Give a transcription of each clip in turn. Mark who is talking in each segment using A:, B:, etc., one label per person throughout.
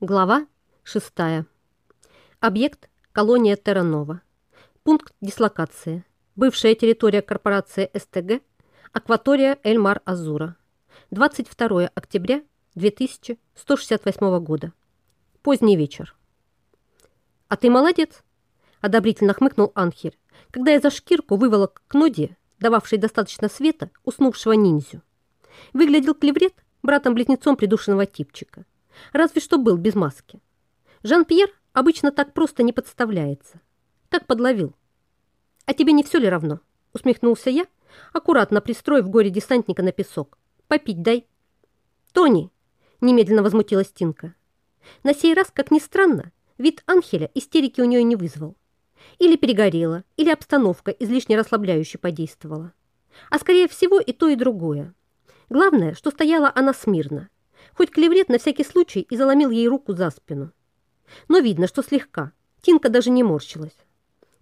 A: Глава 6. Объект – колония Терранова. Пункт дислокации. Бывшая территория корпорации СТГ. Акватория Эльмар-Азура. 22 октября 2168 года. Поздний вечер. «А ты молодец!» – одобрительно хмыкнул Анхель, когда я за шкирку выволок к ноде, дававшей достаточно света, уснувшего ниндзю. Выглядел клеврет братом-близнецом придушенного типчика – разве что был без маски. Жан-Пьер обычно так просто не подставляется. Так подловил. «А тебе не все ли равно?» — усмехнулся я, аккуратно пристроив горе-десантника на песок. «Попить дай». «Тони!» — немедленно возмутилась Тинка. На сей раз, как ни странно, вид Анхеля истерики у нее не вызвал. Или перегорела, или обстановка излишне расслабляюще подействовала. А скорее всего и то, и другое. Главное, что стояла она смирно, Хоть клеврет на всякий случай и заломил ей руку за спину. Но видно, что слегка. Тинка даже не морщилась.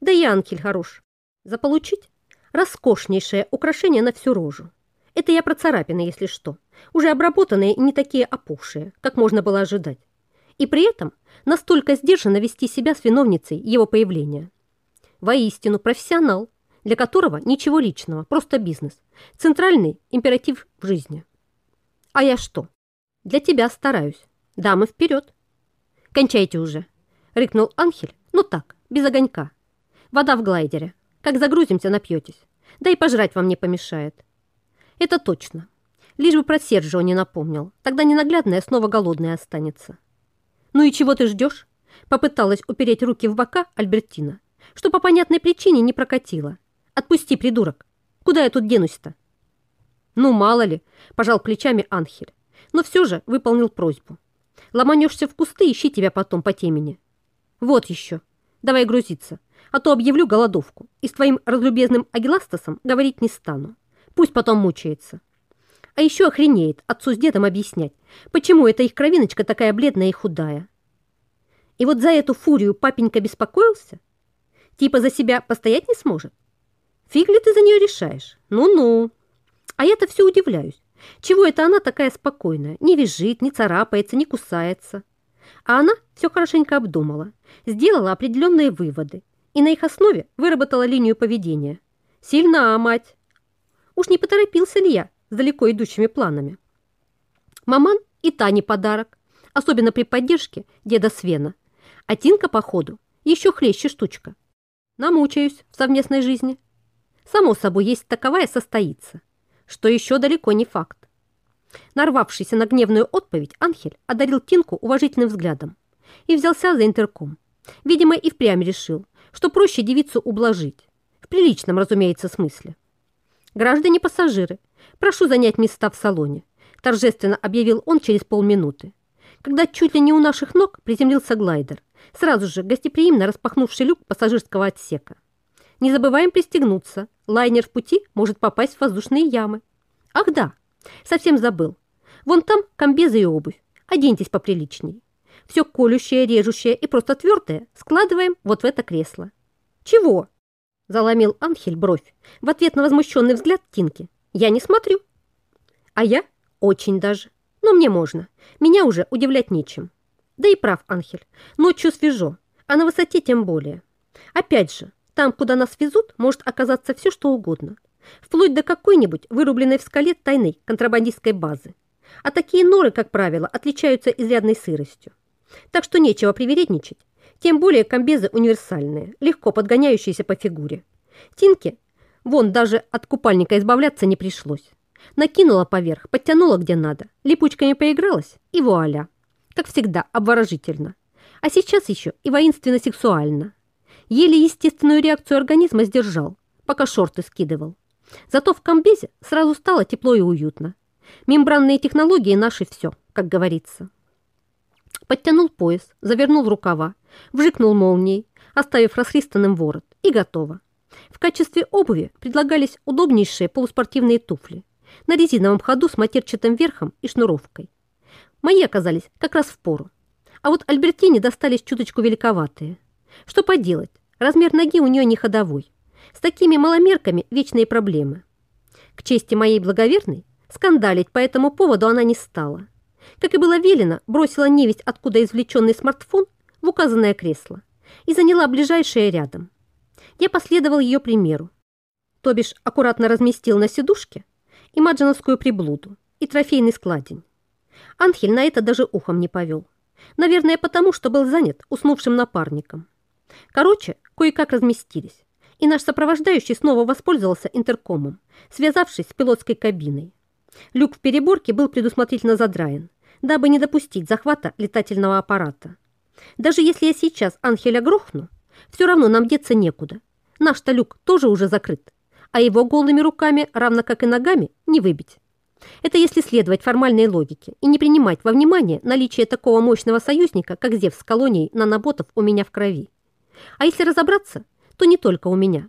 A: Да и Анкель хорош. Заполучить роскошнейшее украшение на всю рожу. Это я про царапины, если что. Уже обработанные и не такие опухшие, как можно было ожидать. И при этом настолько сдержанно вести себя с виновницей его появления. Воистину профессионал, для которого ничего личного, просто бизнес. Центральный императив в жизни. А я что? Для тебя стараюсь. Дамы вперед. Кончайте уже, рыкнул Анхель. Ну так, без огонька. Вода в глайдере. Как загрузимся, напьетесь. Да и пожрать вам не помешает. Это точно. Лишь бы про Сержио не напомнил. Тогда ненаглядная снова голодная останется. Ну и чего ты ждешь? Попыталась упереть руки в бока Альбертина, что по понятной причине не прокатила. Отпусти, придурок. Куда я тут денусь-то? Ну, мало ли, пожал плечами Анхель но все же выполнил просьбу. Ломанешься в кусты, ищи тебя потом по темени. Вот еще. Давай грузиться, а то объявлю голодовку и с твоим разлюбезным Агиластасом говорить не стану. Пусть потом мучается. А еще охренеет отцу с дедом объяснять, почему эта их кровиночка такая бледная и худая. И вот за эту фурию папенька беспокоился? Типа за себя постоять не сможет? Фиг ли ты за нее решаешь? Ну-ну. А я-то все удивляюсь. Чего это она такая спокойная? Не визжит, не царапается, не кусается. А она все хорошенько обдумала, сделала определенные выводы и на их основе выработала линию поведения. Сильна, мать! Уж не поторопился ли я с далеко идущими планами? Маман и та не подарок, особенно при поддержке деда Свена. А Тинка, походу, еще хлеще штучка. Намучаюсь в совместной жизни. Само собой, есть таковая состоится что еще далеко не факт. Нарвавшийся на гневную отповедь, Анхель одарил Тинку уважительным взглядом и взялся за интерком. Видимо, и впрямь решил, что проще девицу ублажить. В приличном, разумеется, смысле. «Граждане-пассажиры, прошу занять места в салоне», торжественно объявил он через полминуты, когда чуть ли не у наших ног приземлился глайдер, сразу же гостеприимно распахнувший люк пассажирского отсека. Не забываем пристегнуться. Лайнер в пути может попасть в воздушные ямы. Ах да, совсем забыл. Вон там комбезы и обувь. Оденьтесь поприличней. Все колющее, режущее и просто твердое складываем вот в это кресло. Чего? Заломил Анхель бровь в ответ на возмущенный взгляд Тинки. Я не смотрю. А я очень даже. Но мне можно. Меня уже удивлять нечем. Да и прав Анхель. Ночью свежо, а на высоте тем более. Опять же, там, куда нас везут, может оказаться все, что угодно. Вплоть до какой-нибудь вырубленной в скале тайной контрабандистской базы. А такие норы, как правило, отличаются изрядной сыростью. Так что нечего привередничать. Тем более комбезы универсальные, легко подгоняющиеся по фигуре. Тинке вон даже от купальника избавляться не пришлось. Накинула поверх, подтянула где надо, липучками поигралась и вуаля. Как всегда, обворожительно. А сейчас еще и воинственно-сексуально еле естественную реакцию организма сдержал, пока шорты скидывал. Зато в комбезе сразу стало тепло и уютно. Мембранные технологии наши все, как говорится. Подтянул пояс, завернул рукава, вжикнул молнией, оставив расхристанным ворот, и готово. В качестве обуви предлагались удобнейшие полуспортивные туфли на резиновом ходу с матерчатым верхом и шнуровкой. Мои оказались как раз в пору, а вот Альбертине достались чуточку великоватые. Что поделать, размер ноги у нее не ходовой. С такими маломерками вечные проблемы. К чести моей благоверной, скандалить по этому поводу она не стала. как и было велено, бросила невесть, откуда извлеченный смартфон, в указанное кресло и заняла ближайшее рядом. Я последовал ее примеру, то бишь аккуратно разместил на сидушке и маджиновскую приблуду, и трофейный складень. Анхель на это даже ухом не повел. Наверное, потому что был занят уснувшим напарником. Короче, кое-как разместились, и наш сопровождающий снова воспользовался интеркомом, связавшись с пилотской кабиной. Люк в переборке был предусмотрительно задраен, дабы не допустить захвата летательного аппарата. Даже если я сейчас Анхеля грохну, все равно нам деться некуда. Наш-то люк тоже уже закрыт, а его голыми руками, равно как и ногами, не выбить. Это если следовать формальной логике и не принимать во внимание наличие такого мощного союзника, как Зев с колонией наноботов у меня в крови. А если разобраться, то не только у меня.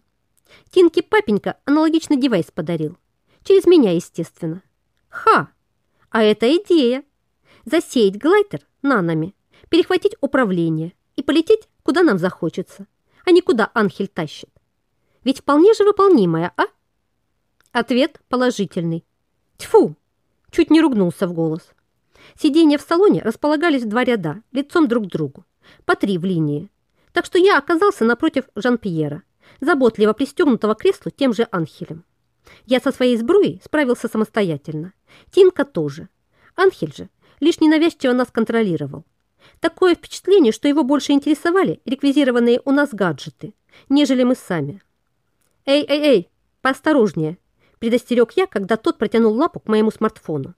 A: Тинке папенька аналогичный девайс подарил. Через меня, естественно. Ха! А это идея. Засеять глайдер нанами, перехватить управление и полететь, куда нам захочется, а не куда Анхель тащит. Ведь вполне же выполнимая, а? Ответ положительный. Тьфу! Чуть не ругнулся в голос. Сиденья в салоне располагались в два ряда, лицом друг к другу, по три в линии. Так что я оказался напротив Жан-Пьера, заботливо пристегнутого к креслу тем же Анхелем. Я со своей сбруей справился самостоятельно. Тинка тоже. Анхель же лишь ненавязчиво нас контролировал. Такое впечатление, что его больше интересовали реквизированные у нас гаджеты, нежели мы сами. «Эй, эй, эй, поосторожнее!» предостерег я, когда тот протянул лапу к моему смартфону.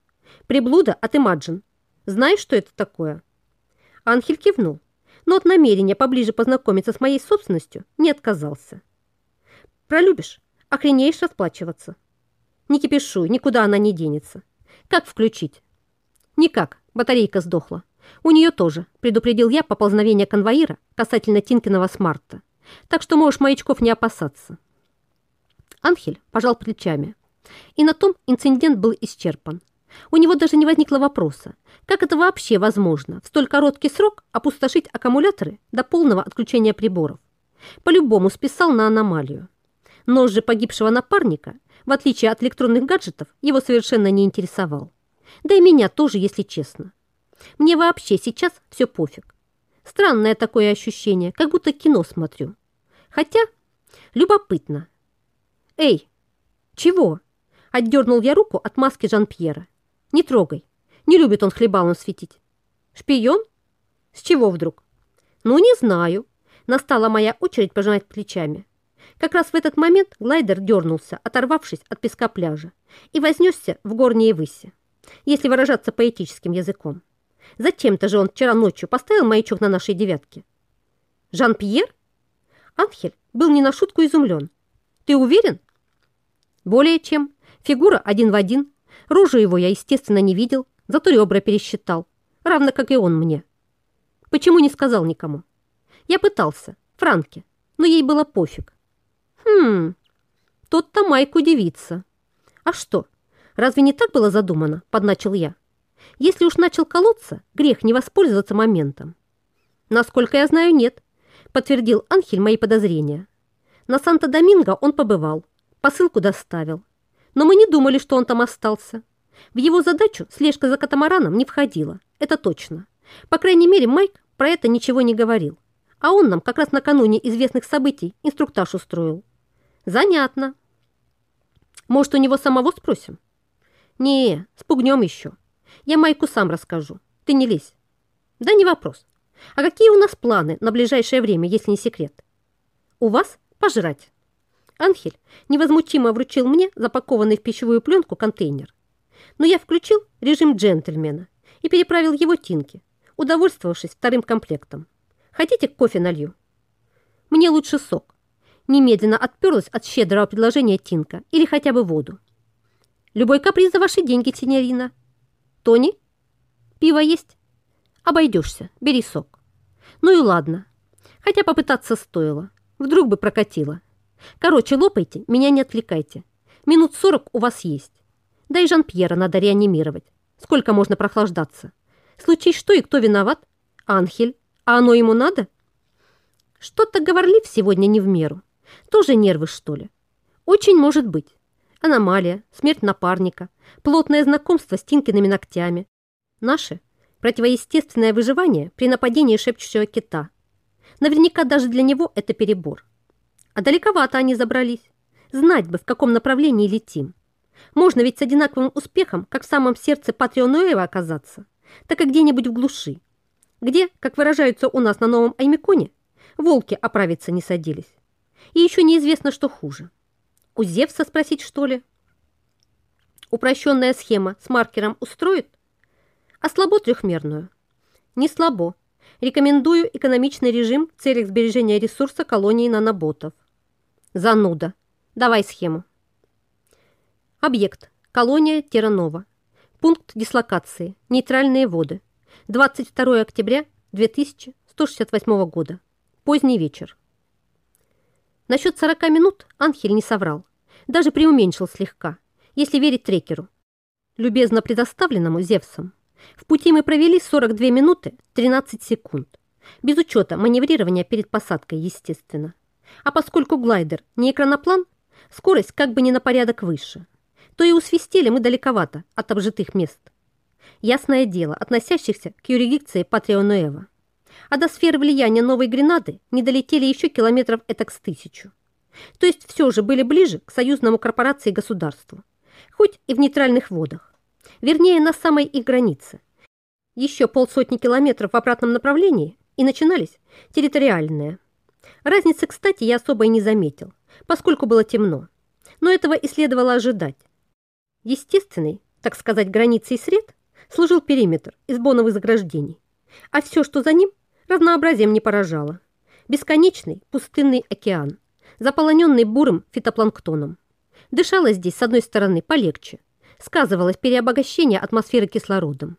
A: «Приблуда от Imagine. Знаешь, что это такое?» Анхель кивнул, но от намерения поближе познакомиться с моей собственностью не отказался. «Пролюбишь, охренеешь расплачиваться». «Не кипишуй, никуда она не денется. Как включить?» «Никак, батарейка сдохла. У нее тоже, предупредил я поползновение конвоира касательно Тинкиного смарта. Так что можешь маячков не опасаться». Анхель пожал плечами. И на том инцидент был исчерпан. У него даже не возникло вопроса, как это вообще возможно в столь короткий срок опустошить аккумуляторы до полного отключения приборов. По-любому списал на аномалию. Нож же погибшего напарника, в отличие от электронных гаджетов, его совершенно не интересовал. Да и меня тоже, если честно. Мне вообще сейчас все пофиг. Странное такое ощущение, как будто кино смотрю. Хотя, любопытно, «Эй, чего?» Отдернул я руку от маски Жан-Пьера. «Не трогай. Не любит он хлебалом светить». «Шпион? С чего вдруг?» «Ну, не знаю». Настала моя очередь пожимать плечами. Как раз в этот момент глайдер дернулся, оторвавшись от песка пляжа, и вознесся в горние выси, если выражаться поэтическим языком. Зачем-то же он вчера ночью поставил маячок на нашей девятке. «Жан-Пьер?» Анхель был не на шутку изумлен. «Ты уверен?» Более чем. Фигура один в один. Рожу его я, естественно, не видел, зато ребра пересчитал. Равно, как и он мне. Почему не сказал никому? Я пытался, Франке, но ей было пофиг. Хм, тот-то Майк удивится. А что, разве не так было задумано, подначил я. Если уж начал колоться, грех не воспользоваться моментом. Насколько я знаю, нет, подтвердил Анхель мои подозрения. На Санто-Доминго он побывал, посылку доставил. Но мы не думали, что он там остался. В его задачу слежка за катамараном не входила, это точно. По крайней мере, Майк про это ничего не говорил. А он нам как раз накануне известных событий инструктаж устроил. Занятно. Может, у него самого спросим? Не, спугнем еще. Я Майку сам расскажу. Ты не лезь. Да не вопрос. А какие у нас планы на ближайшее время, если не секрет? У вас пожрать. Анхель невозмутимо вручил мне запакованный в пищевую пленку контейнер. Но я включил режим джентльмена и переправил его Тинке, удовольствовавшись вторым комплектом. Хотите, кофе налью? Мне лучше сок. Немедленно отперлась от щедрого предложения Тинка или хотя бы воду. Любой каприз за ваши деньги, синьорина. Тони? Пиво есть? Обойдешься, бери сок. Ну и ладно. Хотя попытаться стоило. Вдруг бы прокатило. Короче, лопайте, меня не отвлекайте. Минут сорок у вас есть. Да и Жан-Пьера надо реанимировать. Сколько можно прохлаждаться? Случись что и кто виноват? Анхель. А оно ему надо? Что-то говорлив сегодня не в меру. Тоже нервы, что ли? Очень может быть. Аномалия, смерть напарника, плотное знакомство с Тинкиными ногтями. Наше противоестественное выживание при нападении шепчущего кита. Наверняка даже для него это перебор. А далековато они забрались. Знать бы, в каком направлении летим. Можно ведь с одинаковым успехом, как в самом сердце Патрионуэва оказаться, так и где-нибудь в глуши, где, как выражаются у нас на Новом Аймеконе, волки оправиться не садились. И еще неизвестно, что хуже. У Зевса спросить, что ли? Упрощенная схема с маркером устроит? А слабо трехмерную? Не слабо. Рекомендую экономичный режим в целях сбережения ресурса колонии наноботов. Зануда. Давай схему. Объект. Колония Терранова. Пункт дислокации. Нейтральные воды. 22 октября 2168 года. Поздний вечер. Насчет 40 минут Анхель не соврал. Даже преуменьшил слегка, если верить трекеру. Любезно предоставленному Зевсом. В пути мы провели 42 минуты 13 секунд. Без учета маневрирования перед посадкой, естественно. А поскольку глайдер не экраноплан, скорость как бы не на порядок выше, то и усвистели мы далековато от обжитых мест. Ясное дело, относящихся к юрисдикции Патрионуэва. А до сферы влияния новой Гренады не долетели еще километров этак с тысячу. То есть все же были ближе к союзному корпорации государству, хоть и в нейтральных водах. Вернее, на самой их границе. Еще полсотни километров в обратном направлении и начинались территориальные. Разницы, кстати, я особо и не заметил, поскольку было темно. Но этого и следовало ожидать. Естественный, так сказать, границей сред служил периметр из боновых заграждений, а все, что за ним, разнообразием не поражало. Бесконечный пустынный океан, заполоненный бурым фитопланктоном. Дышалось здесь, с одной стороны, полегче. Сказывалось переобогащение атмосферы кислородом.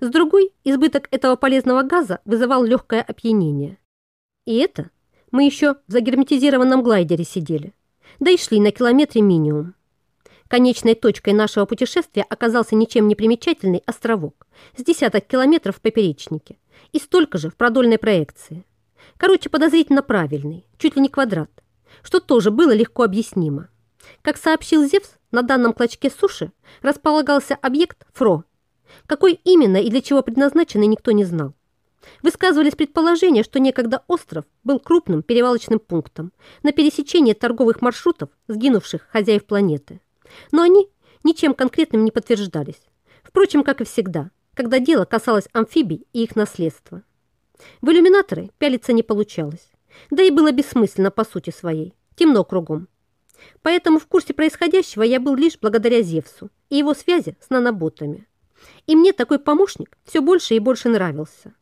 A: С другой, избыток этого полезного газа вызывал легкое опьянение. И это мы еще в загерметизированном глайдере сидели. Да и шли на километре минимум. Конечной точкой нашего путешествия оказался ничем не примечательный островок с десяток километров в поперечнике и столько же в продольной проекции. Короче, подозрительно правильный, чуть ли не квадрат, что тоже было легко объяснимо. Как сообщил Зевс, на данном клочке суши располагался объект ФРО. Какой именно и для чего предназначенный, никто не знал. Высказывались предположения, что некогда остров был крупным перевалочным пунктом на пересечении торговых маршрутов сгинувших хозяев планеты. Но они ничем конкретным не подтверждались. Впрочем, как и всегда, когда дело касалось амфибий и их наследства. В иллюминаторы пялиться не получалось. Да и было бессмысленно по сути своей. Темно кругом. Поэтому в курсе происходящего я был лишь благодаря Зевсу и его связи с наноботами. И мне такой помощник все больше и больше нравился.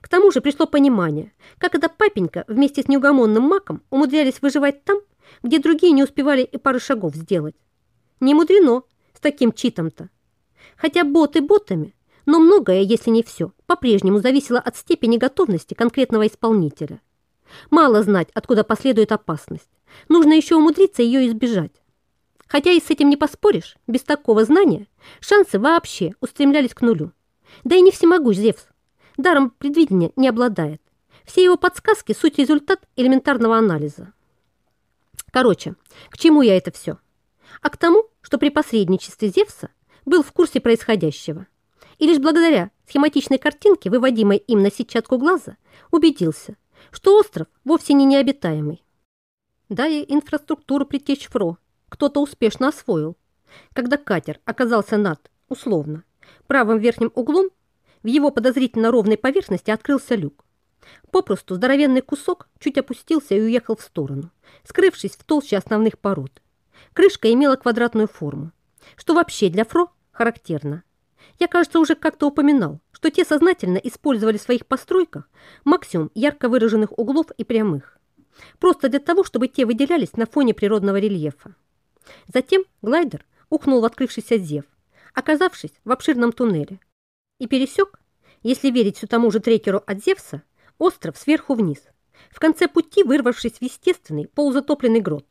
A: К тому же пришло понимание, как это папенька вместе с неугомонным маком умудрялись выживать там, где другие не успевали и пары шагов сделать. Не мудрено с таким читом-то. Хотя боты ботами, но многое, если не все, по-прежнему зависело от степени готовности конкретного исполнителя. Мало знать, откуда последует опасность. Нужно еще умудриться ее избежать. Хотя и с этим не поспоришь, без такого знания шансы вообще устремлялись к нулю. Да и не всемогущ Зевс. Даром предвидения не обладает. Все его подсказки – суть результат элементарного анализа. Короче, к чему я это все? а к тому, что при посредничестве Зевса был в курсе происходящего. И лишь благодаря схематичной картинке, выводимой им на сетчатку глаза, убедился, что остров вовсе не необитаемый. Да и инфраструктуру притечь ФРО кто-то успешно освоил. Когда катер оказался над, условно, правым верхним углом, его подозрительно ровной поверхности открылся люк. Попросту здоровенный кусок чуть опустился и уехал в сторону, скрывшись в толще основных пород. Крышка имела квадратную форму, что вообще для ФРО характерно. Я, кажется, уже как-то упоминал, что те сознательно использовали в своих постройках максимум ярко выраженных углов и прямых, просто для того, чтобы те выделялись на фоне природного рельефа. Затем глайдер ухнул в открывшийся зев, оказавшись в обширном туннеле, и пересек, если верить все тому же трекеру от Зевса, остров сверху вниз, в конце пути вырвавшись в естественный полузатопленный грот.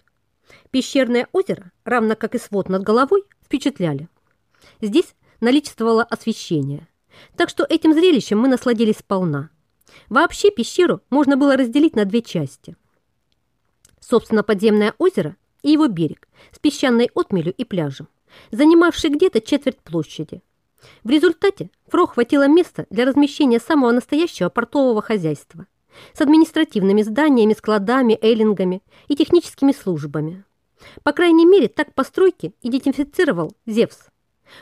A: Пещерное озеро, равно как и свод над головой, впечатляли. Здесь наличествовало освещение, так что этим зрелищем мы насладились сполна. Вообще пещеру можно было разделить на две части. Собственно, подземное озеро и его берег с песчаной отмелью и пляжем, занимавший где-то четверть площади. В результате Фро хватило места для размещения самого настоящего портового хозяйства с административными зданиями, складами, эйлингами и техническими службами. По крайней мере, так постройки идентифицировал Зевс,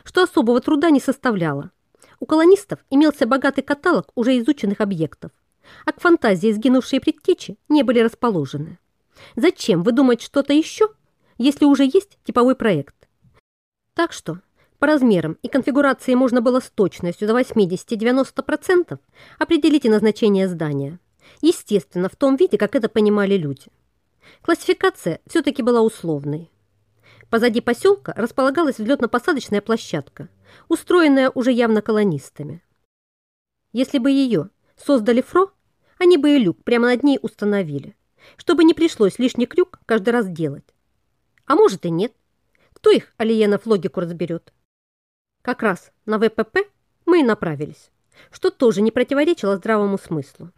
A: что особого труда не составляло. У колонистов имелся богатый каталог уже изученных объектов, а к фантазии сгинувшие предтечи не были расположены. Зачем выдумать что-то еще, если уже есть типовой проект? Так что по размерам и конфигурации можно было с точностью до 80-90% определить и назначение здания. Естественно, в том виде, как это понимали люди. Классификация все-таки была условной. Позади поселка располагалась взлетно-посадочная площадка, устроенная уже явно колонистами. Если бы ее создали ФРО, они бы и люк прямо над ней установили, чтобы не пришлось лишний крюк каждый раз делать. А может и нет. Кто их, Алиенов, логику разберет? Как раз на ВПП мы и направились, что тоже не противоречило здравому смыслу.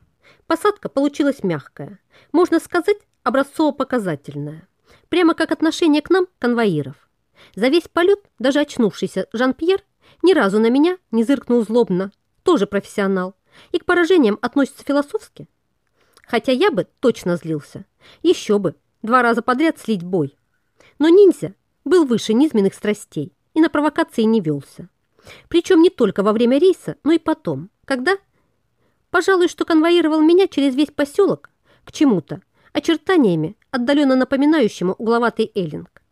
A: Посадка получилась мягкая, можно сказать, образцово-показательная, прямо как отношение к нам конвоиров. За весь полет даже очнувшийся Жан-Пьер ни разу на меня не зыркнул злобно, тоже профессионал, и к поражениям относится философски. Хотя я бы точно злился, еще бы, два раза подряд слить бой. Но ниндзя был выше низменных страстей и на провокации не велся. Причем не только во время рейса, но и потом, когда Пожалуй, что конвоировал меня через весь поселок к чему-то, очертаниями, отдаленно напоминающему угловатый эллинг.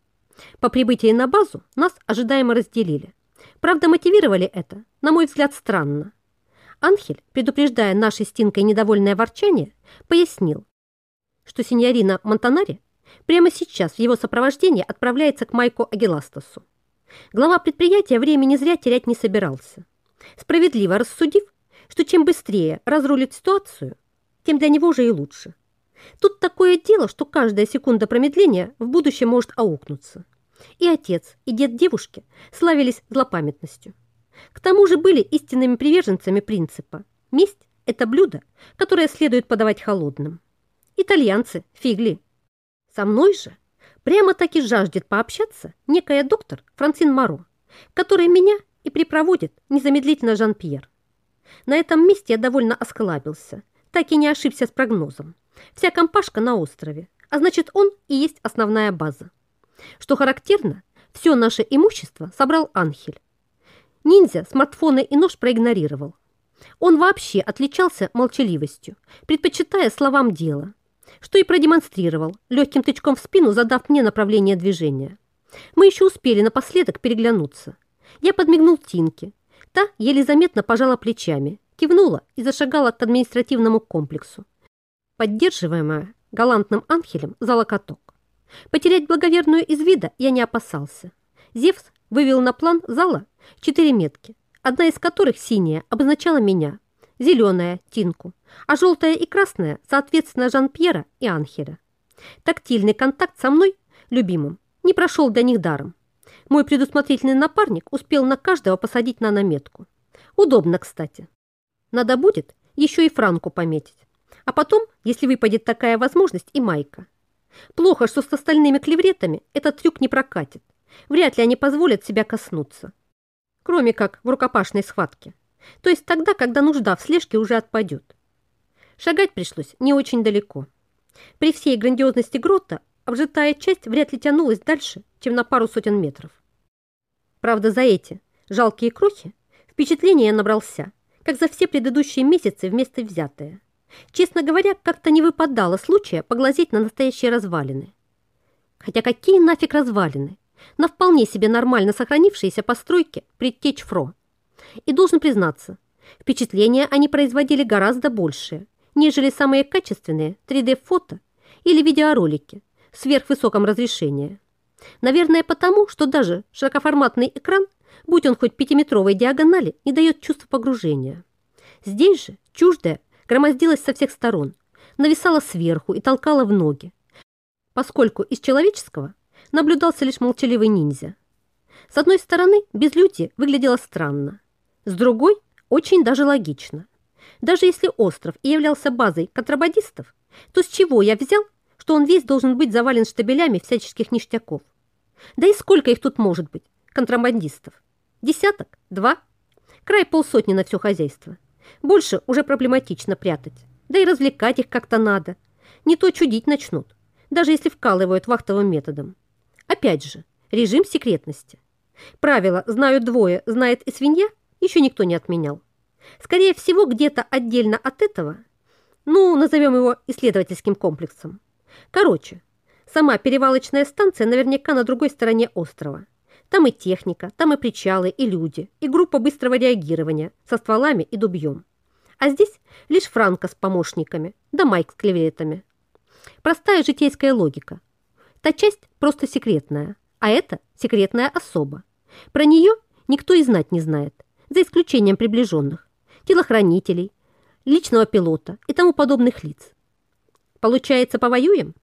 A: По прибытии на базу нас ожидаемо разделили. Правда, мотивировали это, на мой взгляд, странно. Анхель, предупреждая нашей стинкой недовольное ворчание, пояснил, что сеньорина Монтанари прямо сейчас в его сопровождении отправляется к Майку Агиластасу. Глава предприятия времени зря терять не собирался. Справедливо рассудив, что чем быстрее разрулит ситуацию, тем для него же и лучше. Тут такое дело, что каждая секунда промедления в будущем может аукнуться. И отец, и дед девушки славились злопамятностью. К тому же были истинными приверженцами принципа «месть – это блюдо, которое следует подавать холодным». Итальянцы – фигли. Со мной же прямо таки жаждет пообщаться некая доктор Франсин Маро, которая меня и припроводит незамедлительно Жан-Пьер. На этом месте я довольно осклабился, так и не ошибся с прогнозом. Вся компашка на острове, а значит он и есть основная база. Что характерно, все наше имущество собрал Анхель. Ниндзя смартфоны и нож проигнорировал. Он вообще отличался молчаливостью, предпочитая словам дело, что и продемонстрировал, легким тычком в спину задав мне направление движения. Мы еще успели напоследок переглянуться. Я подмигнул Тинке, Та еле заметно пожала плечами, кивнула и зашагала к административному комплексу, поддерживаемая галантным анхелем за локоток. Потерять благоверную из вида я не опасался. Зевс вывел на план зала четыре метки, одна из которых синяя обозначала меня, зеленая – Тинку, а желтая и красная, соответственно, Жан-Пьера и Анхеля. Тактильный контакт со мной, любимым, не прошел для них даром. Мой предусмотрительный напарник успел на каждого посадить на наметку. Удобно, кстати. Надо будет еще и Франку пометить. А потом, если выпадет такая возможность, и Майка. Плохо, что с остальными клевретами этот трюк не прокатит. Вряд ли они позволят себя коснуться. Кроме как в рукопашной схватке. То есть тогда, когда нужда в слежке уже отпадет. Шагать пришлось не очень далеко. При всей грандиозности грота обжитая часть вряд ли тянулась дальше, чем на пару сотен метров. Правда, за эти жалкие крохи впечатления я набрался, как за все предыдущие месяцы вместе взятые. Честно говоря, как-то не выпадало случая поглазеть на настоящие развалины. Хотя какие нафиг развалины? На вполне себе нормально сохранившиеся постройки предтечь Фро. И должен признаться, впечатления они производили гораздо большее, нежели самые качественные 3D-фото или видеоролики, сверхвысоком разрешении. Наверное, потому, что даже широкоформатный экран, будь он хоть пятиметровой диагонали, не дает чувства погружения. Здесь же чуждая громоздилась со всех сторон, нависала сверху и толкала в ноги, поскольку из человеческого наблюдался лишь молчаливый ниндзя. С одной стороны, безлюдие выглядело странно, с другой – очень даже логично. Даже если остров и являлся базой контрабандистов, то с чего я взял, что он весь должен быть завален штабелями всяческих ништяков. Да и сколько их тут может быть, контрабандистов? Десяток? Два? Край полсотни на все хозяйство. Больше уже проблематично прятать. Да и развлекать их как-то надо. Не то чудить начнут, даже если вкалывают вахтовым методом. Опять же, режим секретности. Правило «знают двое, знает и свинья» еще никто не отменял. Скорее всего, где-то отдельно от этого, ну, назовем его исследовательским комплексом. Короче, сама перевалочная станция наверняка на другой стороне острова. Там и техника, там и причалы, и люди, и группа быстрого реагирования со стволами и дубьем. А здесь лишь Франко с помощниками, да Майк с клеветами. Простая житейская логика. Та часть просто секретная, а это секретная особа. Про нее никто и знать не знает, за исключением приближенных, телохранителей, личного пилота и тому подобных лиц. Получается, повоюем?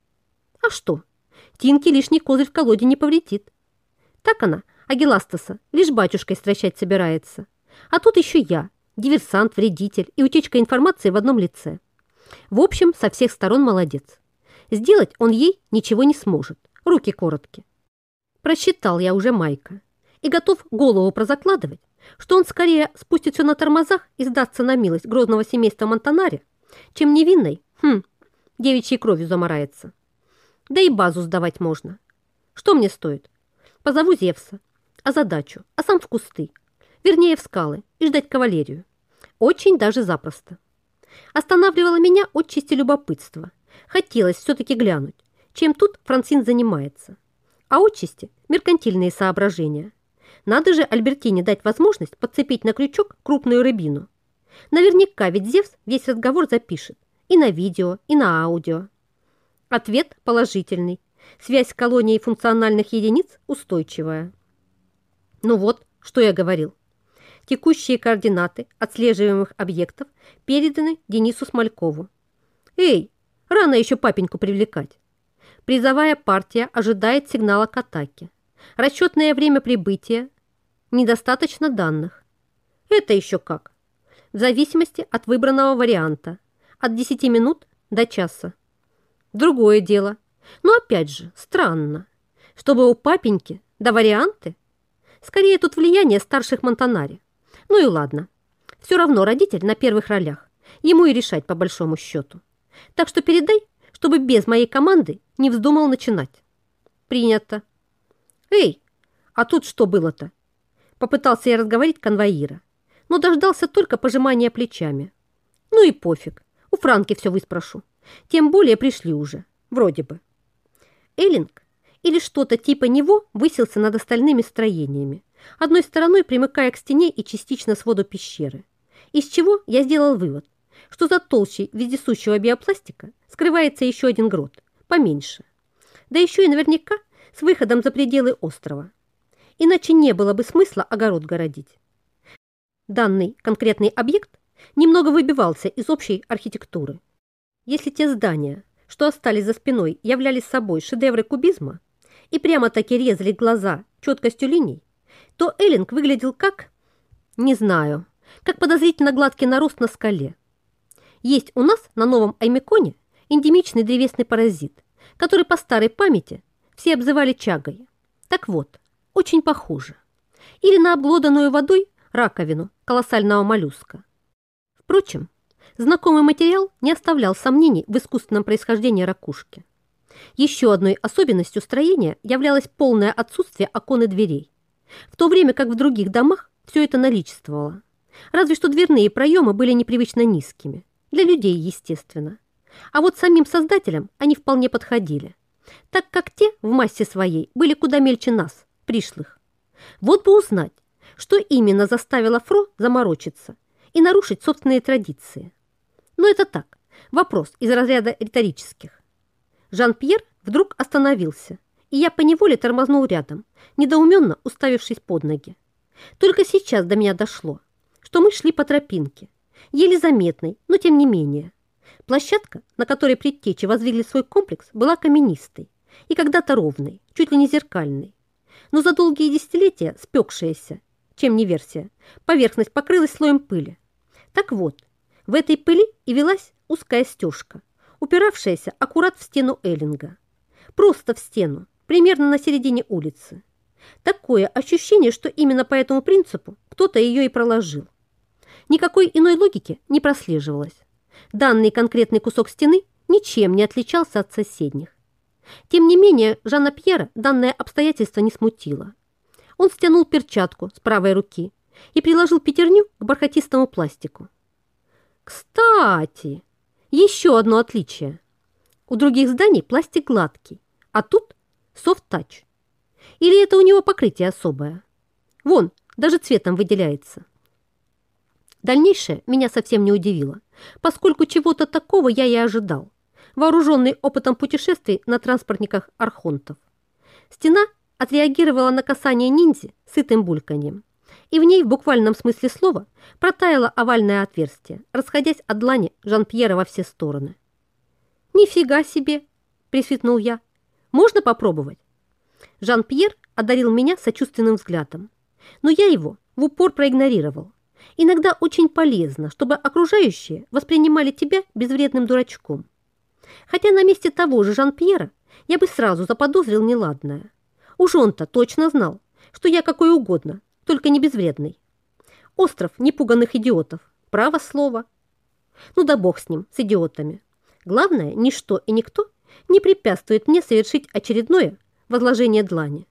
A: А что? Тинки лишний козырь в колоде не повредит. Так она, Агиластаса, лишь батюшкой стращать собирается. А тут еще я, диверсант, вредитель и утечка информации в одном лице. В общем, со всех сторон молодец. Сделать он ей ничего не сможет. Руки короткие. Просчитал я уже Майка и готов голову прозакладывать, что он скорее спустит все на тормозах и сдастся на милость грозного семейства Монтанаре, чем невинной, хм, девичьей кровью замарается. Да и базу сдавать можно. Что мне стоит? Позову Зевса, а задачу, а сам в кусты, вернее в скалы, и ждать кавалерию. Очень даже запросто. Останавливало меня отчасти любопытство. Хотелось все-таки глянуть, чем тут Франсин занимается. А отчасти меркантильные соображения. Надо же Альбертине дать возможность подцепить на крючок крупную рыбину. Наверняка ведь Зевс весь разговор запишет. И на видео, и на аудио. Ответ положительный. Связь с колонией функциональных единиц устойчивая. Ну вот, что я говорил. Текущие координаты отслеживаемых объектов переданы Денису Смолькову. Эй, рано еще папеньку привлекать. Призовая партия ожидает сигнала к атаке. Расчетное время прибытия. Недостаточно данных. Это еще как? В зависимости от выбранного варианта. От 10 минут до часа. Другое дело. Но опять же, странно. Чтобы у папеньки, да варианты. Скорее тут влияние старших Монтанари. Ну и ладно. Все равно родитель на первых ролях. Ему и решать по большому счету. Так что передай, чтобы без моей команды не вздумал начинать. Принято. Эй, а тут что было-то? Попытался я разговорить конвоира, но дождался только пожимания плечами. Ну и пофиг, у Франки все выспрошу. Тем более пришли уже, вроде бы. Эллинг или что-то типа него высился над остальными строениями, одной стороной примыкая к стене и частично своду пещеры. Из чего я сделал вывод, что за толщей вездесущего биопластика скрывается еще один грот, поменьше. Да еще и наверняка с выходом за пределы острова. Иначе не было бы смысла огород городить. Данный конкретный объект немного выбивался из общей архитектуры. Если те здания, что остались за спиной, являлись собой шедевры кубизма и прямо-таки резали глаза четкостью линий, то Эллинг выглядел как, не знаю, как подозрительно гладкий нарост на скале. Есть у нас на новом Аймеконе эндемичный древесный паразит, который по старой памяти все обзывали чагой. Так вот, очень похоже. Или на обглоданную водой раковину колоссального моллюска. Впрочем, знакомый материал не оставлял сомнений в искусственном происхождении ракушки. Еще одной особенностью строения являлось полное отсутствие окон и дверей, в то время как в других домах все это наличествовало. Разве что дверные проемы были непривычно низкими, для людей, естественно. А вот самим создателям они вполне подходили, так как те в массе своей были куда мельче нас, пришлых. Вот бы узнать, что именно заставило Фро заморочиться и нарушить собственные традиции. Но это так, вопрос из разряда риторических. Жан-Пьер вдруг остановился, и я поневоле тормознул рядом, недоуменно уставившись под ноги. Только сейчас до меня дошло, что мы шли по тропинке, еле заметной, но тем не менее. Площадка, на которой предтечи возвели свой комплекс, была каменистой и когда-то ровной, чуть ли не зеркальной. Но за долгие десятилетия спекшаяся, чем не версия, поверхность покрылась слоем пыли. Так вот, в этой пыли и велась узкая стежка, упиравшаяся аккурат в стену Эллинга. Просто в стену, примерно на середине улицы. Такое ощущение, что именно по этому принципу кто-то ее и проложил. Никакой иной логики не прослеживалось. Данный конкретный кусок стены ничем не отличался от соседних. Тем не менее, Жана Пьера данное обстоятельство не смутило. Он стянул перчатку с правой руки и приложил пятерню к бархатистому пластику. Кстати, еще одно отличие. У других зданий пластик гладкий, а тут софт-тач. Или это у него покрытие особое? Вон, даже цветом выделяется. Дальнейшее меня совсем не удивило, поскольку чего-то такого я и ожидал, вооруженный опытом путешествий на транспортниках архонтов. Стена отреагировала на касание ниндзи сытым бульканьем, и в ней в буквальном смысле слова протаяло овальное отверстие, расходясь от длани Жан-Пьера во все стороны. «Нифига себе!» – присвитнул я. «Можно попробовать?» Жан-Пьер одарил меня сочувственным взглядом, но я его в упор проигнорировал. Иногда очень полезно, чтобы окружающие воспринимали тебя безвредным дурачком. Хотя на месте того же Жан-Пьера я бы сразу заподозрил неладное. Уж он-то точно знал, что я какой угодно, только не безвредный. Остров непуганных идиотов. Право слово. Ну да бог с ним, с идиотами. Главное, ничто и никто не препятствует мне совершить очередное возложение длани.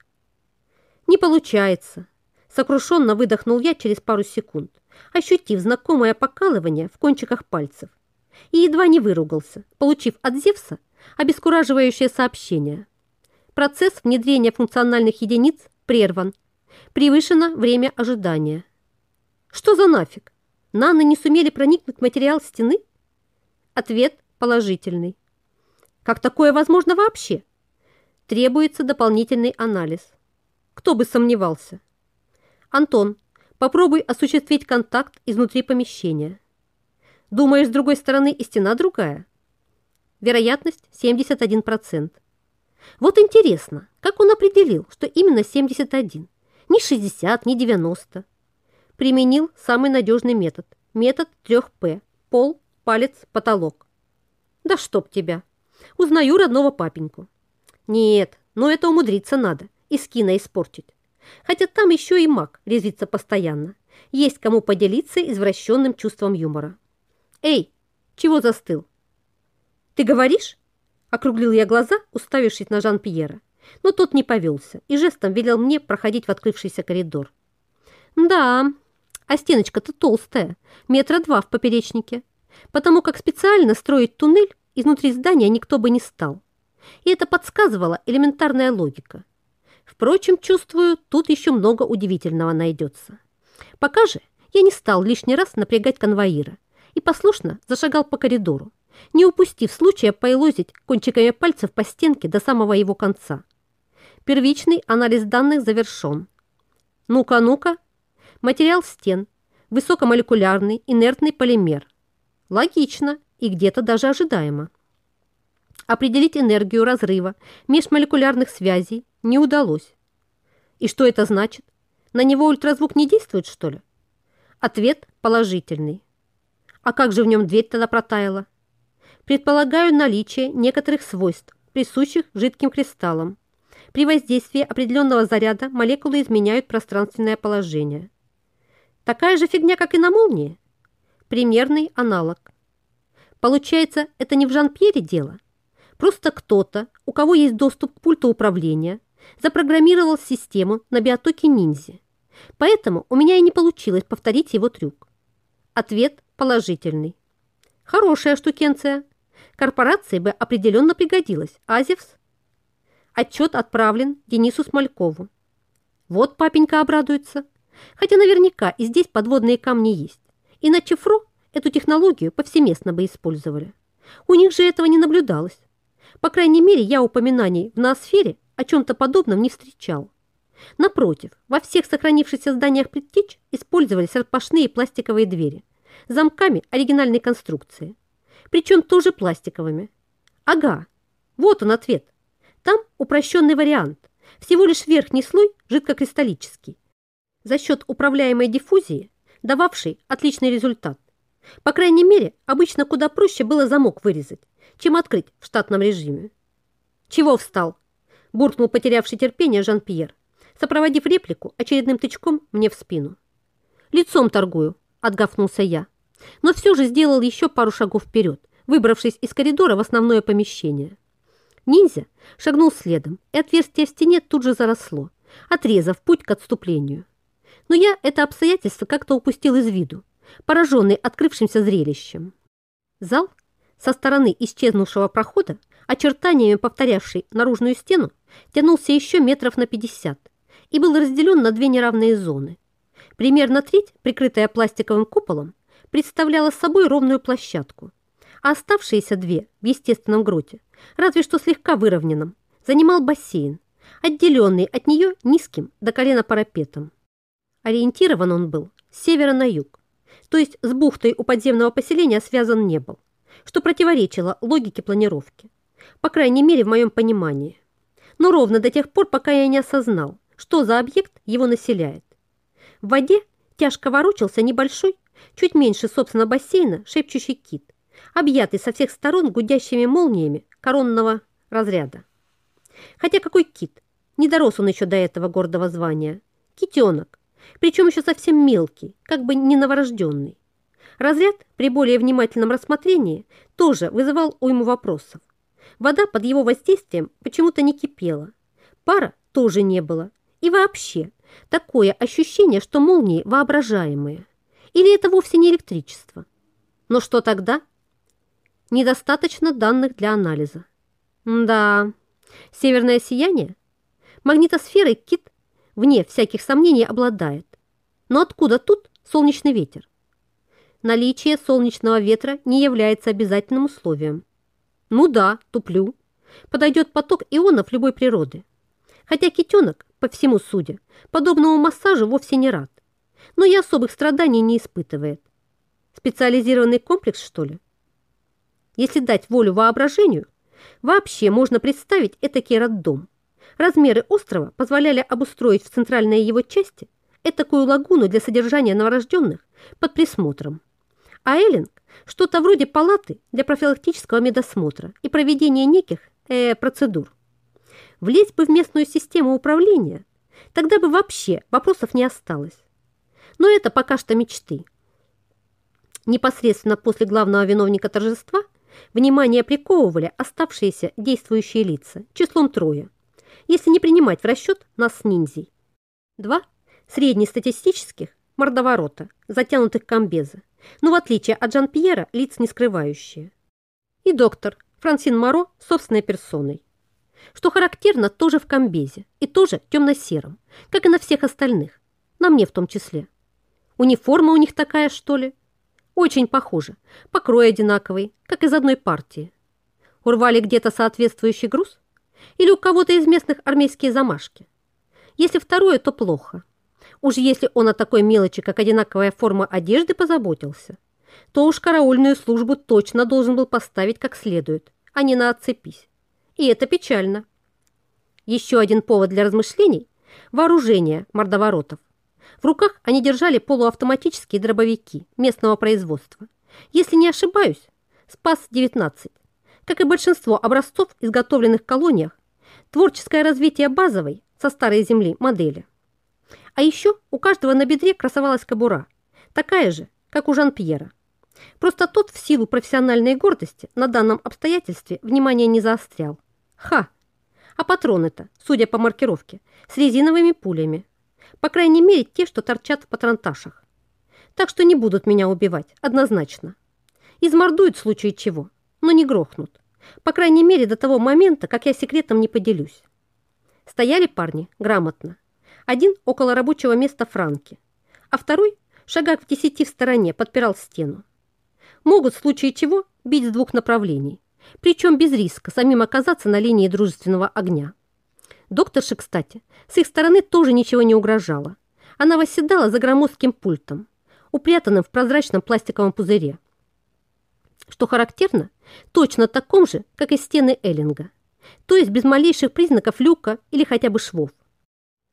A: Не получается. Сокрушенно выдохнул я через пару секунд, ощутив знакомое покалывание в кончиках пальцев. И едва не выругался, получив от Зевса обескураживающее сообщение. Процесс внедрения функциональных единиц прерван. Превышено время ожидания. Что за нафиг? Наны не сумели проникнуть в материал стены? Ответ положительный. Как такое возможно вообще? Требуется дополнительный анализ. Кто бы сомневался. Антон, попробуй осуществить контакт изнутри помещения. Думаешь, с другой стороны и стена другая? Вероятность 71%. Вот интересно, как он определил, что именно 71? Ни 60, ни 90. Применил самый надежный метод. Метод 3П. Пол, палец, потолок. Да чтоб тебя. Узнаю родного папеньку. Нет, но это умудриться надо. И скина испортить. Хотя там еще и маг резвится постоянно. Есть кому поделиться извращенным чувством юмора. Эй, чего застыл? Ты говоришь? Округлил я глаза, уставившись на Жан-Пьера. Но тот не повелся и жестом велел мне проходить в открывшийся коридор. Да, а стеночка-то толстая, метра два в поперечнике потому как специально строить туннель изнутри здания никто бы не стал. И это подсказывала элементарная логика. Впрочем, чувствую, тут еще много удивительного найдется. Пока же я не стал лишний раз напрягать конвоира и послушно зашагал по коридору, не упустив случая поелозить кончиками пальцев по стенке до самого его конца. Первичный анализ данных завершен. Ну-ка, ну-ка. Материал стен. Высокомолекулярный инертный полимер. Логично и где-то даже ожидаемо. Определить энергию разрыва межмолекулярных связей не удалось. И что это значит? На него ультразвук не действует, что ли? Ответ положительный. А как же в нем дверь тогда протаяла? Предполагаю наличие некоторых свойств, присущих жидким кристаллам. При воздействии определенного заряда молекулы изменяют пространственное положение. Такая же фигня, как и на молнии? примерный аналог. Получается, это не в Жан-Пьере дело. Просто кто-то, у кого есть доступ к пульту управления, запрограммировал систему на биотоке ниндзи. Поэтому у меня и не получилось повторить его трюк. Ответ положительный. Хорошая штукенция. Корпорации бы определенно пригодилась. Азевс. Отчет отправлен Денису Смолькову. Вот папенька обрадуется. Хотя наверняка и здесь подводные камни есть. Иначе ФРО эту технологию повсеместно бы использовали. У них же этого не наблюдалось. По крайней мере, я упоминаний в ноосфере о чем-то подобном не встречал. Напротив, во всех сохранившихся зданиях предтеч использовались распашные пластиковые двери замками оригинальной конструкции. Причем тоже пластиковыми. Ага, вот он ответ. Там упрощенный вариант. Всего лишь верхний слой жидкокристаллический. За счет управляемой диффузии дававший отличный результат. По крайней мере, обычно куда проще было замок вырезать, чем открыть в штатном режиме. «Чего встал?» – буркнул потерявший терпение Жан-Пьер, сопроводив реплику очередным тычком мне в спину. «Лицом торгую», отгафнулся я, но все же сделал еще пару шагов вперед, выбравшись из коридора в основное помещение. Ниндзя шагнул следом, и отверстие в стене тут же заросло, отрезав путь к отступлению. Но я это обстоятельство как-то упустил из виду, пораженный открывшимся зрелищем. Зал со стороны исчезнувшего прохода, очертаниями повторявший наружную стену, тянулся еще метров на 50 и был разделен на две неравные зоны. Примерно треть, прикрытая пластиковым куполом, представляла собой ровную площадку, а оставшиеся две в естественном гроте, разве что слегка выровненном, занимал бассейн, отделенный от нее низким до колена парапетом. Ориентирован он был с севера на юг, то есть с бухтой у подземного поселения связан не был, что противоречило логике планировки, по крайней мере в моем понимании. Но ровно до тех пор, пока я не осознал, что за объект его населяет. В воде тяжко ворочался небольшой, чуть меньше, собственно, бассейна, шепчущий кит, объятый со всех сторон гудящими молниями коронного разряда. Хотя какой кит? Не дорос он еще до этого гордого звания. Китенок, причем еще совсем мелкий, как бы не новорожденный. Разряд при более внимательном рассмотрении тоже вызывал уйму вопросов. Вода под его воздействием почему-то не кипела. Пара тоже не было. И вообще, такое ощущение, что молнии воображаемые. Или это вовсе не электричество? Но что тогда? Недостаточно данных для анализа. Да, северное сияние? Магнитосферой кит, вне всяких сомнений, обладает. Но откуда тут солнечный ветер? Наличие солнечного ветра не является обязательным условием. Ну да, туплю. Подойдет поток ионов любой природы. Хотя китенок, по всему судя, подобному массажу вовсе не рад. Но и особых страданий не испытывает. Специализированный комплекс, что ли? Если дать волю воображению, вообще можно представить этакий роддом. Размеры острова позволяли обустроить в центральной его части этакую лагуну для содержания новорожденных под присмотром. А Эллинг – что-то вроде палаты для профилактического медосмотра и проведения неких э, процедур. Влезть бы в местную систему управления, тогда бы вообще вопросов не осталось. Но это пока что мечты. Непосредственно после главного виновника торжества внимание приковывали оставшиеся действующие лица, числом трое, если не принимать в расчет нас с ниндзей. Два среднестатистических мордоворота, затянутых комбеза, но в отличие от Жан-Пьера лиц не скрывающие. И доктор Франсин Моро собственной персоной. Что характерно тоже в комбезе и тоже темно-сером, как и на всех остальных, на мне в том числе. Униформа у них такая, что ли? Очень похоже. Покрой одинаковый, как из одной партии. Урвали где-то соответствующий груз? Или у кого-то из местных армейские замашки? Если второе, то плохо. Уж если он о такой мелочи, как одинаковая форма одежды, позаботился, то уж караульную службу точно должен был поставить как следует, а не на отцепись. И это печально. Еще один повод для размышлений – вооружение мордоворотов. В руках они держали полуавтоматические дробовики местного производства. Если не ошибаюсь, СПАС-19. Как и большинство образцов, изготовленных в колониях, творческое развитие базовой со старой земли модели. А еще у каждого на бедре красовалась кобура, такая же, как у Жан-Пьера. Просто тот в силу профессиональной гордости на данном обстоятельстве внимание не заострял. Ха! А патроны-то, судя по маркировке, с резиновыми пулями, по крайней мере, те, что торчат в патронташах. Так что не будут меня убивать, однозначно. Измордуют в случае чего, но не грохнут. По крайней мере, до того момента, как я секретом не поделюсь. Стояли парни грамотно. Один около рабочего места Франки, а второй, шагах в десяти в стороне, подпирал стену. Могут в случае чего бить с двух направлений, причем без риска самим оказаться на линии дружественного огня. Докторше, кстати, с их стороны тоже ничего не угрожало. Она восседала за громоздким пультом, упрятанным в прозрачном пластиковом пузыре. Что характерно, точно таком же, как и стены Эллинга, то есть без малейших признаков люка или хотя бы швов.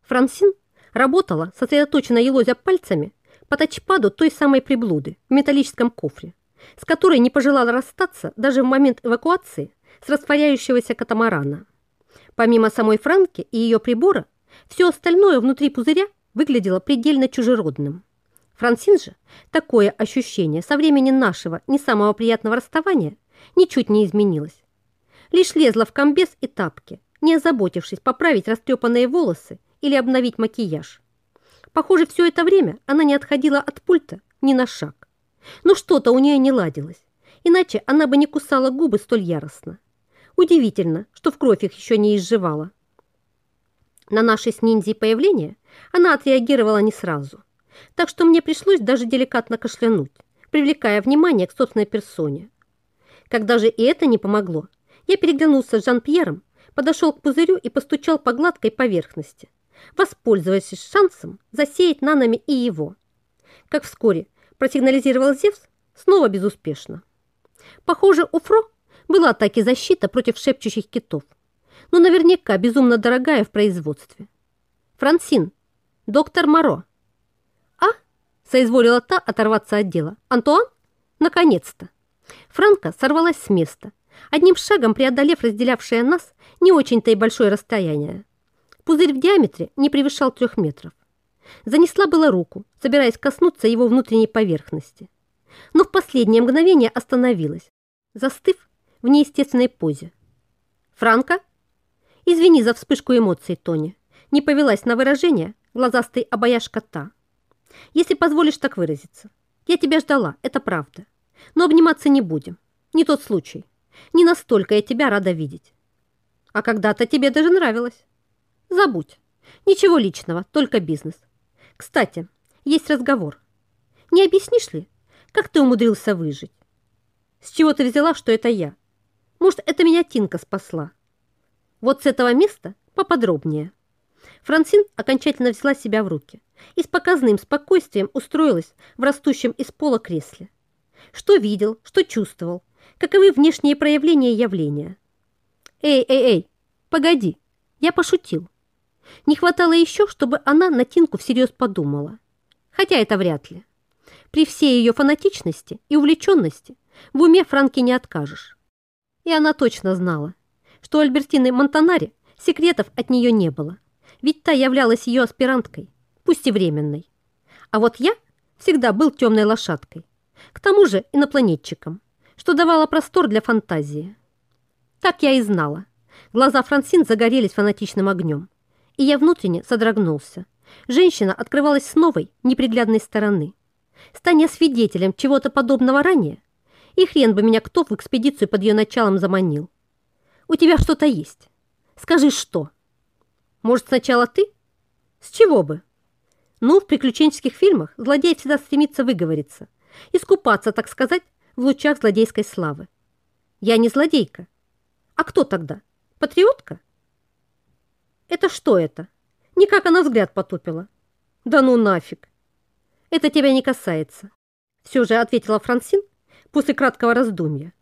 A: Франсин работала, сосредоточенно елозя пальцами, по тачпаду той самой приблуды в металлическом кофре, с которой не пожелала расстаться даже в момент эвакуации с растворяющегося катамарана. Помимо самой Франки и ее прибора, все остальное внутри пузыря выглядело предельно чужеродным. Франсин же такое ощущение со времени нашего не самого приятного расставания ничуть не изменилось. Лишь лезла в комбез и тапки, не озаботившись поправить растрепанные волосы или обновить макияж. Похоже, все это время она не отходила от пульта ни на шаг. Но что-то у нее не ладилось, иначе она бы не кусала губы столь яростно. Удивительно, что в кровь их еще не изживала. На наше с ниндзей появление она отреагировала не сразу, так что мне пришлось даже деликатно кашлянуть, привлекая внимание к собственной персоне. Когда же и это не помогло, я переглянулся с Жан-Пьером, подошел к пузырю и постучал по гладкой поверхности, воспользовавшись шансом засеять нанами и его. Как вскоре просигнализировал Зевс, снова безуспешно. Похоже, у Была таки защита против шепчущих китов, но наверняка безумно дорогая в производстве. Франсин, доктор Моро. А? Соизволила та оторваться от дела. Антуан? Наконец-то. Франка сорвалась с места, одним шагом преодолев разделявшее нас не очень-то и большое расстояние. Пузырь в диаметре не превышал трех метров. Занесла была руку, собираясь коснуться его внутренней поверхности. Но в последнее мгновение остановилась, застыв в неестественной позе. «Франко?» «Извини за вспышку эмоций, Тони. Не повелась на выражение глазастый обаяш кота. Если позволишь так выразиться. Я тебя ждала, это правда. Но обниматься не будем. Не тот случай. Не настолько я тебя рада видеть. А когда-то тебе даже нравилось. Забудь. Ничего личного, только бизнес. Кстати, есть разговор. Не объяснишь ли, как ты умудрился выжить? С чего ты взяла, что это я? Может, это меня Тинка спасла? Вот с этого места поподробнее. Франсин окончательно взяла себя в руки и с показным спокойствием устроилась в растущем из пола кресле. Что видел, что чувствовал, каковы внешние проявления явления. «Эй, эй, эй, погоди, я пошутил». Не хватало еще, чтобы она на Тинку всерьез подумала. Хотя это вряд ли. При всей ее фанатичности и увлеченности в уме Франки не откажешь. И она точно знала, что у Альбертины Монтанари секретов от нее не было, ведь та являлась ее аспиранткой, пусть и временной. А вот я всегда был темной лошадкой, к тому же инопланетчиком, что давало простор для фантазии. Так я и знала. Глаза Франсин загорелись фанатичным огнем, и я внутренне содрогнулся. Женщина открывалась с новой, неприглядной стороны. Станя свидетелем чего-то подобного ранее, и хрен бы меня кто в экспедицию под ее началом заманил. У тебя что-то есть. Скажи, что? Может, сначала ты? С чего бы? Ну, в приключенческих фильмах злодей всегда стремится выговориться, искупаться, так сказать, в лучах злодейской славы. Я не злодейка. А кто тогда? Патриотка? Это что это? Никак она взгляд потупила. Да ну нафиг. Это тебя не касается. Все же ответила Франсин после краткого раздумья.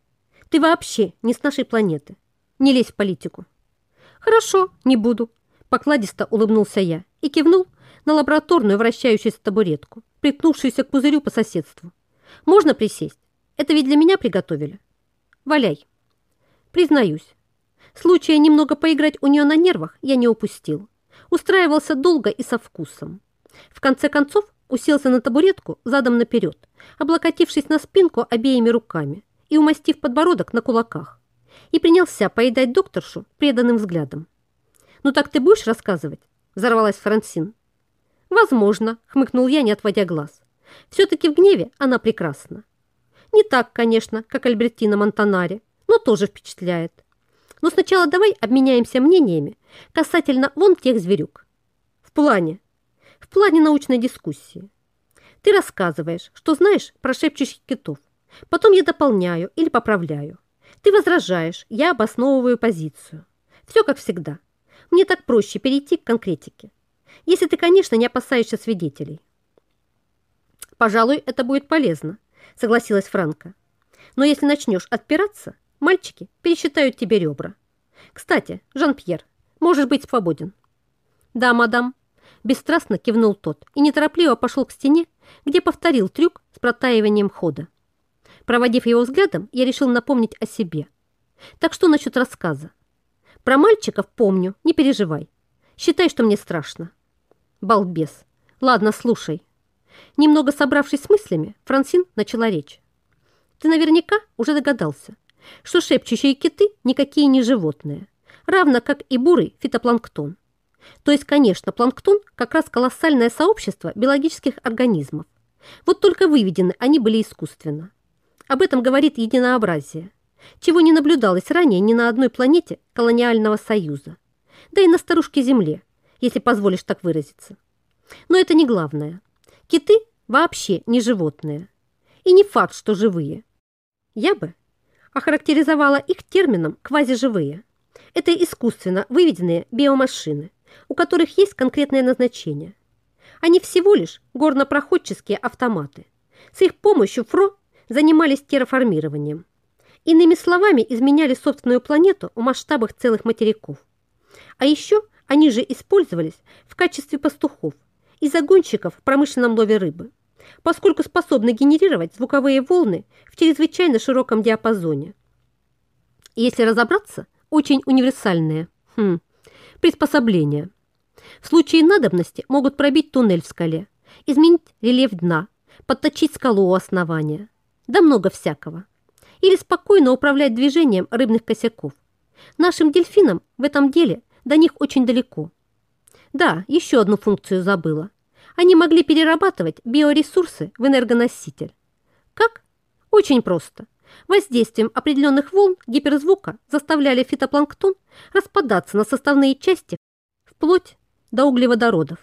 A: Ты вообще не с нашей планеты. Не лезь в политику. Хорошо, не буду. Покладисто улыбнулся я и кивнул на лабораторную вращающуюся табуретку, приткнувшуюся к пузырю по соседству. Можно присесть? Это ведь для меня приготовили. Валяй. Признаюсь, случая немного поиграть у нее на нервах я не упустил. Устраивался долго и со вкусом. В конце концов уселся на табуретку задом наперед, облокотившись на спинку обеими руками и умастив подбородок на кулаках, и принялся поедать докторшу преданным взглядом. «Ну так ты будешь рассказывать?» – взорвалась Франсин. «Возможно», – хмыкнул я, не отводя глаз. «Все-таки в гневе она прекрасна. Не так, конечно, как Альбертина Монтанари, но тоже впечатляет. Но сначала давай обменяемся мнениями касательно вон тех зверюк. В плане, в плане научной дискуссии. Ты рассказываешь, что знаешь про шепчущих китов. Потом я дополняю или поправляю. Ты возражаешь, я обосновываю позицию. Все как всегда. Мне так проще перейти к конкретике. Если ты, конечно, не опасаешься свидетелей. Пожалуй, это будет полезно, согласилась Франка. Но если начнешь отпираться, мальчики пересчитают тебе ребра. Кстати, Жан-Пьер, можешь быть свободен. Да, мадам, бесстрастно кивнул тот и неторопливо пошел к стене, где повторил трюк с протаиванием хода. Проводив его взглядом, я решил напомнить о себе. Так что насчет рассказа? Про мальчиков помню, не переживай. Считай, что мне страшно. Балбес. Ладно, слушай. Немного собравшись с мыслями, Франсин начала речь. Ты наверняка уже догадался, что шепчущие киты никакие не животные, равно как и бурый фитопланктон. То есть, конечно, планктон как раз колоссальное сообщество биологических организмов. Вот только выведены они были искусственно. Об этом говорит единообразие, чего не наблюдалось ранее ни на одной планете колониального союза, да и на старушке Земле, если позволишь так выразиться. Но это не главное. Киты вообще не животные. И не факт, что живые. Я бы охарактеризовала их термином «квазиживые». Это искусственно выведенные биомашины, у которых есть конкретное назначение. Они всего лишь горнопроходческие автоматы. С их помощью ФРО занимались терраформированием. Иными словами, изменяли собственную планету в масштабах целых материков. А еще они же использовались в качестве пастухов и загонщиков в промышленном лове рыбы, поскольку способны генерировать звуковые волны в чрезвычайно широком диапазоне. если разобраться, очень универсальные хм, приспособления. В случае надобности могут пробить туннель в скале, изменить рельеф дна, подточить скалу у основания. Да много всякого. Или спокойно управлять движением рыбных косяков. Нашим дельфинам в этом деле до них очень далеко. Да, еще одну функцию забыла. Они могли перерабатывать биоресурсы в энергоноситель. Как? Очень просто. Воздействием определенных волн гиперзвука заставляли фитопланктон распадаться на составные части вплоть до углеводородов.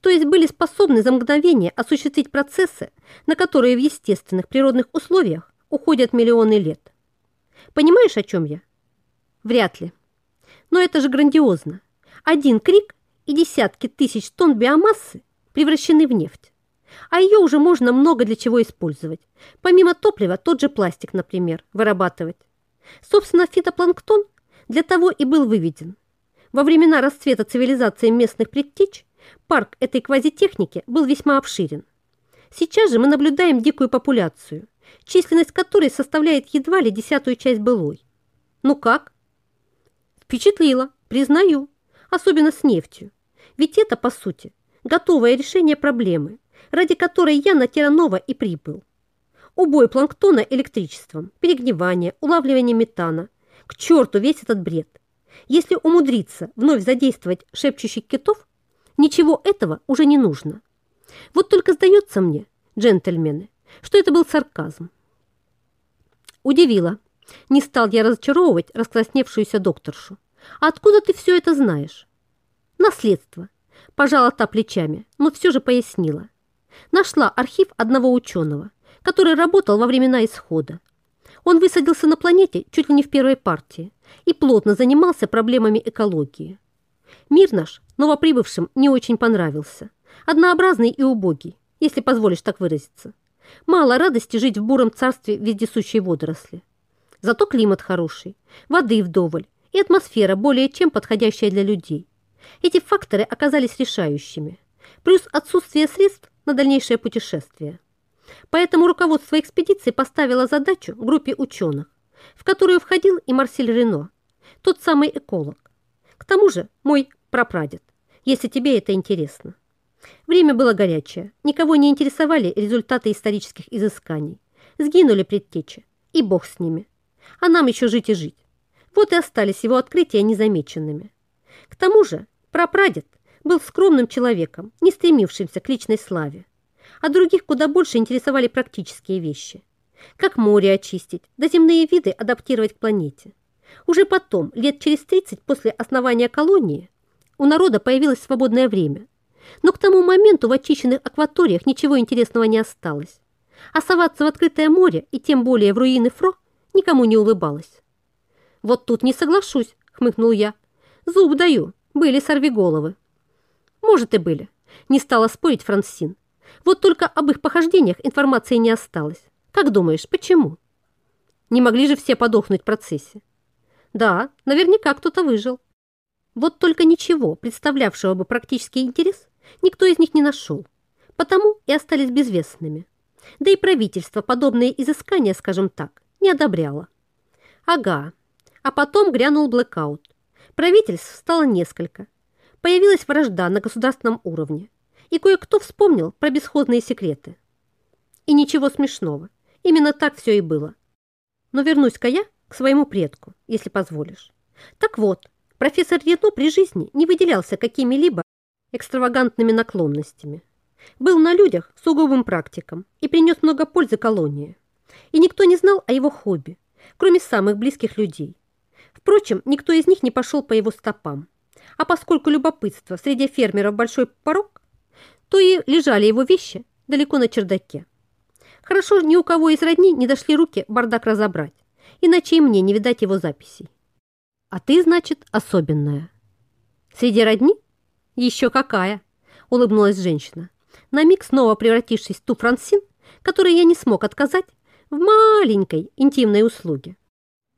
A: То есть были способны за мгновение осуществить процессы, на которые в естественных природных условиях уходят миллионы лет. Понимаешь, о чем я? Вряд ли. Но это же грандиозно. Один крик и десятки тысяч тонн биомассы превращены в нефть. А ее уже можно много для чего использовать. Помимо топлива, тот же пластик, например, вырабатывать. Собственно, фитопланктон для того и был выведен. Во времена расцвета цивилизации местных предтеч парк этой квазитехники был весьма обширен. Сейчас же мы наблюдаем дикую популяцию, численность которой составляет едва ли десятую часть былой. Ну как? Впечатлило, признаю, особенно с нефтью. Ведь это, по сути, готовое решение проблемы, ради которой я на Теранова и прибыл. Убой планктона электричеством, перегнивание, улавливание метана. К черту весь этот бред. Если умудриться вновь задействовать шепчущих китов, ничего этого уже не нужно. Вот только сдается мне, джентльмены, что это был сарказм. Удивило. Не стал я разочаровывать раскрасневшуюся докторшу. А откуда ты все это знаешь? Наследство. Пожала та плечами, но все же пояснила. Нашла архив одного ученого, который работал во времена исхода. Он высадился на планете чуть ли не в первой партии и плотно занимался проблемами экологии. Мир наш новоприбывшим не очень понравился. Однообразный и убогий, если позволишь так выразиться. Мало радости жить в буром царстве вездесущей водоросли. Зато климат хороший, воды вдоволь и атмосфера более чем подходящая для людей. Эти факторы оказались решающими. Плюс отсутствие средств на дальнейшее путешествие. Поэтому руководство экспедиции поставило задачу группе ученых, в которую входил и Марсель Рено, тот самый эколог. К тому же мой прапрадед, если тебе это интересно. Время было горячее, никого не интересовали результаты исторических изысканий. Сгинули предтечи, и бог с ними. А нам еще жить и жить. Вот и остались его открытия незамеченными. К тому же прапрадед был скромным человеком, не стремившимся к личной славе а других куда больше интересовали практические вещи. Как море очистить, да земные виды адаптировать к планете. Уже потом, лет через 30 после основания колонии, у народа появилось свободное время. Но к тому моменту в очищенных акваториях ничего интересного не осталось. А соваться в открытое море и тем более в руины Фро никому не улыбалось. «Вот тут не соглашусь», — хмыкнул я. «Зуб даю, были сорвиголовы». «Может, и были», — не стала спорить Франсин. Вот только об их похождениях информации не осталось. Как думаешь, почему? Не могли же все подохнуть в процессе? Да, наверняка кто-то выжил. Вот только ничего, представлявшего бы практический интерес, никто из них не нашел. Потому и остались безвестными. Да и правительство подобные изыскания, скажем так, не одобряло. Ага. А потом грянул блэкаут. Правительств стало несколько. Появилась вражда на государственном уровне И кое-кто вспомнил про бесходные секреты. И ничего смешного. Именно так все и было. Но вернусь-ка я к своему предку, если позволишь. Так вот, профессор Рено при жизни не выделялся какими-либо экстравагантными наклонностями. Был на людях сугубым практиком и принес много пользы колонии. И никто не знал о его хобби, кроме самых близких людей. Впрочем, никто из них не пошел по его стопам. А поскольку любопытство среди фермеров большой порог, то и лежали его вещи далеко на чердаке. Хорошо, ни у кого из родни не дошли руки бардак разобрать, иначе и мне не видать его записей. А ты, значит, особенная. Среди родни? Еще какая, улыбнулась женщина, на миг снова превратившись в ту Франсин, которой я не смог отказать в маленькой интимной услуге.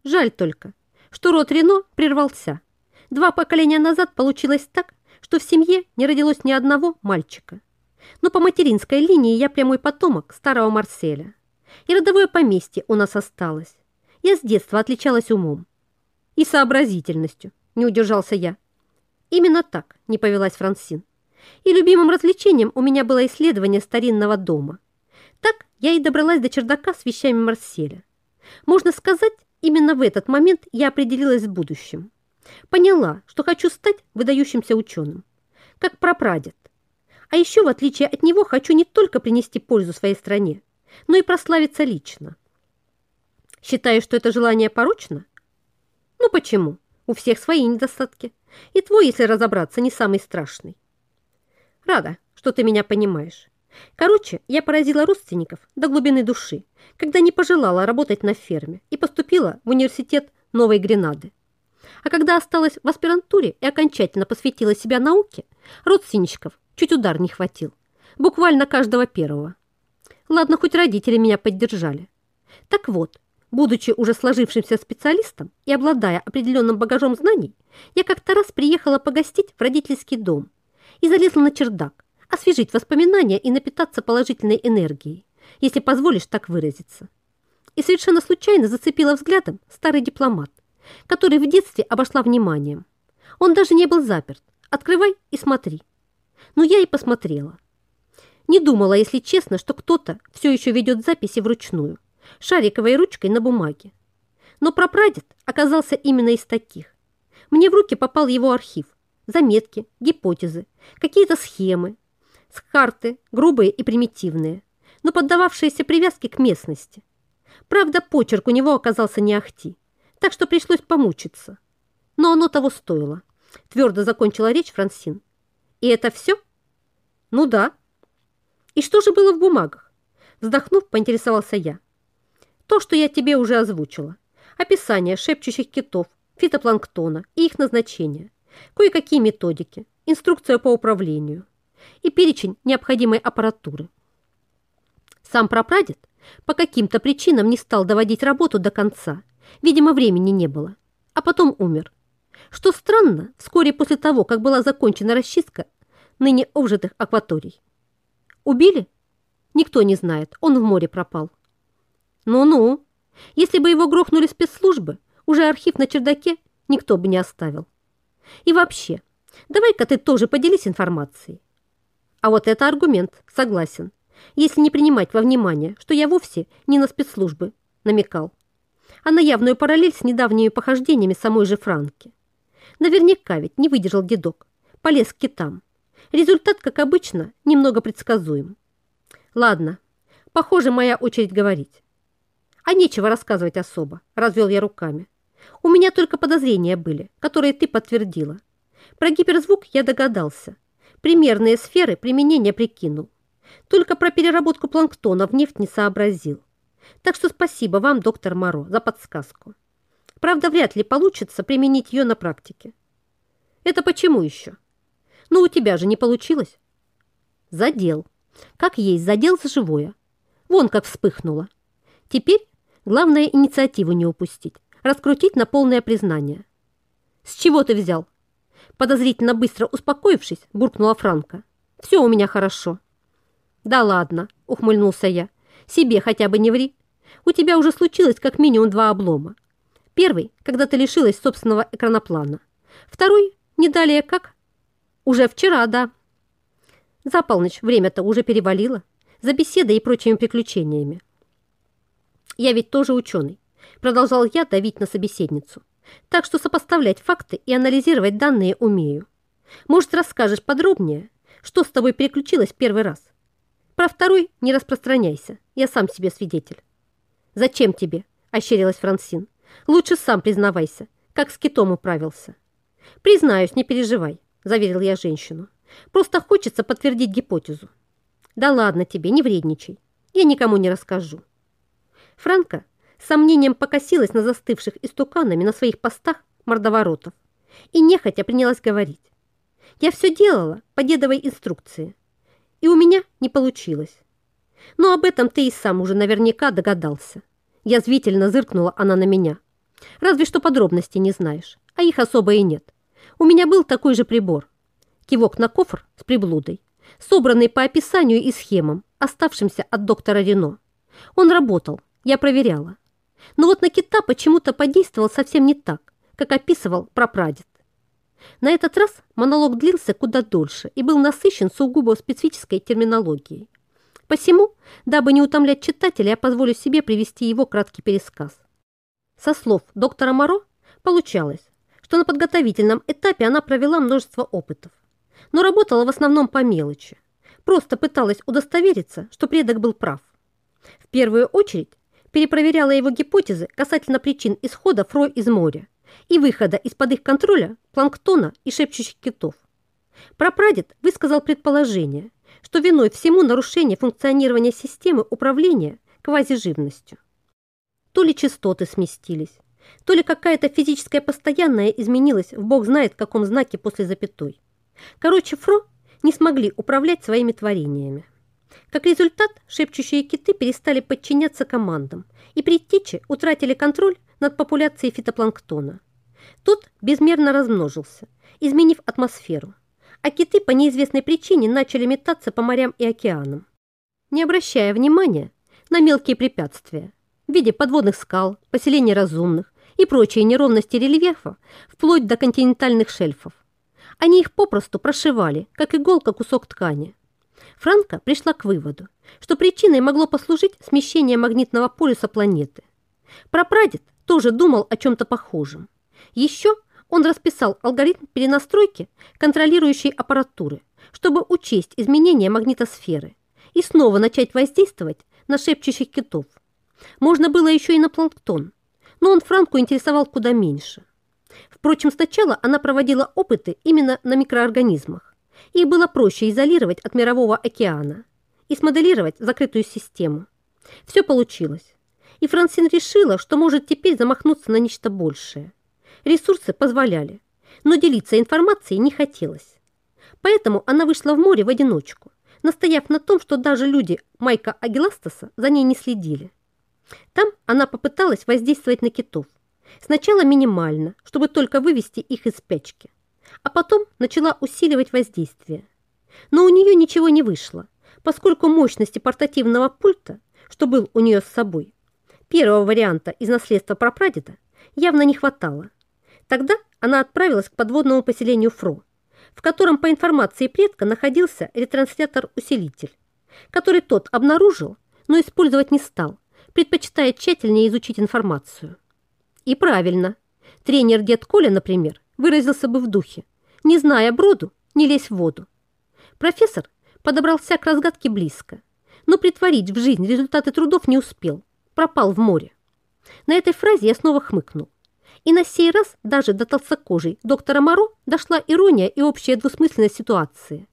A: Жаль только, что род Рено прервался. Два поколения назад получилось так, что в семье не родилось ни одного мальчика. Но по материнской линии я прямой потомок старого Марселя. И родовое поместье у нас осталось. Я с детства отличалась умом. И сообразительностью, не удержался я. Именно так не повелась Франсин. И любимым развлечением у меня было исследование старинного дома. Так я и добралась до чердака с вещами Марселя. Можно сказать, именно в этот момент я определилась с будущим. Поняла, что хочу стать выдающимся ученым, как прапрадед. А еще, в отличие от него, хочу не только принести пользу своей стране, но и прославиться лично. Считаю, что это желание порочно? Ну почему? У всех свои недостатки. И твой, если разобраться, не самый страшный. Рада, что ты меня понимаешь. Короче, я поразила родственников до глубины души, когда не пожелала работать на ферме и поступила в университет Новой Гренады. А когда осталась в аспирантуре и окончательно посвятила себя науке, родственничков чуть удар не хватил. Буквально каждого первого. Ладно, хоть родители меня поддержали. Так вот, будучи уже сложившимся специалистом и обладая определенным багажом знаний, я как-то раз приехала погостить в родительский дом и залезла на чердак, освежить воспоминания и напитаться положительной энергией, если позволишь так выразиться. И совершенно случайно зацепила взглядом старый дипломат, который в детстве обошла вниманием. Он даже не был заперт. Открывай и смотри. Ну, я и посмотрела. Не думала, если честно, что кто-то все еще ведет записи вручную, шариковой ручкой на бумаге. Но прапрадед оказался именно из таких. Мне в руки попал его архив, заметки, гипотезы, какие-то схемы, карты, грубые и примитивные, но поддававшиеся привязке к местности. Правда, почерк у него оказался не ахти так что пришлось помучиться. Но оно того стоило. Твердо закончила речь Франсин. И это все? Ну да. И что же было в бумагах? Вздохнув, поинтересовался я. То, что я тебе уже озвучила. Описание шепчущих китов, фитопланктона и их назначения. Кое-какие методики, инструкция по управлению и перечень необходимой аппаратуры. Сам прапрадед по каким-то причинам не стал доводить работу до конца Видимо, времени не было. А потом умер. Что странно, вскоре после того, как была закончена расчистка ныне обжитых акваторий. Убили? Никто не знает, он в море пропал. Ну-ну, если бы его грохнули спецслужбы, уже архив на чердаке никто бы не оставил. И вообще, давай-ка ты тоже поделись информацией. А вот это аргумент, согласен, если не принимать во внимание, что я вовсе не на спецслужбы намекал а на явную параллель с недавними похождениями самой же Франки. Наверняка ведь не выдержал дедок, полез к китам. Результат, как обычно, немного предсказуем. Ладно, похоже, моя очередь говорить. А нечего рассказывать особо, развел я руками. У меня только подозрения были, которые ты подтвердила. Про гиперзвук я догадался. Примерные сферы применения прикинул. Только про переработку планктона в нефть не сообразил. Так что спасибо вам, доктор Моро, за подсказку. Правда, вряд ли получится применить ее на практике. Это почему еще? Ну, у тебя же не получилось. Задел. Как есть, задел за живое. Вон как вспыхнуло. Теперь главное инициативу не упустить. Раскрутить на полное признание. С чего ты взял? Подозрительно быстро успокоившись, буркнула Франка. Все у меня хорошо. Да ладно, ухмыльнулся я. Себе хотя бы не ври. У тебя уже случилось как минимум два облома. Первый, когда ты лишилась собственного экраноплана. Второй, не далее как? Уже вчера, да. За полночь время-то уже перевалило, за беседой и прочими приключениями. Я ведь тоже ученый, продолжал я давить на собеседницу, так что сопоставлять факты и анализировать данные умею. Может, расскажешь подробнее, что с тобой переключилось первый раз? Про второй не распространяйся, я сам себе свидетель. Зачем тебе? Ощерилась Франсин. Лучше сам признавайся, как с китом управился. Признаюсь, не переживай, заверил я женщину. Просто хочется подтвердить гипотезу. Да ладно тебе, не вредничай. Я никому не расскажу. Франка с сомнением покосилась на застывших истуканами на своих постах мордоворотов и нехотя принялась говорить. Я все делала по дедовой инструкции, и у меня не получилось. Но об этом ты и сам уже наверняка догадался. Язвительно зыркнула она на меня. Разве что подробностей не знаешь, а их особо и нет. У меня был такой же прибор. Кивок на кофр с приблудой, собранный по описанию и схемам, оставшимся от доктора Рено. Он работал, я проверяла. Но вот на кита почему-то подействовал совсем не так, как описывал прапрадед. На этот раз монолог длился куда дольше и был насыщен сугубо специфической терминологией. Посему, дабы не утомлять читателя, я позволю себе привести его краткий пересказ. Со слов доктора Моро получалось, что на подготовительном этапе она провела множество опытов, но работала в основном по мелочи. Просто пыталась удостовериться, что предок был прав. В первую очередь перепроверяла его гипотезы касательно причин исхода Фро из моря и выхода из-под их контроля планктона и шепчущих китов. Прапрадед высказал предположение, что виной всему нарушение функционирования системы управления квазиживностью. То ли частоты сместились, то ли какая-то физическая постоянная изменилась в бог знает каком знаке после запятой. Короче, Фро не смогли управлять своими творениями. Как результат, шепчущие киты перестали подчиняться командам и предтечи утратили контроль над популяцией фитопланктона. Тот безмерно размножился, изменив атмосферу, а киты по неизвестной причине начали метаться по морям и океанам, не обращая внимания на мелкие препятствия в виде подводных скал, поселений разумных и прочие неровности рельефа вплоть до континентальных шельфов. Они их попросту прошивали, как иголка кусок ткани. Франко пришла к выводу, что причиной могло послужить смещение магнитного полюса планеты. Прапрадед тоже думал о чем-то похожем. Еще он расписал алгоритм перенастройки контролирующей аппаратуры, чтобы учесть изменения магнитосферы и снова начать воздействовать на шепчущих китов. Можно было еще и на планктон, но он Франку интересовал куда меньше. Впрочем, сначала она проводила опыты именно на микроорганизмах. Их было проще изолировать от мирового океана и смоделировать закрытую систему. Все получилось. И Франсин решила, что может теперь замахнуться на нечто большее. Ресурсы позволяли, но делиться информацией не хотелось. Поэтому она вышла в море в одиночку, настояв на том, что даже люди Майка Агиластаса за ней не следили. Там она попыталась воздействовать на китов. Сначала минимально, чтобы только вывести их из спячки, а потом начала усиливать воздействие. Но у нее ничего не вышло, поскольку мощности портативного пульта, что был у нее с собой, первого варианта из наследства прапрадеда, явно не хватало. Тогда она отправилась к подводному поселению Фро, в котором, по информации предка, находился ретранслятор-усилитель, который тот обнаружил, но использовать не стал, предпочитая тщательнее изучить информацию. И правильно. Тренер дед Коля, например, выразился бы в духе. Не зная броду, не лезь в воду. Профессор подобрался к разгадке близко, но притворить в жизнь результаты трудов не успел, пропал в море. На этой фразе я снова хмыкнул. И на сей раз даже до толстокожей доктора Моро дошла ирония и общая двусмысленность ситуации.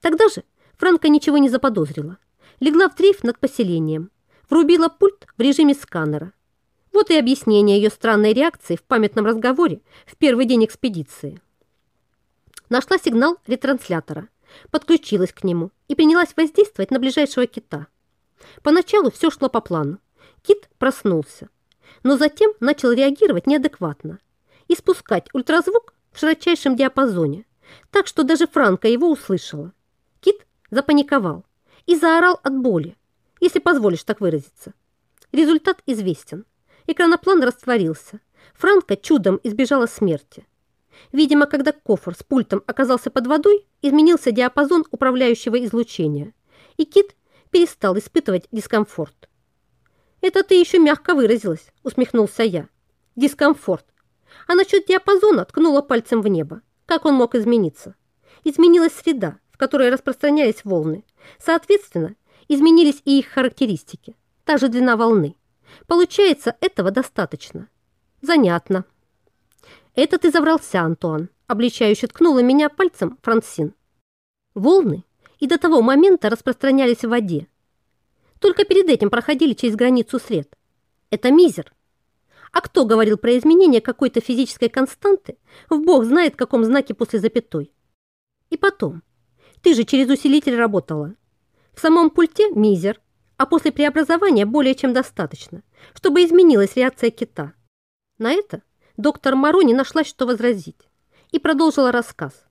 A: Тогда же Франка ничего не заподозрила. Легла в дрейф над поселением, врубила пульт в режиме сканера. Вот и объяснение ее странной реакции в памятном разговоре в первый день экспедиции. Нашла сигнал ретранслятора, подключилась к нему и принялась воздействовать на ближайшего кита. Поначалу все шло по плану. Кит проснулся, но затем начал реагировать неадекватно и спускать ультразвук в широчайшем диапазоне, так что даже Франка его услышала. Кит запаниковал и заорал от боли, если позволишь так выразиться. Результат известен. Экраноплан растворился. Франка чудом избежала смерти. Видимо, когда кофр с пультом оказался под водой, изменился диапазон управляющего излучения, и Кит перестал испытывать дискомфорт. «Это ты еще мягко выразилась», — усмехнулся я. «Дискомфорт. А насчет диапазона ткнула пальцем в небо. Как он мог измениться? Изменилась среда, в которой распространялись волны. Соответственно, изменились и их характеристики. Та же длина волны. Получается, этого достаточно. Занятно. Это ты заврался, Антуан, обличающе ткнула меня пальцем Франсин. Волны и до того момента распространялись в воде. Только перед этим проходили через границу сред. Это мизер. А кто говорил про изменение какой-то физической константы, в бог знает каком знаке после запятой? И потом, ты же через усилитель работала. В самом пульте мизер, а после преобразования более чем достаточно, чтобы изменилась реакция кита. На это доктор Марони нашла, что возразить, и продолжила рассказ.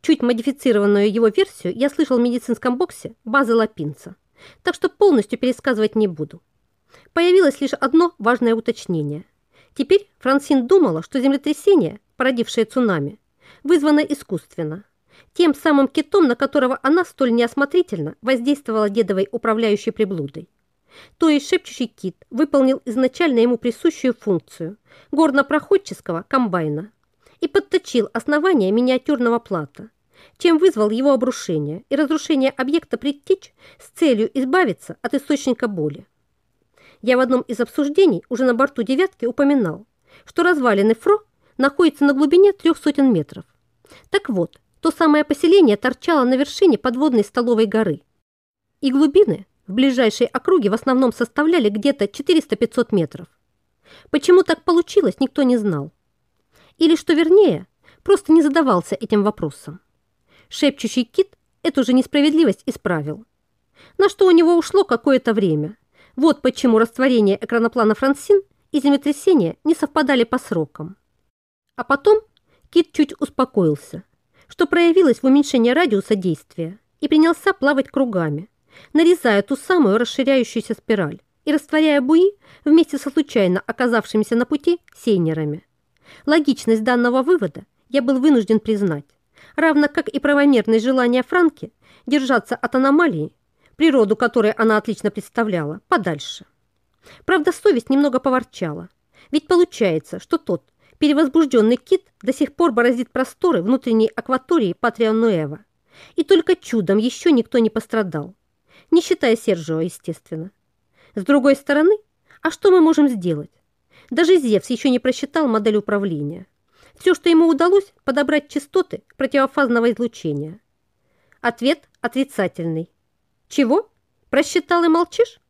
A: Чуть модифицированную его версию я слышал в медицинском боксе базы Лапинца, так что полностью пересказывать не буду. Появилось лишь одно важное уточнение. Теперь Франсин думала, что землетрясение, породившее цунами, вызвано искусственно, тем самым китом, на которого она столь неосмотрительно воздействовала дедовой управляющей приблудой. То есть шепчущий кит выполнил изначально ему присущую функцию горнопроходческого комбайна и подточил основание миниатюрного плата, чем вызвал его обрушение и разрушение объекта предтеч с целью избавиться от источника боли. Я в одном из обсуждений уже на борту «девятки» упоминал, что развалины ФРО находятся на глубине трех сотен метров. Так вот, то самое поселение торчало на вершине подводной столовой горы. И глубины в ближайшей округе в основном составляли где-то 400-500 метров. Почему так получилось, никто не знал. Или, что вернее, просто не задавался этим вопросом. Шепчущий кит эту же несправедливость исправил. На что у него ушло какое-то время. Вот почему растворение экраноплана Франсин и землетрясение не совпадали по срокам. А потом кит чуть успокоился, что проявилось в уменьшении радиуса действия и принялся плавать кругами, нарезая ту самую расширяющуюся спираль и растворяя буи вместе со случайно оказавшимися на пути сейнерами. Логичность данного вывода я был вынужден признать, равно как и правомерность желания Франки держаться от аномалии, природу которой она отлично представляла, подальше. Правда, совесть немного поворчала, ведь получается, что тот перевозбужденный кит до сих пор бороздит просторы внутренней акватории Патрион-Нуэва, и только чудом еще никто не пострадал, не считая Сержио, естественно. С другой стороны, а что мы можем сделать? Даже Зевс еще не просчитал модель управления. Все, что ему удалось, подобрать частоты противофазного излучения. Ответ отрицательный. Чего? Просчитал и молчишь?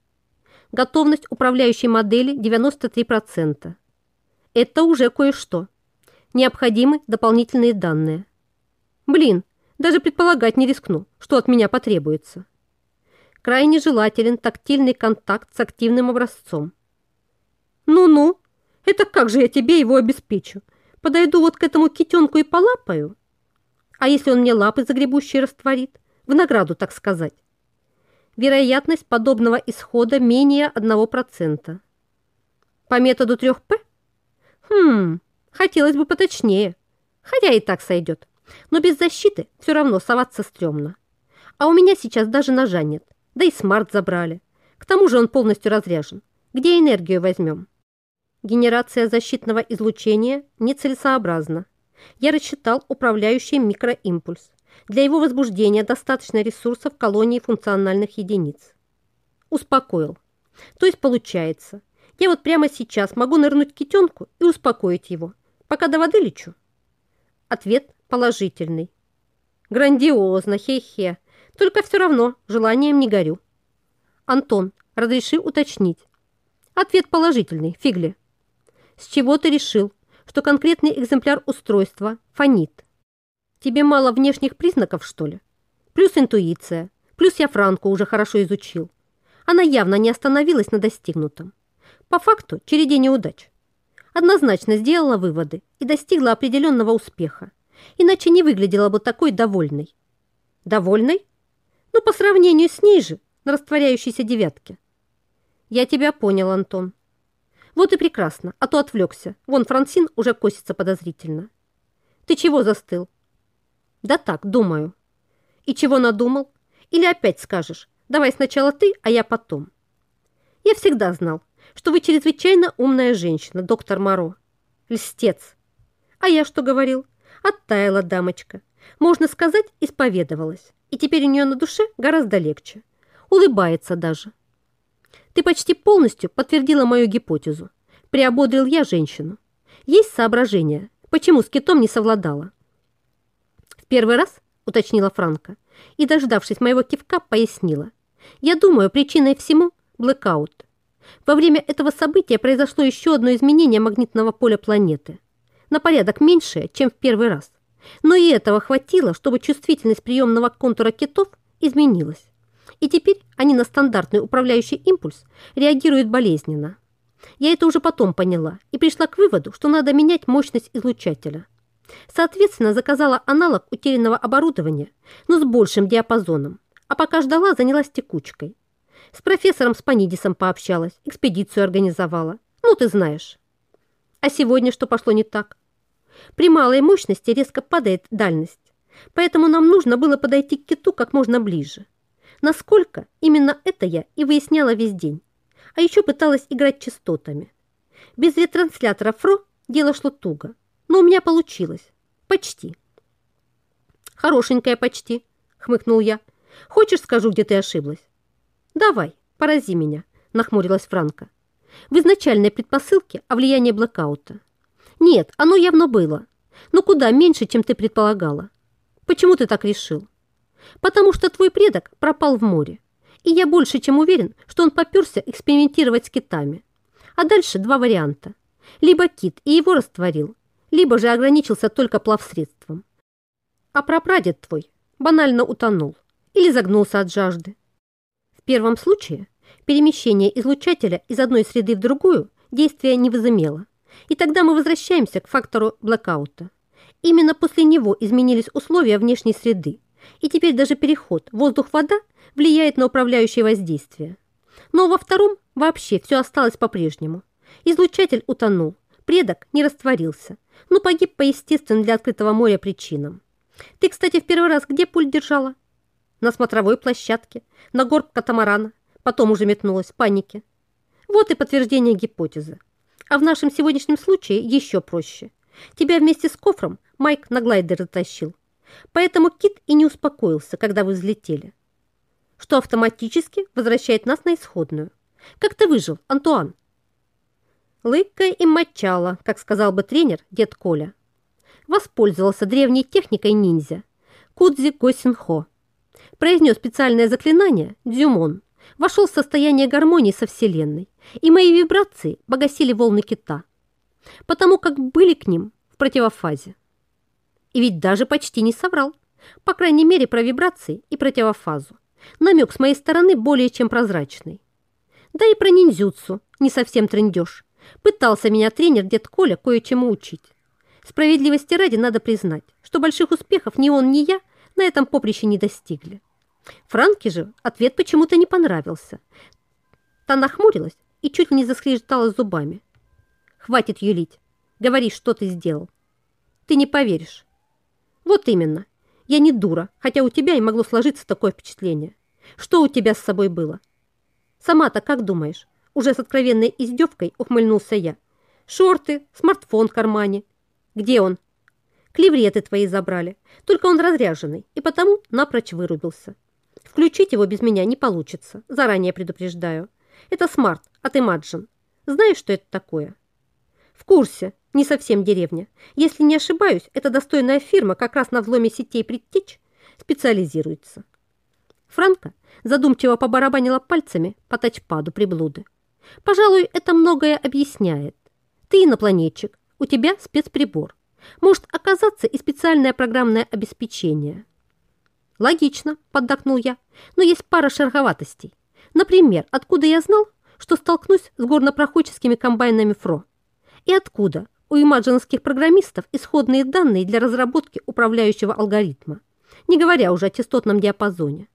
A: Готовность управляющей модели 93%. Это уже кое-что. Необходимы дополнительные данные. Блин, даже предполагать не рискну, что от меня потребуется. Крайне желателен тактильный контакт с активным образцом. Ну-ну, это как же я тебе его обеспечу? Подойду вот к этому китенку и полапаю? А если он мне лапы загребущие растворит? В награду, так сказать. Вероятность подобного исхода менее 1%. По методу 3П? Хм, хотелось бы поточнее. Хотя и так сойдет. Но без защиты все равно соваться стрёмно. А у меня сейчас даже ножа нет. Да и смарт забрали. К тому же он полностью разряжен. Где энергию возьмем? Генерация защитного излучения нецелесообразна. Я рассчитал управляющий микроимпульс. Для его возбуждения достаточно ресурсов колонии функциональных единиц. Успокоил. То есть получается, я вот прямо сейчас могу нырнуть к китенку и успокоить его, пока до воды лечу? Ответ положительный. Грандиозно, хе-хе. Только все равно желанием не горю. Антон, разреши уточнить. Ответ положительный, фигли. С чего ты решил, что конкретный экземпляр устройства фонит? Тебе мало внешних признаков, что ли? Плюс интуиция, плюс я Франку уже хорошо изучил. Она явно не остановилась на достигнутом. По факту череде неудач. Однозначно сделала выводы и достигла определенного успеха. Иначе не выглядела бы такой довольной. Довольной? Ну, по сравнению с ней же, на растворяющейся девятке. Я тебя понял, Антон. Вот и прекрасно, а то отвлекся. Вон Франсин уже косится подозрительно. Ты чего застыл? Да так, думаю. И чего надумал? Или опять скажешь, давай сначала ты, а я потом. Я всегда знал, что вы чрезвычайно умная женщина, доктор Моро. Льстец. А я что говорил? Оттаяла дамочка. Можно сказать, исповедовалась. И теперь у нее на душе гораздо легче. Улыбается даже. Ты почти полностью подтвердила мою гипотезу. Приободрил я женщину. Есть соображения, почему с китом не совладала? В первый раз, уточнила Франко, и, дождавшись моего кивка, пояснила. Я думаю, причиной всему – блэкаут. Во время этого события произошло еще одно изменение магнитного поля планеты. На порядок меньшее, чем в первый раз. Но и этого хватило, чтобы чувствительность приемного контура китов изменилась. И теперь они на стандартный управляющий импульс реагируют болезненно. Я это уже потом поняла и пришла к выводу, что надо менять мощность излучателя. Соответственно, заказала аналог утерянного оборудования, но с большим диапазоном, а пока ждала, занялась текучкой. С профессором Спанидисом пообщалась, экспедицию организовала. Ну, ты знаешь. А сегодня что пошло не так? При малой мощности резко падает дальность, поэтому нам нужно было подойти к киту как можно ближе. Насколько, именно это я и выясняла весь день. А еще пыталась играть частотами. Без ретранслятора ФРО дело шло туго, но у меня получилось. Почти. Хорошенькая почти, хмыкнул я. Хочешь, скажу, где ты ошиблась? Давай, порази меня, нахмурилась Франка. В изначальной предпосылке о влиянии блокаута. Нет, оно явно было, но куда меньше, чем ты предполагала. Почему ты так решил? Потому что твой предок пропал в море, и я больше чем уверен, что он поперся экспериментировать с китами. А дальше два варианта. Либо кит и его растворил, либо же ограничился только плавсредством. А прапрадед твой банально утонул или загнулся от жажды. В первом случае перемещение излучателя из одной среды в другую действия не возымело, и тогда мы возвращаемся к фактору блокаута. Именно после него изменились условия внешней среды, и теперь даже переход воздух-вода влияет на управляющее воздействие. Но во втором вообще все осталось по-прежнему. Излучатель утонул, предок не растворился, но погиб по естественным для открытого моря причинам. Ты, кстати, в первый раз где пульт держала? На смотровой площадке, на горб катамарана, потом уже метнулась в панике. Вот и подтверждение гипотезы. А в нашем сегодняшнем случае еще проще. Тебя вместе с кофром Майк на глайдер затащил. Поэтому Кит и не успокоился, когда вы взлетели. Что автоматически возвращает нас на исходную. Как ты выжил, Антуан? Лыкая и мочала, как сказал бы тренер дед Коля. Воспользовался древней техникой ниндзя. Кудзи Госинхо. Произнес специальное заклинание «Дзюмон». Вошел в состояние гармонии со Вселенной, и мои вибрации погасили волны кита, потому как были к ним в противофазе. И ведь даже почти не соврал. По крайней мере, про вибрации и противофазу. Намек с моей стороны более чем прозрачный. Да и про ниндзюцу не совсем трендеж. Пытался меня тренер дед Коля кое-чему учить. Справедливости ради надо признать, что больших успехов ни он, ни я на этом поприще не достигли. Франке же ответ почему-то не понравился. Та нахмурилась и чуть ли не заскрежетала зубами. «Хватит юлить. Говори, что ты сделал. Ты не поверишь. Вот именно. Я не дура, хотя у тебя и могло сложиться такое впечатление. Что у тебя с собой было? Сама-то как думаешь? Уже с откровенной издевкой ухмыльнулся я. Шорты, смартфон в кармане. Где он? Клевреты твои забрали. Только он разряженный и потому напрочь вырубился. Включить его без меня не получится. Заранее предупреждаю. Это смарт от Imagine. Знаешь, что это такое? В курсе не совсем деревня. Если не ошибаюсь, эта достойная фирма как раз на взломе сетей предтеч специализируется. Франко задумчиво побарабанила пальцами по тачпаду приблуды. Пожалуй, это многое объясняет. Ты инопланетчик, у тебя спецприбор. Может оказаться и специальное программное обеспечение. Логично, поддакнул я, но есть пара шероховатостей. Например, откуда я знал, что столкнусь с горнопроходческими комбайнами ФРО? И откуда у имаджинских программистов исходные данные для разработки управляющего алгоритма, не говоря уже о частотном диапазоне.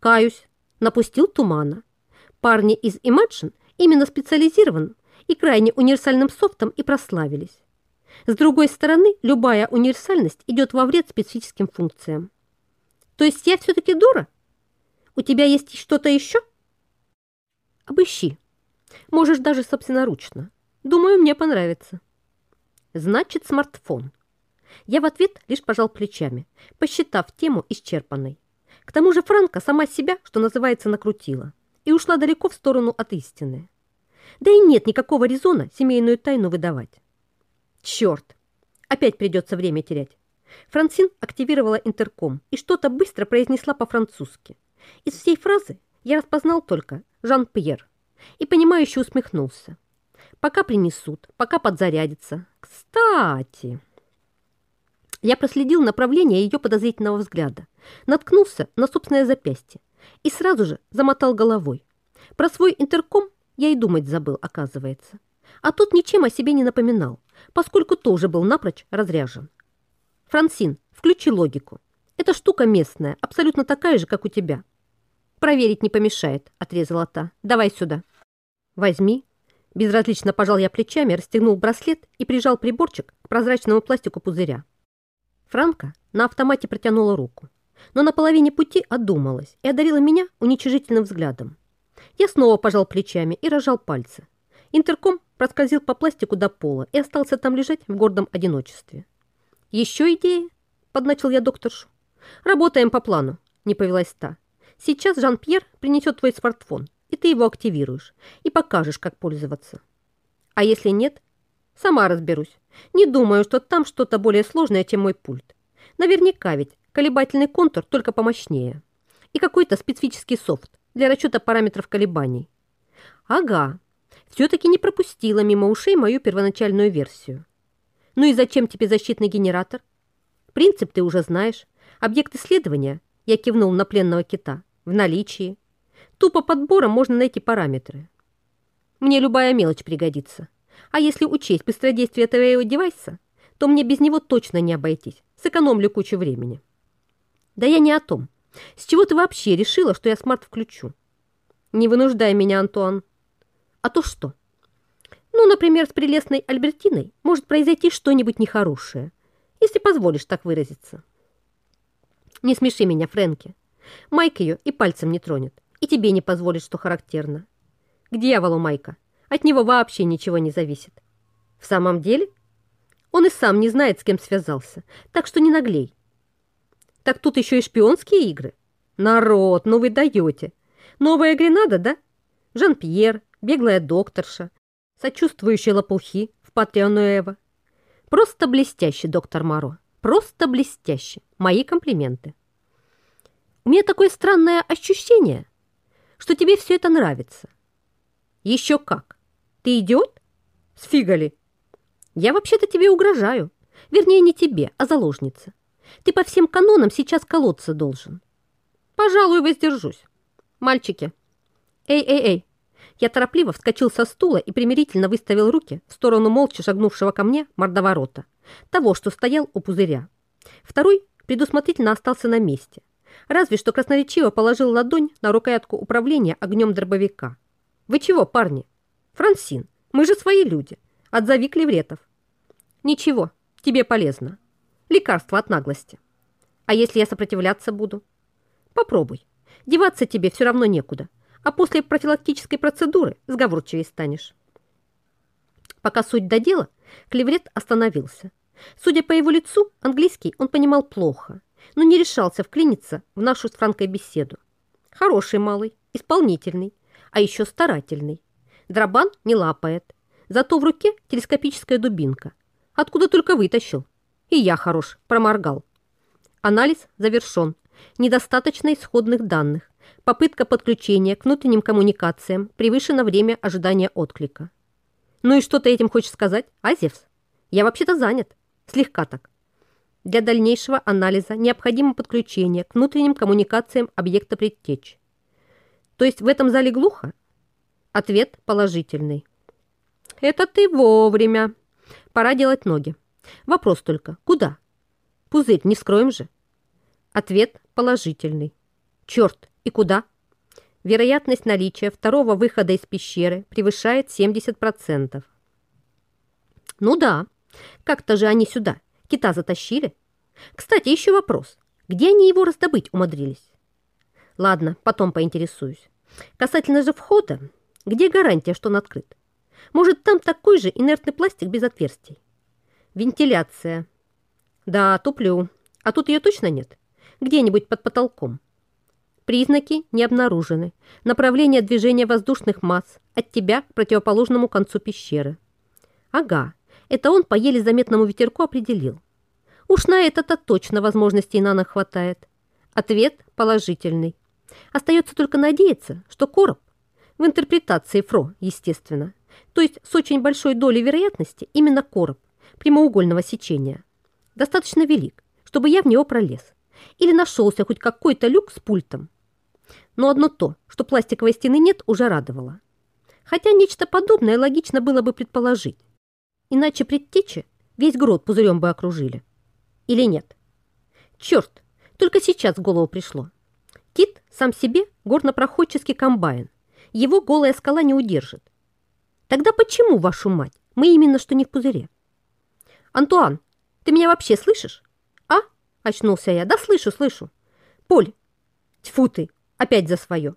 A: Каюсь, напустил тумана. Парни из Imagine именно специализированным и крайне универсальным софтом и прославились. С другой стороны, любая универсальность идет во вред специфическим функциям. То есть я все-таки дура? У тебя есть что-то еще? Обыщи. Можешь даже собственноручно. Думаю, мне понравится. Значит, смартфон. Я в ответ лишь пожал плечами, посчитав тему исчерпанной. К тому же Франка сама себя, что называется, накрутила и ушла далеко в сторону от истины. Да и нет никакого резона семейную тайну выдавать. Черт! Опять придется время терять. Франсин активировала интерком и что-то быстро произнесла по-французски. Из всей фразы я распознал только Жан-Пьер и понимающе усмехнулся. Пока принесут, пока подзарядится. Кстати... Я проследил направление ее подозрительного взгляда, наткнулся на собственное запястье и сразу же замотал головой. Про свой интерком я и думать забыл, оказывается. А тот ничем о себе не напоминал, поскольку тоже был напрочь разряжен. Франсин, включи логику. Эта штука местная, абсолютно такая же, как у тебя. Проверить не помешает, отрезала та. Давай сюда. Возьми. Безразлично пожал я плечами, расстегнул браслет и прижал приборчик к прозрачному пластику пузыря. Франка на автомате протянула руку, но на половине пути отдумалась и одарила меня уничижительным взглядом. Я снова пожал плечами и разжал пальцы. Интерком проскользил по пластику до пола и остался там лежать в гордом одиночестве. «Еще идеи?» – подначил я докторшу. «Работаем по плану», – не повелась та. «Сейчас Жан-Пьер принесет твой смартфон, и ты его активируешь, и покажешь, как пользоваться. А если нет, сама разберусь. Не думаю, что там что-то более сложное, чем мой пульт. Наверняка ведь колебательный контур только помощнее. И какой-то специфический софт для расчета параметров колебаний. Ага, все-таки не пропустила мимо ушей мою первоначальную версию. Ну и зачем тебе защитный генератор? Принцип ты уже знаешь. Объект исследования, я кивнул на пленного кита, в наличии. Тупо подбором можно найти параметры. Мне любая мелочь пригодится. А если учесть быстродействие твоего девайса, то мне без него точно не обойтись. Сэкономлю кучу времени. Да я не о том. С чего ты вообще решила, что я смарт включу? Не вынуждай меня, Антуан. А то что? Ну, например, с прелестной Альбертиной может произойти что-нибудь нехорошее, если позволишь так выразиться. Не смеши меня, Фрэнки. Майк ее и пальцем не тронет, и тебе не позволит, что характерно. К дьяволу, Майка. От него вообще ничего не зависит. В самом деле? Он и сам не знает, с кем связался, так что не наглей. Так тут еще и шпионские игры. Народ, ну вы даете. Новая Гренада, да? Жан-Пьер, беглая докторша, сочувствующие лопухи в Патрио Просто блестящий, доктор Маро. Просто блестящий. Мои комплименты. У меня такое странное ощущение, что тебе все это нравится. Еще как. Ты идиот? С фигали. Я вообще-то тебе угрожаю. Вернее, не тебе, а заложнице. Ты по всем канонам сейчас колоться должен. Пожалуй, воздержусь. Мальчики. Эй-эй-эй. Я торопливо вскочил со стула и примирительно выставил руки в сторону молча шагнувшего ко мне мордоворота, того, что стоял у пузыря. Второй предусмотрительно остался на месте, разве что красноречиво положил ладонь на рукоятку управления огнем дробовика. «Вы чего, парни? Франсин, мы же свои люди. Отзови клевретов. Ничего, тебе полезно. Лекарство от наглости. А если я сопротивляться буду? Попробуй. Деваться тебе все равно некуда. А после профилактической процедуры сговорчивее станешь. Пока суть до дела, клеврет остановился. Судя по его лицу, английский он понимал плохо, но не решался вклиниться в нашу с Франкой беседу. Хороший малый, исполнительный, а еще старательный. Дробан не лапает. Зато в руке телескопическая дубинка. Откуда только вытащил. И я хорош, проморгал. Анализ завершен. Недостаточно исходных данных. Попытка подключения к внутренним коммуникациям превышено время ожидания отклика. Ну и что ты этим хочешь сказать, а, Зевс? Я вообще-то занят. Слегка так. Для дальнейшего анализа необходимо подключение к внутренним коммуникациям объекта предтеч. То есть в этом зале глухо? Ответ положительный. Это ты вовремя. Пора делать ноги. Вопрос только, куда? Пузырь не скроем же. Ответ положительный. Черт, и куда? Вероятность наличия второго выхода из пещеры превышает 70%. Ну да, Как-то же они сюда кита затащили. Кстати, еще вопрос. Где они его раздобыть умудрились? Ладно, потом поинтересуюсь. Касательно же входа, где гарантия, что он открыт? Может, там такой же инертный пластик без отверстий? Вентиляция. Да, туплю. А тут ее точно нет? Где-нибудь под потолком. Признаки не обнаружены. Направление движения воздушных масс от тебя к противоположному концу пещеры. Ага, это он по еле заметному ветерку определил. Уж на это-то точно возможностей Нана хватает. Ответ положительный. Остается только надеяться, что короб, в интерпретации Фро, естественно, то есть с очень большой долей вероятности именно короб прямоугольного сечения, достаточно велик, чтобы я в него пролез. Или нашелся хоть какой-то люк с пультом. Но одно то, что пластиковой стены нет, уже радовало. Хотя нечто подобное логично было бы предположить. Иначе предтечи весь грот пузырем бы окружили. Или нет? Черт, только сейчас в голову пришло. Кит сам себе горнопроходческий комбайн. Его голая скала не удержит. Тогда почему, вашу мать, мы именно что не в пузыре? Антуан, ты меня вообще слышишь? А? Очнулся я. Да слышу, слышу. Поль, тьфу ты, опять за свое.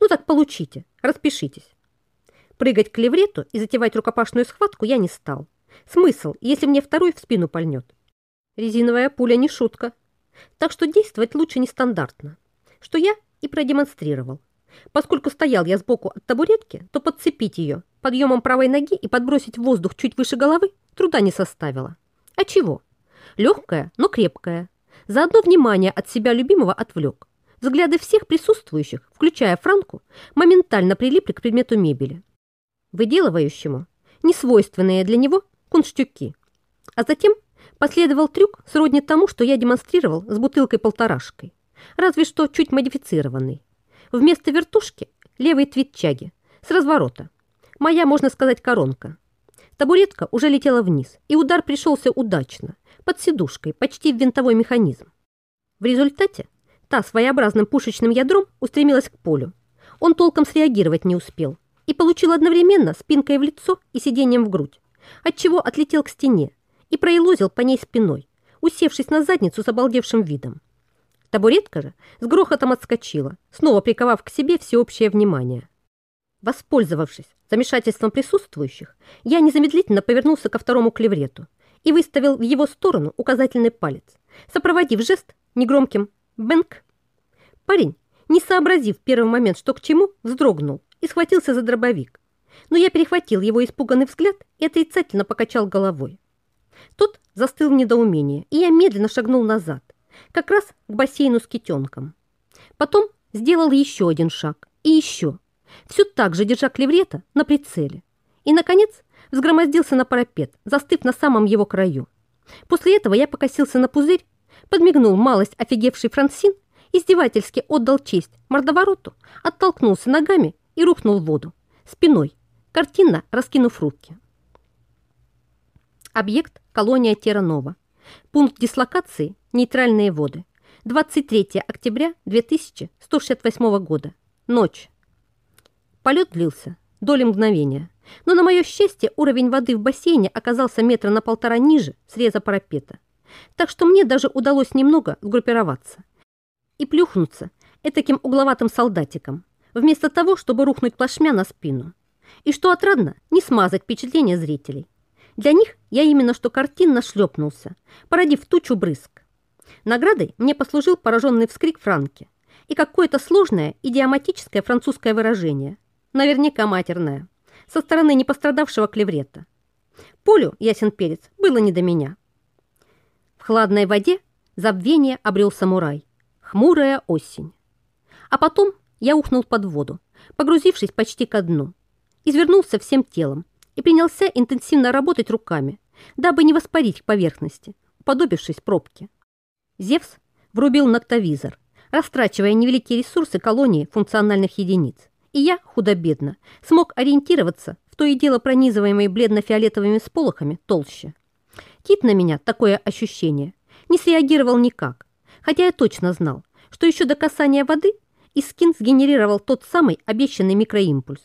A: Ну так получите, распишитесь. Прыгать к леврету и затевать рукопашную схватку я не стал. Смысл, если мне второй в спину пальнет? Резиновая пуля не шутка. Так что действовать лучше нестандартно, что я и продемонстрировал. Поскольку стоял я сбоку от табуретки, то подцепить ее подъемом правой ноги и подбросить в воздух чуть выше головы труда не составило. А чего? Легкая, но крепкая. Заодно внимание от себя любимого отвлек. Взгляды всех присутствующих, включая Франку, моментально прилипли к предмету мебели. Выделывающему несвойственные для него кунштюки. А затем последовал трюк сродни тому, что я демонстрировал с бутылкой-полторашкой, разве что чуть модифицированный. Вместо вертушки левой твитчаги с разворота. Моя, можно сказать, коронка. Табуретка уже летела вниз, и удар пришелся удачно, под сидушкой, почти в винтовой механизм. В результате та своеобразным пушечным ядром устремилась к полю. Он толком среагировать не успел и получил одновременно спинкой в лицо и сиденьем в грудь, отчего отлетел к стене и проелозил по ней спиной, усевшись на задницу с обалдевшим видом. Табуретка же с грохотом отскочила, снова приковав к себе всеобщее внимание. Воспользовавшись замешательством присутствующих, я незамедлительно повернулся ко второму клеврету и выставил в его сторону указательный палец, сопроводив жест негромким «бэнк». Парень, не сообразив в первый момент, что к чему, вздрогнул и схватился за дробовик. Но я перехватил его испуганный взгляд и отрицательно покачал головой. Тот застыл в недоумении, и я медленно шагнул назад, как раз к бассейну с китенком. Потом сделал еще один шаг и еще, все так же держа клеврета на прицеле. И, наконец, взгромоздился на парапет, застыв на самом его краю. После этого я покосился на пузырь, подмигнул малость офигевший Франсин, издевательски отдал честь мордовороту, оттолкнулся ногами и рухнул в воду, спиной, картинно раскинув руки. Объект – колония Терранова. Пункт дислокации – нейтральные воды. 23 октября 2168 года. Ночь. Полет длился доли мгновения. Но, на мое счастье, уровень воды в бассейне оказался метра на полтора ниже среза парапета. Так что мне даже удалось немного сгруппироваться и плюхнуться этаким угловатым солдатиком, вместо того, чтобы рухнуть плашмя на спину. И что отрадно, не смазать впечатление зрителей. Для них я именно что картинно шлепнулся, породив тучу брызг. Наградой мне послужил пораженный вскрик Франки и какое-то сложное идиоматическое французское выражение, наверняка матерное, со стороны непострадавшего клеврета. Полю, ясен перец, было не до меня. В хладной воде забвение обрел самурай. Хмурая осень. А потом я ухнул под воду, погрузившись почти ко дну. Извернулся всем телом, и принялся интенсивно работать руками, дабы не воспарить к поверхности, уподобившись пробке. Зевс врубил ноктовизор, растрачивая невеликие ресурсы колонии функциональных единиц. И я, худо-бедно, смог ориентироваться в то и дело пронизываемой бледно-фиолетовыми сполохами толще. Кит на меня, такое ощущение, не среагировал никак, хотя я точно знал, что еще до касания воды Искин сгенерировал тот самый обещанный микроимпульс.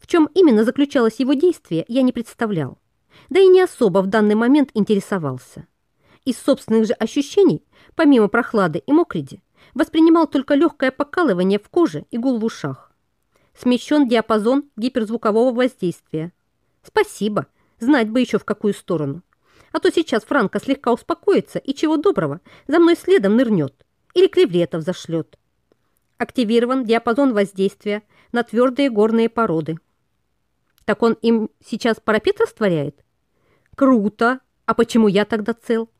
A: В чем именно заключалось его действие, я не представлял. да и не особо в данный момент интересовался. Из собственных же ощущений, помимо прохлады и мокриди, воспринимал только легкое покалывание в коже и гул в ушах. Смещен диапазон гиперзвукового воздействия. Спасибо, знать бы еще в какую сторону. А то сейчас Франко слегка успокоится и чего доброго за мной следом нырнет или клевретов зашлет. Активирован диапазон воздействия на твердые горные породы. Так он им сейчас парапет растворяет? Круто! А почему я тогда цел?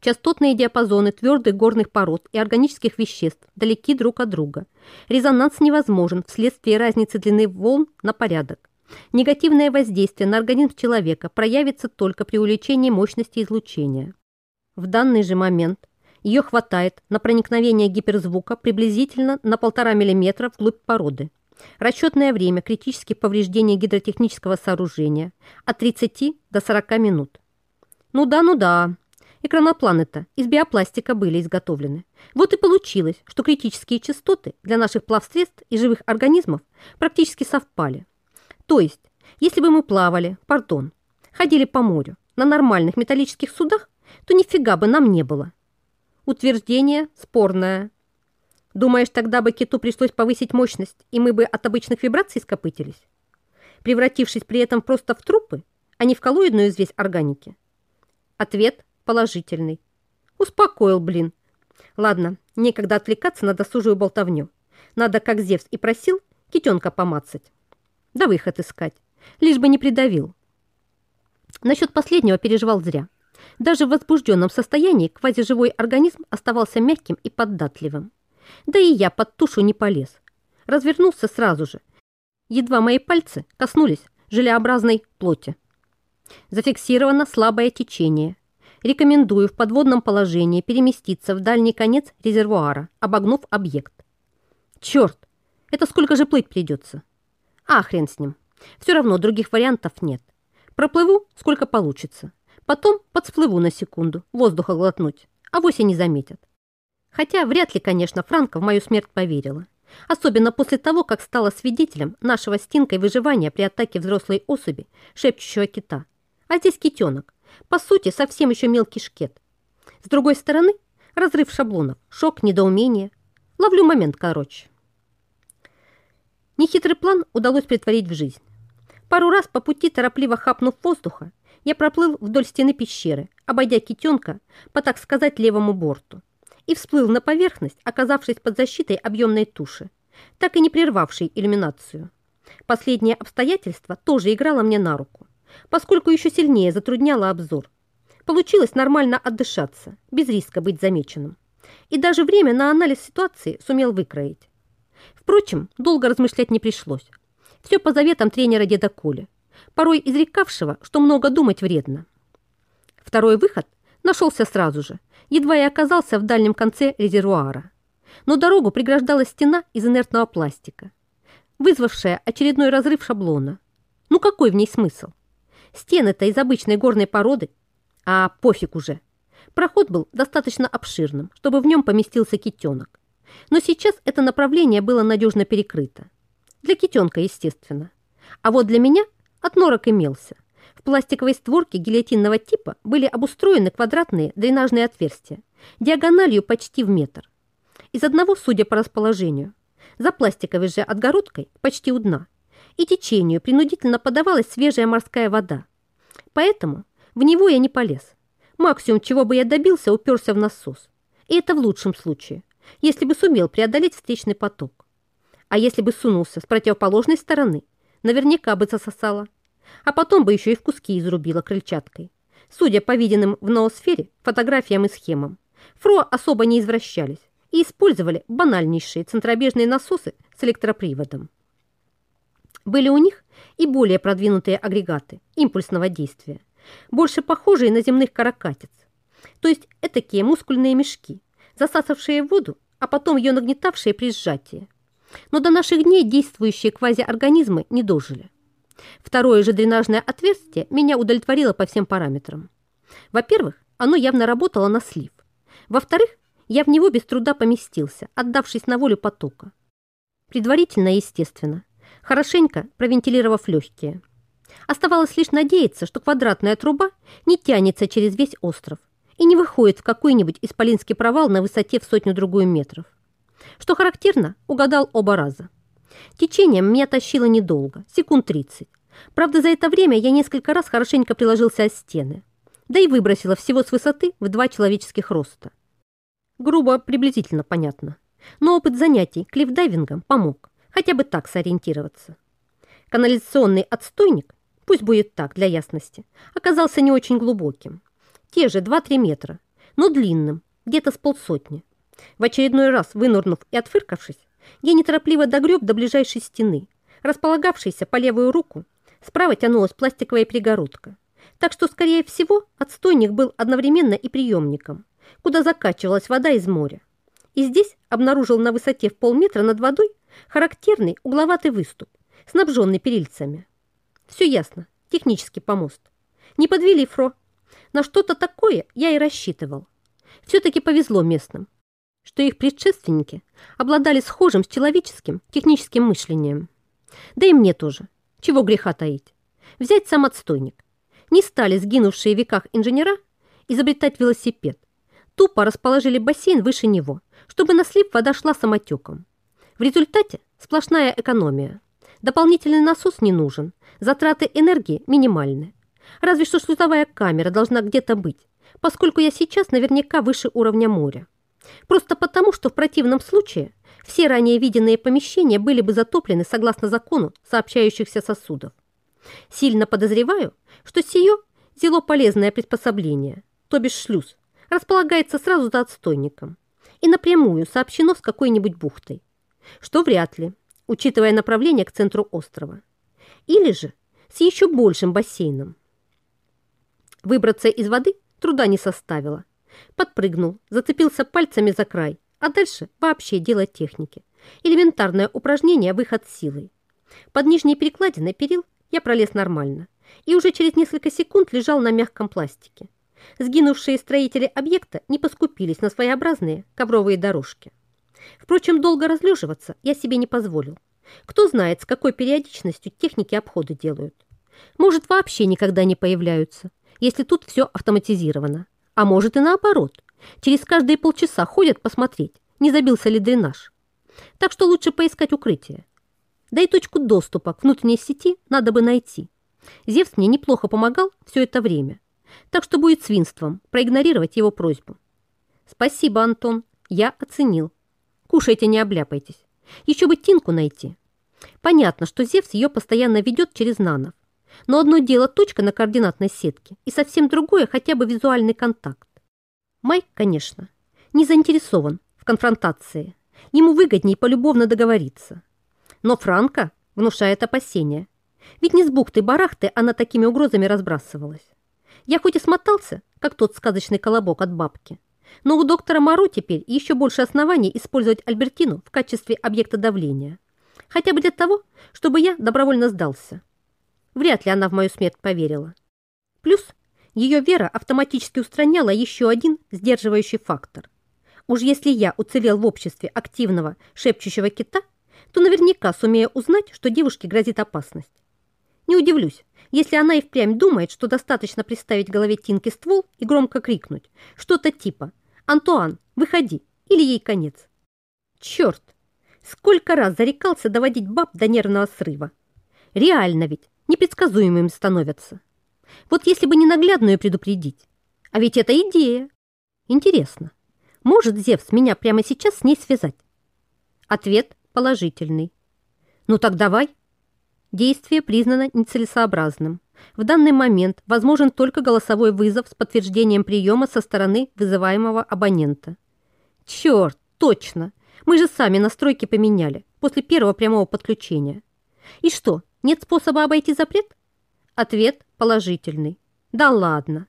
A: Частотные диапазоны твердых горных пород и органических веществ далеки друг от друга. Резонанс невозможен вследствие разницы длины волн на порядок. Негативное воздействие на организм человека проявится только при увеличении мощности излучения. В данный же момент ее хватает на проникновение гиперзвука приблизительно на полтора миллиметра вглубь породы. Расчетное время критических повреждений гидротехнического сооружения от 30 до 40 минут. Ну да, ну да. Экранопланы-то из биопластика были изготовлены. Вот и получилось, что критические частоты для наших плавсредств и живых организмов практически совпали. То есть, если бы мы плавали, пардон, ходили по морю на нормальных металлических судах, то нифига бы нам не было. Утверждение спорное. Думаешь, тогда бы киту пришлось повысить мощность, и мы бы от обычных вибраций скопытились? Превратившись при этом просто в трупы, а не в коллоидную известь органики? Ответ положительный. Успокоил, блин. Ладно, некогда отвлекаться на досужую болтовню. Надо, как Зевс и просил, китенка помацать. Да выход искать. Лишь бы не придавил. Насчет последнего переживал зря. Даже в возбужденном состоянии квазиживой организм оставался мягким и податливым. Да и я под тушу не полез. Развернулся сразу же. Едва мои пальцы коснулись желеобразной плоти. Зафиксировано слабое течение. Рекомендую в подводном положении переместиться в дальний конец резервуара, обогнув объект. Черт, это сколько же плыть придется? А, хрен с ним. Все равно других вариантов нет. Проплыву, сколько получится. Потом подсплыву на секунду, воздуха глотнуть, а вовсе не заметят. Хотя вряд ли, конечно, Франко в мою смерть поверила. Особенно после того, как стала свидетелем нашего стинкой выживания при атаке взрослой особи, шепчущего кита. А здесь китенок. По сути, совсем еще мелкий шкет. С другой стороны, разрыв шаблонов, шок, недоумение. Ловлю момент короче. Нехитрый план удалось притворить в жизнь. Пару раз по пути, торопливо хапнув воздуха, я проплыл вдоль стены пещеры, обойдя китенка по, так сказать, левому борту и всплыл на поверхность, оказавшись под защитой объемной туши, так и не прервавшей иллюминацию. Последнее обстоятельство тоже играло мне на руку, поскольку еще сильнее затрудняло обзор. Получилось нормально отдышаться, без риска быть замеченным. И даже время на анализ ситуации сумел выкроить. Впрочем, долго размышлять не пришлось. Все по заветам тренера деда Коля, порой изрекавшего, что много думать вредно. Второй выход нашелся сразу же, едва я оказался в дальнем конце резервуара. Но дорогу преграждала стена из инертного пластика, вызвавшая очередной разрыв шаблона. Ну какой в ней смысл? Стены-то из обычной горной породы, а пофиг уже. Проход был достаточно обширным, чтобы в нем поместился китенок. Но сейчас это направление было надежно перекрыто. Для китенка, естественно. А вот для меня от норок имелся. В пластиковой створке гильотинного типа были обустроены квадратные дренажные отверстия, диагональю почти в метр. Из одного, судя по расположению, за пластиковой же отгородкой почти у дна, и течению принудительно подавалась свежая морская вода. Поэтому в него я не полез. Максимум, чего бы я добился, уперся в насос. И это в лучшем случае, если бы сумел преодолеть встречный поток. А если бы сунулся с противоположной стороны, наверняка бы засосало а потом бы еще и в куски изрубила крыльчаткой. Судя по виденным в ноосфере фотографиям и схемам, ФРО особо не извращались и использовали банальнейшие центробежные насосы с электроприводом. Были у них и более продвинутые агрегаты импульсного действия, больше похожие на земных каракатиц, то есть этакие мускульные мешки, засасывшие воду, а потом ее нагнетавшие при сжатии. Но до наших дней действующие квазиорганизмы не дожили. Второе же дренажное отверстие меня удовлетворило по всем параметрам. Во-первых, оно явно работало на слив. Во-вторых, я в него без труда поместился, отдавшись на волю потока. Предварительно, естественно, хорошенько провентилировав легкие. Оставалось лишь надеяться, что квадратная труба не тянется через весь остров и не выходит в какой-нибудь исполинский провал на высоте в сотню-другую метров. Что характерно, угадал оба раза. Течением меня тащило недолго, секунд 30. Правда, за это время я несколько раз хорошенько приложился о стены, да и выбросила всего с высоты в два человеческих роста. Грубо, приблизительно понятно. Но опыт занятий клиффдайвингом помог, хотя бы так сориентироваться. Канализационный отстойник, пусть будет так, для ясности, оказался не очень глубоким. Те же 2-3 метра, но длинным, где-то с полсотни. В очередной раз, вынурнув и отфыркавшись, я неторопливо догреб до ближайшей стены, располагавшейся по левую руку, справа тянулась пластиковая перегородка. Так что, скорее всего, отстойник был одновременно и приемником, куда закачивалась вода из моря. И здесь обнаружил на высоте в полметра над водой характерный угловатый выступ, снабженный перильцами. Все ясно, технический помост. Не подвели Фро. На что-то такое я и рассчитывал. Все-таки повезло местным, что их предшественники обладали схожим с человеческим техническим мышлением. Да и мне тоже. Чего греха таить. Взять сам отстойник. Не стали сгинувшие в веках инженера изобретать велосипед. Тупо расположили бассейн выше него, чтобы на слип вода шла самотеком. В результате сплошная экономия. Дополнительный насос не нужен, затраты энергии минимальны. Разве что шлюзовая камера должна где-то быть, поскольку я сейчас наверняка выше уровня моря. Просто потому, что в противном случае все ранее виденные помещения были бы затоплены согласно закону сообщающихся сосудов. Сильно подозреваю, что сие зело полезное приспособление, то бишь шлюз, располагается сразу за отстойником и напрямую сообщено с какой-нибудь бухтой, что вряд ли, учитывая направление к центру острова. Или же с еще большим бассейном. Выбраться из воды труда не составило. Подпрыгнул, зацепился пальцами за край, а дальше вообще дело техники. Элементарное упражнение «выход силой». Под нижней перекладиной перил я пролез нормально и уже через несколько секунд лежал на мягком пластике. Сгинувшие строители объекта не поскупились на своеобразные ковровые дорожки. Впрочем, долго разлеживаться я себе не позволил. Кто знает, с какой периодичностью техники обходы делают. Может, вообще никогда не появляются, если тут все автоматизировано. А может и наоборот. Через каждые полчаса ходят посмотреть, не забился ли дренаж. Так что лучше поискать укрытие. Да и точку доступа к внутренней сети надо бы найти. Зевс мне неплохо помогал все это время. Так что будет свинством проигнорировать его просьбу. Спасибо, Антон, я оценил. Кушайте, не обляпайтесь. Еще бы Тинку найти. Понятно, что Зевс ее постоянно ведет через нанов. Но одно дело точка на координатной сетке, и совсем другое хотя бы визуальный контакт. Майк, конечно, не заинтересован в конфронтации. Ему выгоднее полюбовно договориться. Но Франко внушает опасения. Ведь не с бухты-барахты она такими угрозами разбрасывалась. Я хоть и смотался, как тот сказочный колобок от бабки, но у доктора Моро теперь еще больше оснований использовать Альбертину в качестве объекта давления. Хотя бы для того, чтобы я добровольно сдался. Вряд ли она в мою смерть поверила. Плюс ее вера автоматически устраняла еще один сдерживающий фактор. Уж если я уцелел в обществе активного шепчущего кита, то наверняка сумею узнать, что девушке грозит опасность. Не удивлюсь, если она и впрямь думает, что достаточно приставить голове Тинки ствол и громко крикнуть что-то типа «Антуан, выходи!» или ей конец. Черт! Сколько раз зарекался доводить баб до нервного срыва. Реально ведь, непредсказуемыми становятся. Вот если бы не наглядную предупредить. А ведь это идея. Интересно, может Зевс меня прямо сейчас с ней связать? Ответ положительный. Ну так давай. Действие признано нецелесообразным. В данный момент возможен только голосовой вызов с подтверждением приема со стороны вызываемого абонента. Черт, точно! Мы же сами настройки поменяли после первого прямого подключения. И что, нет способа обойти запрет? Ответ положительный. Да ладно.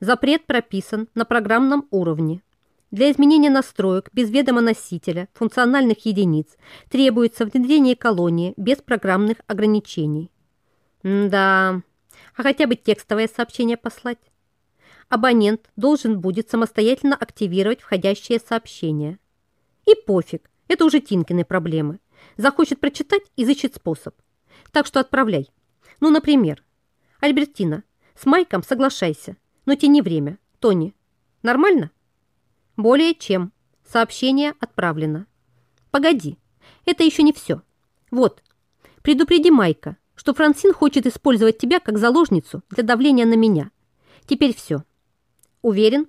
A: Запрет прописан на программном уровне. Для изменения настроек без ведома носителя функциональных единиц требуется внедрение колонии без программных ограничений. М да, а хотя бы текстовое сообщение послать. Абонент должен будет самостоятельно активировать входящее сообщение. И пофиг, это уже Тинкины проблемы. Захочет прочитать, изыщет способ. Так что отправляй. Ну, например, Альбертина, с Майком соглашайся, но тяни время. Тони, нормально? Более чем. Сообщение отправлено. Погоди, это еще не все. Вот, предупреди Майка, что Франсин хочет использовать тебя как заложницу для давления на меня. Теперь все. Уверен?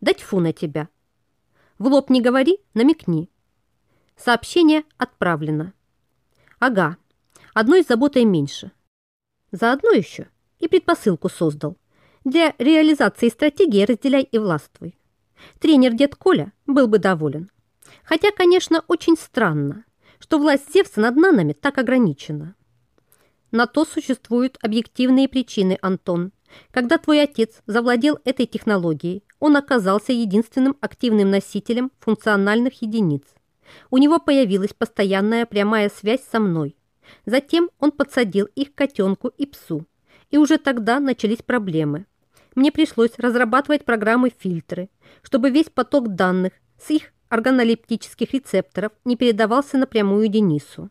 A: Дать фу на тебя. В лоб не говори, намекни. Сообщение отправлено. Ага, одной заботой меньше. Заодно еще и предпосылку создал. Для реализации стратегии «разделяй и властвуй». Тренер дед Коля был бы доволен. Хотя, конечно, очень странно, что власть Зевса над нанами так ограничена. На то существуют объективные причины, Антон. Когда твой отец завладел этой технологией, он оказался единственным активным носителем функциональных единиц. У него появилась постоянная прямая связь со мной. Затем он подсадил их котенку и псу. И уже тогда начались проблемы. Мне пришлось разрабатывать программы-фильтры, чтобы весь поток данных с их органолептических рецепторов не передавался напрямую Денису.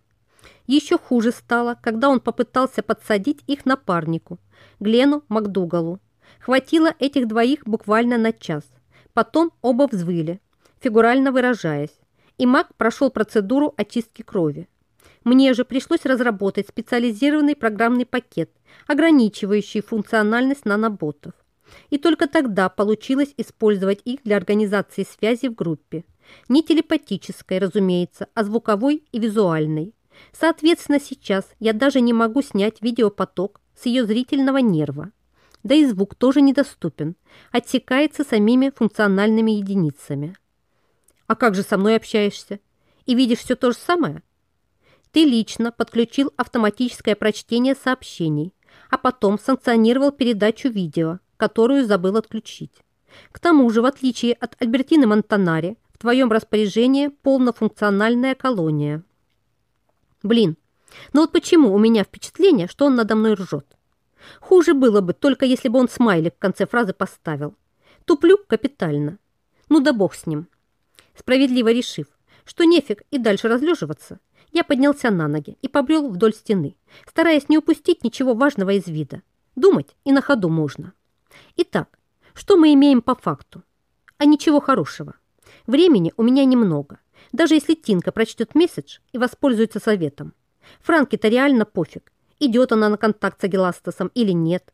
A: Еще хуже стало, когда он попытался подсадить их напарнику, Глену Макдугалу. Хватило этих двоих буквально на час. Потом оба взвыли, фигурально выражаясь, и Мак прошел процедуру очистки крови. Мне же пришлось разработать специализированный программный пакет, ограничивающий функциональность наноботов. И только тогда получилось использовать их для организации связи в группе. Не телепатической, разумеется, а звуковой и визуальной. Соответственно, сейчас я даже не могу снять видеопоток с ее зрительного нерва. Да и звук тоже недоступен, отсекается самими функциональными единицами. А как же со мной общаешься? И видишь все то же самое? Ты лично подключил автоматическое прочтение сообщений, а потом санкционировал передачу видео, которую забыл отключить. К тому же, в отличие от Альбертины Монтанари, в твоем распоряжении полнофункциональная колония. Блин, ну вот почему у меня впечатление, что он надо мной ржет? Хуже было бы, только если бы он смайлик в конце фразы поставил. Туплю капитально. Ну да бог с ним. Справедливо решив, что нефиг и дальше разлеживаться, я поднялся на ноги и побрел вдоль стены, стараясь не упустить ничего важного из вида. Думать и на ходу можно. Итак, что мы имеем по факту? А ничего хорошего. Времени у меня немного. Даже если Тинка прочтет месседж и воспользуется советом. Франке-то реально пофиг, идет она на контакт с Агиластасом или нет.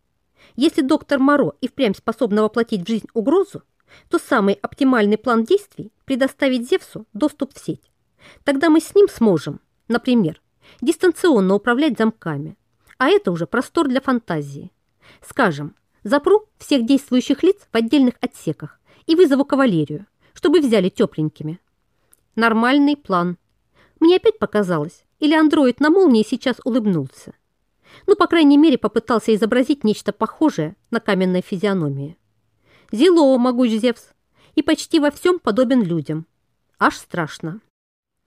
A: Если доктор Моро и впрямь способна воплотить в жизнь угрозу, то самый оптимальный план действий – предоставить Зевсу доступ в сеть. Тогда мы с ним сможем, например, дистанционно управлять замками. А это уже простор для фантазии. Скажем, запру всех действующих лиц в отдельных отсеках и вызову кавалерию, чтобы взяли тепленькими. Нормальный план. Мне опять показалось, или андроид на молнии сейчас улыбнулся. Ну, по крайней мере, попытался изобразить нечто похожее на каменной физиономии. Зело, могуч Зевс, и почти во всем подобен людям. Аж страшно.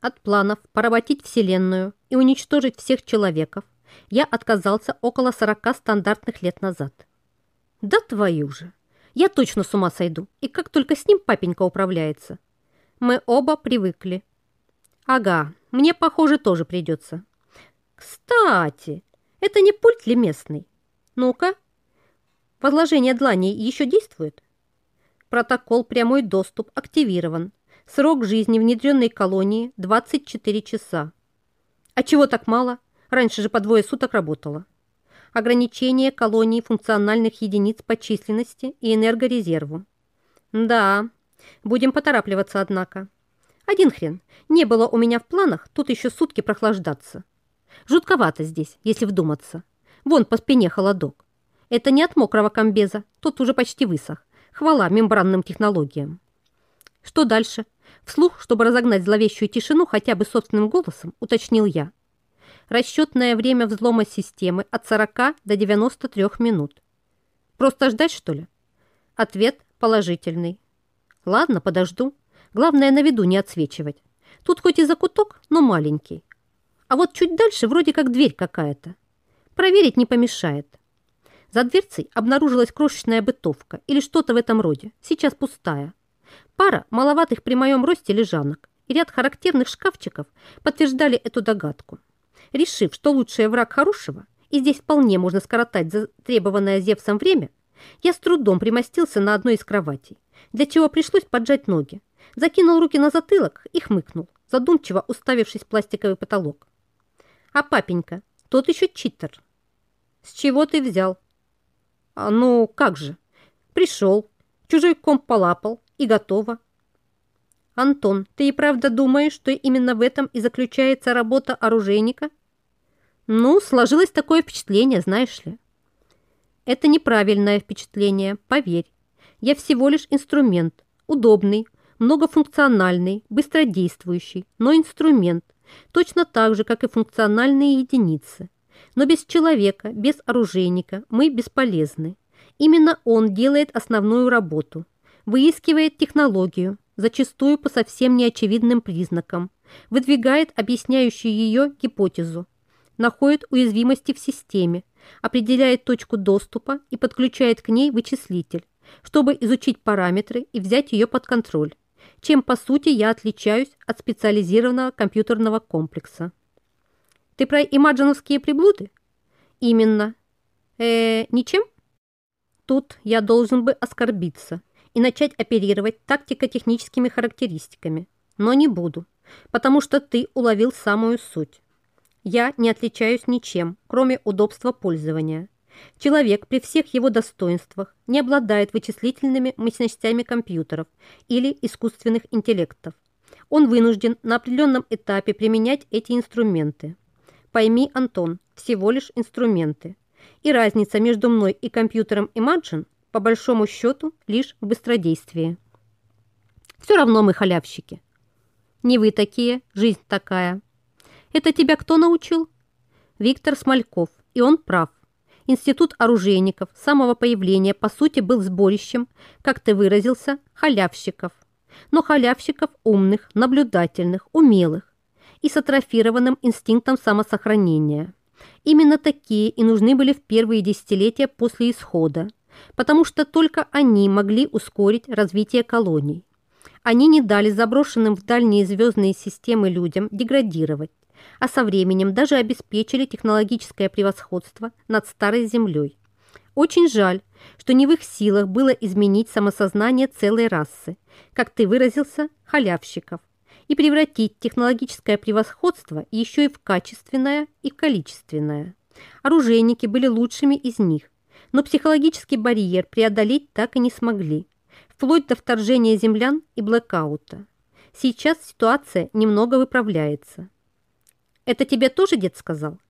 A: От планов поработить Вселенную и уничтожить всех человеков я отказался около 40 стандартных лет назад. Да твою же! Я точно с ума сойду, и как только с ним папенька управляется. Мы оба привыкли. Ага, мне, похоже, тоже придется. Кстати, это не пульт ли местный? Ну-ка. Возложение дланей еще действует? Протокол «Прямой доступ» активирован. Срок жизни внедренной колонии 24 часа. А чего так мало? Раньше же по двое суток работало. Ограничение колонии функциональных единиц по численности и энергорезерву. Да, будем поторапливаться, однако. Один хрен, не было у меня в планах тут еще сутки прохлаждаться. Жутковато здесь, если вдуматься. Вон по спине холодок. Это не от мокрого комбеза, тот уже почти высох. Хвала мембранным технологиям. Что дальше? Вслух, чтобы разогнать зловещую тишину хотя бы собственным голосом, уточнил я. Расчетное время взлома системы от 40 до 93 минут. Просто ждать, что ли? Ответ положительный. Ладно, подожду. Главное, на виду не отсвечивать. Тут хоть и закуток, но маленький. А вот чуть дальше вроде как дверь какая-то. Проверить не помешает. За дверцей обнаружилась крошечная бытовка или что-то в этом роде, сейчас пустая. Пара маловатых при моем росте лежанок и ряд характерных шкафчиков подтверждали эту догадку. Решив, что лучший враг хорошего, и здесь вполне можно скоротать затребованное Зевсом время, я с трудом примостился на одной из кроватей, для чего пришлось поджать ноги, закинул руки на затылок и хмыкнул, задумчиво уставившись в пластиковый потолок. А папенька, тот еще читер. С чего ты взял? А, ну, как же. Пришел, чужой комп полапал и готово. Антон, ты и правда думаешь, что именно в этом и заключается работа оружейника? Ну, сложилось такое впечатление, знаешь ли. Это неправильное впечатление, поверь. Я всего лишь инструмент, удобный, многофункциональный, быстродействующий, но инструмент, точно так же, как и функциональные единицы. Но без человека, без оружейника мы бесполезны. Именно он делает основную работу, выискивает технологию, зачастую по совсем неочевидным признакам, выдвигает объясняющую ее гипотезу, находит уязвимости в системе, определяет точку доступа и подключает к ней вычислитель, чтобы изучить параметры и взять ее под контроль, чем по сути я отличаюсь от специализированного компьютерного комплекса. Ты про имаджиновские приблуды? Именно. Э, ничем? Тут я должен бы оскорбиться и начать оперировать тактико-техническими характеристиками, но не буду, потому что ты уловил самую суть. Я не отличаюсь ничем, кроме удобства пользования. Человек при всех его достоинствах не обладает вычислительными мощностями компьютеров или искусственных интеллектов. Он вынужден на определенном этапе применять эти инструменты. Пойми, Антон, всего лишь инструменты. И разница между мной и компьютером Imagine по большому счету лишь в быстродействии. Все равно мы халявщики. Не вы такие, жизнь такая. Это тебя кто научил? Виктор Смольков, и он прав. Институт оружейников с самого появления, по сути, был сборищем, как ты выразился, халявщиков. Но халявщиков умных, наблюдательных, умелых и с атрофированным инстинктом самосохранения. Именно такие и нужны были в первые десятилетия после исхода, потому что только они могли ускорить развитие колоний. Они не дали заброшенным в дальние звездные системы людям деградировать, а со временем даже обеспечили технологическое превосходство над Старой Землей. Очень жаль, что не в их силах было изменить самосознание целой расы, как ты выразился, халявщиков, и превратить технологическое превосходство еще и в качественное и количественное. Оружейники были лучшими из них, но психологический барьер преодолеть так и не смогли, вплоть до вторжения землян и блэкаута. Сейчас ситуация немного выправляется. Это тебе тоже дед сказал?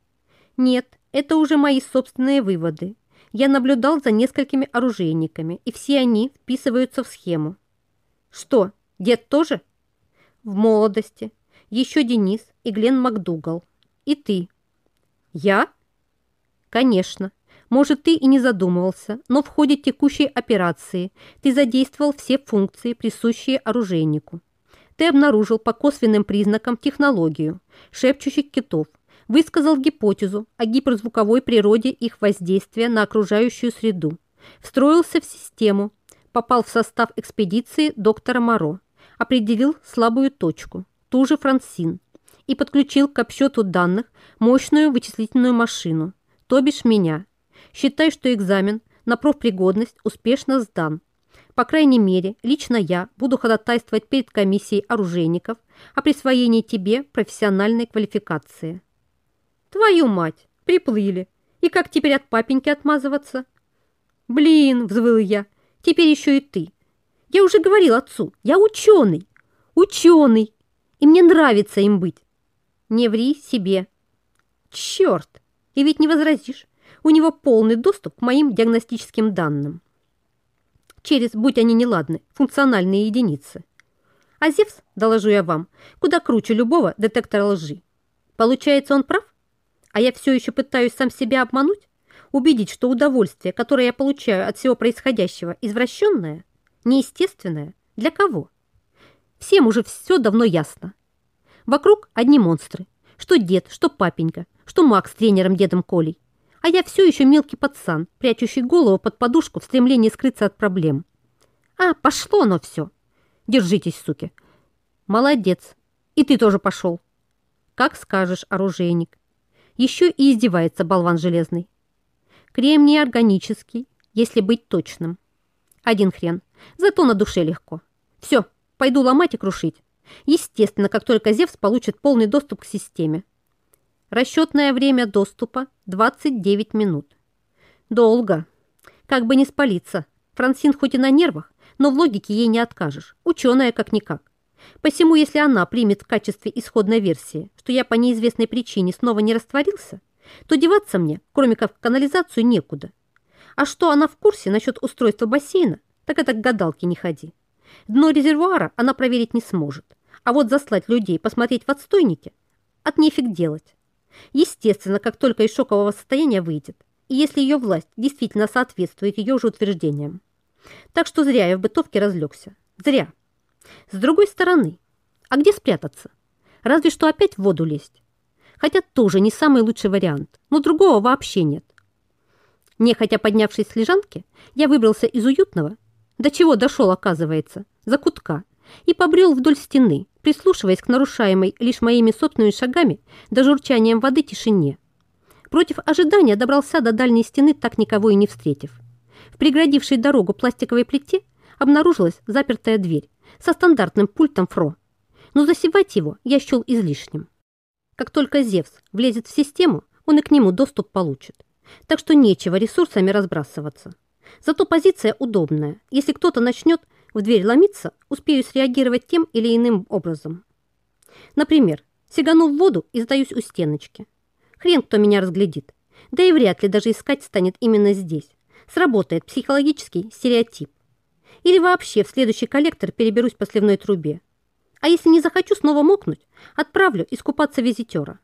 A: Нет, это уже мои собственные выводы. Я наблюдал за несколькими оружейниками, и все они вписываются в схему. Что, дед тоже? В молодости. Еще Денис и Глен МакДугал. И ты. Я? Конечно. Может, ты и не задумывался, но в ходе текущей операции ты задействовал все функции, присущие оружейнику ты обнаружил по косвенным признакам технологию шепчущих китов, высказал гипотезу о гиперзвуковой природе их воздействия на окружающую среду, встроился в систему, попал в состав экспедиции доктора Моро, определил слабую точку, ту же Франсин, и подключил к обсчету данных мощную вычислительную машину, то бишь меня. Считай, что экзамен на профпригодность успешно сдан. По крайней мере, лично я буду ходатайствовать перед комиссией оружейников о присвоении тебе профессиональной квалификации. Твою мать, приплыли. И как теперь от папеньки отмазываться? Блин, взвыл я, теперь еще и ты. Я уже говорил отцу, я ученый, ученый, и мне нравится им быть. Не ври себе. Черт, и ведь не возразишь, у него полный доступ к моим диагностическим данным через, будь они неладны, функциональные единицы. А Зевс, доложу я вам, куда круче любого детектора лжи. Получается, он прав? А я все еще пытаюсь сам себя обмануть? Убедить, что удовольствие, которое я получаю от всего происходящего, извращенное, неестественное? Для кого? Всем уже все давно ясно. Вокруг одни монстры. Что дед, что папенька, что Макс с тренером дедом Колей а я все еще мелкий пацан, прячущий голову под подушку в стремлении скрыться от проблем. А, пошло оно все. Держитесь, суки. Молодец. И ты тоже пошел. Как скажешь, оружейник. Еще и издевается болван железный. Кремний органический, если быть точным. Один хрен. Зато на душе легко. Все, пойду ломать и крушить. Естественно, как только Зевс получит полный доступ к системе. Расчетное время доступа 29 минут. Долго. Как бы не спалиться. Франсин хоть и на нервах, но в логике ей не откажешь. Ученая как-никак. Посему, если она примет в качестве исходной версии, что я по неизвестной причине снова не растворился, то деваться мне, кроме как в канализацию, некуда. А что она в курсе насчет устройства бассейна, так это к гадалке не ходи. Дно резервуара она проверить не сможет. А вот заслать людей посмотреть в отстойнике от нефиг делать. Естественно, как только из шокового состояния выйдет, и если ее власть действительно соответствует ее же утверждениям. Так что зря я в бытовке разлегся. Зря. С другой стороны, а где спрятаться? Разве что опять в воду лезть. Хотя тоже не самый лучший вариант, но другого вообще нет. Нехотя поднявшись с лежанки, я выбрался из уютного, до чего дошел, оказывается, за кутка, и побрел вдоль стены, прислушиваясь к нарушаемой лишь моими собственными шагами до журчанием воды тишине. Против ожидания добрался до дальней стены, так никого и не встретив. В преградившей дорогу пластиковой плите обнаружилась запертая дверь со стандартным пультом ФРО, но засевать его я счел излишним. Как только Зевс влезет в систему, он и к нему доступ получит. Так что нечего ресурсами разбрасываться. Зато позиция удобная. Если кто-то начнет в дверь ломиться, успею среагировать тем или иным образом. Например, сигану в воду и сдаюсь у стеночки. Хрен кто меня разглядит. Да и вряд ли даже искать станет именно здесь. Сработает психологический стереотип. Или вообще в следующий коллектор переберусь по сливной трубе. А если не захочу снова мокнуть, отправлю искупаться визитера.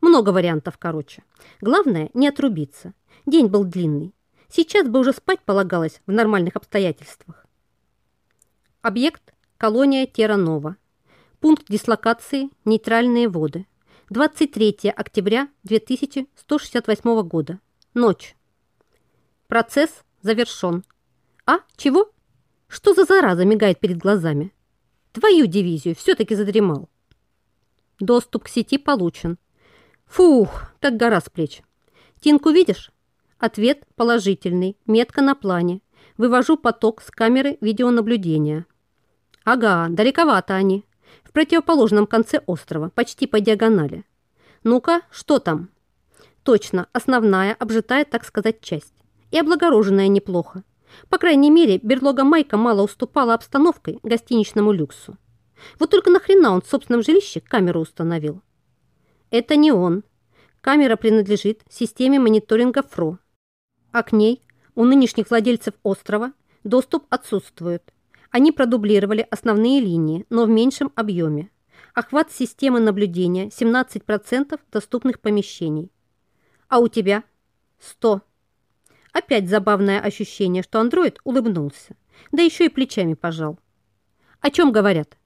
A: Много вариантов, короче. Главное, не отрубиться. День был длинный. Сейчас бы уже спать полагалось в нормальных обстоятельствах. Объект – колония Терранова. Пункт дислокации – нейтральные воды. 23 октября 2168 года. Ночь. Процесс завершен. А, чего? Что за зараза мигает перед глазами? Твою дивизию все-таки задремал. Доступ к сети получен. Фух, как гора с плеч. Тинку видишь? Ответ положительный, метка на плане. Вывожу поток с камеры видеонаблюдения. Ага, далековато они. В противоположном конце острова, почти по диагонали. Ну-ка, что там? Точно, основная, обжитая, так сказать, часть. И облагороженная неплохо. По крайней мере, берлога Майка мало уступала обстановкой гостиничному люксу. Вот только нахрена он в собственном жилище камеру установил? Это не он. Камера принадлежит системе мониторинга ФРО. А к ней у нынешних владельцев острова доступ отсутствует. Они продублировали основные линии, но в меньшем объеме. Охват системы наблюдения 17% доступных помещений. А у тебя? 100. Опять забавное ощущение, что андроид улыбнулся, да еще и плечами пожал. О чем говорят?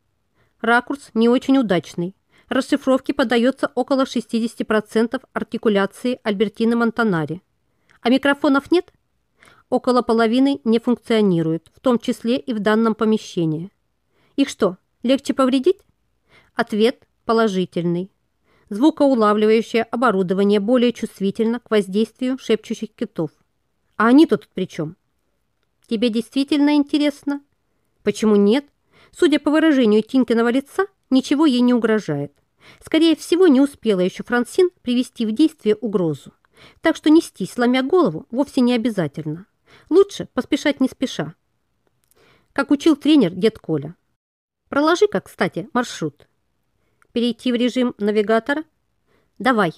A: Ракурс не очень удачный. Расшифровке подается около 60% артикуляции Альбертины Монтанари. А микрофонов нет? Около половины не функционируют, в том числе и в данном помещении. Их что, легче повредить? Ответ положительный. Звукоулавливающее оборудование более чувствительно к воздействию шепчущих китов. А они-то тут при чем? Тебе действительно интересно? Почему нет? Судя по выражению Тинкиного лица, ничего ей не угрожает. Скорее всего, не успела еще Франсин привести в действие угрозу. Так что нестись, сломя голову, вовсе не обязательно. Лучше поспешать не спеша. Как учил тренер дед Коля. Проложи-ка, кстати, маршрут. Перейти в режим навигатора? Давай,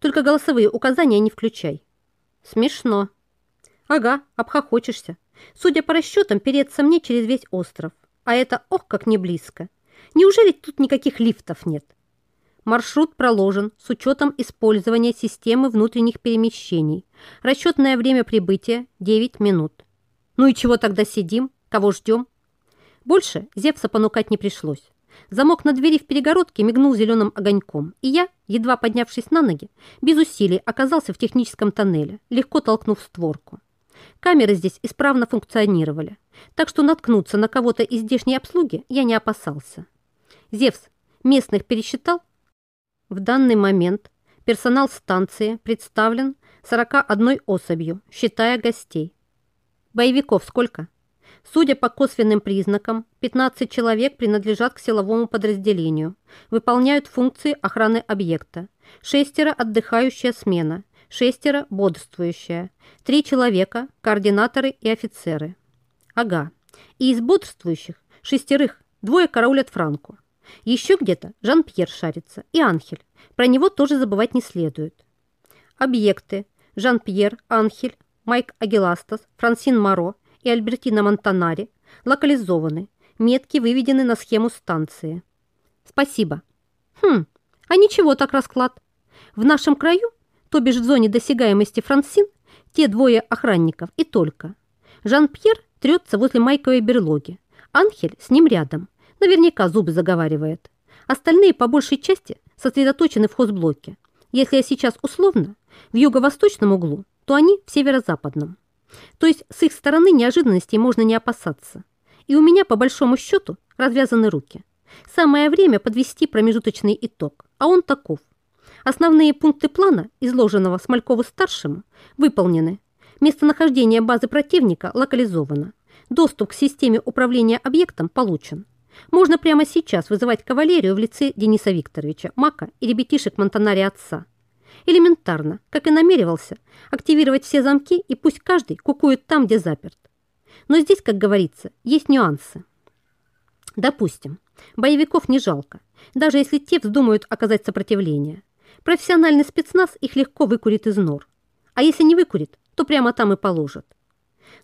A: только голосовые указания не включай. Смешно. Ага, обхохочешься. Судя по расчетам, переться мне через весь остров. А это ох, как не близко. Неужели тут никаких лифтов нет? Маршрут проложен с учетом использования системы внутренних перемещений. Расчетное время прибытия 9 минут. Ну и чего тогда сидим? Кого ждем? Больше Зевса понукать не пришлось. Замок на двери в перегородке мигнул зеленым огоньком, и я, едва поднявшись на ноги, без усилий оказался в техническом тоннеле, легко толкнув створку. Камеры здесь исправно функционировали, так что наткнуться на кого-то из здешней обслуги я не опасался. Зевс местных пересчитал? В данный момент Персонал станции представлен 41 особью, считая гостей. Боевиков сколько? Судя по косвенным признакам, 15 человек принадлежат к силовому подразделению, выполняют функции охраны объекта. Шестеро – отдыхающая смена, шестеро – бодрствующая, три человека – координаторы и офицеры. Ага, и из бодрствующих шестерых двое караулят Франку. Еще где-то Жан-Пьер шарится и Анхель. Про него тоже забывать не следует. Объекты – Жан-Пьер, Анхель, Майк Агиластас, Франсин Моро и Альбертина Монтанари локализованы, метки выведены на схему станции. Спасибо. Хм, а ничего так расклад. В нашем краю, то бишь в зоне досягаемости Франсин, те двое охранников и только. Жан-Пьер трется возле Майковой берлоги. Анхель с ним рядом. Наверняка зубы заговаривает. Остальные по большей части сосредоточены в хозблоке. Если я сейчас условно, в юго-восточном углу, то они в северо-западном. То есть с их стороны неожиданностей можно не опасаться. И у меня, по большому счету, развязаны руки. Самое время подвести промежуточный итог, а он таков. Основные пункты плана, изложенного Смолькову-старшему, выполнены. Местонахождение базы противника локализовано. Доступ к системе управления объектом получен. Можно прямо сейчас вызывать кавалерию в лице Дениса Викторовича, Мака и ребятишек Монтанари отца. Элементарно, как и намеревался, активировать все замки и пусть каждый кукует там, где заперт. Но здесь, как говорится, есть нюансы. Допустим, боевиков не жалко, даже если те вздумают оказать сопротивление. Профессиональный спецназ их легко выкурит из нор. А если не выкурит, то прямо там и положат.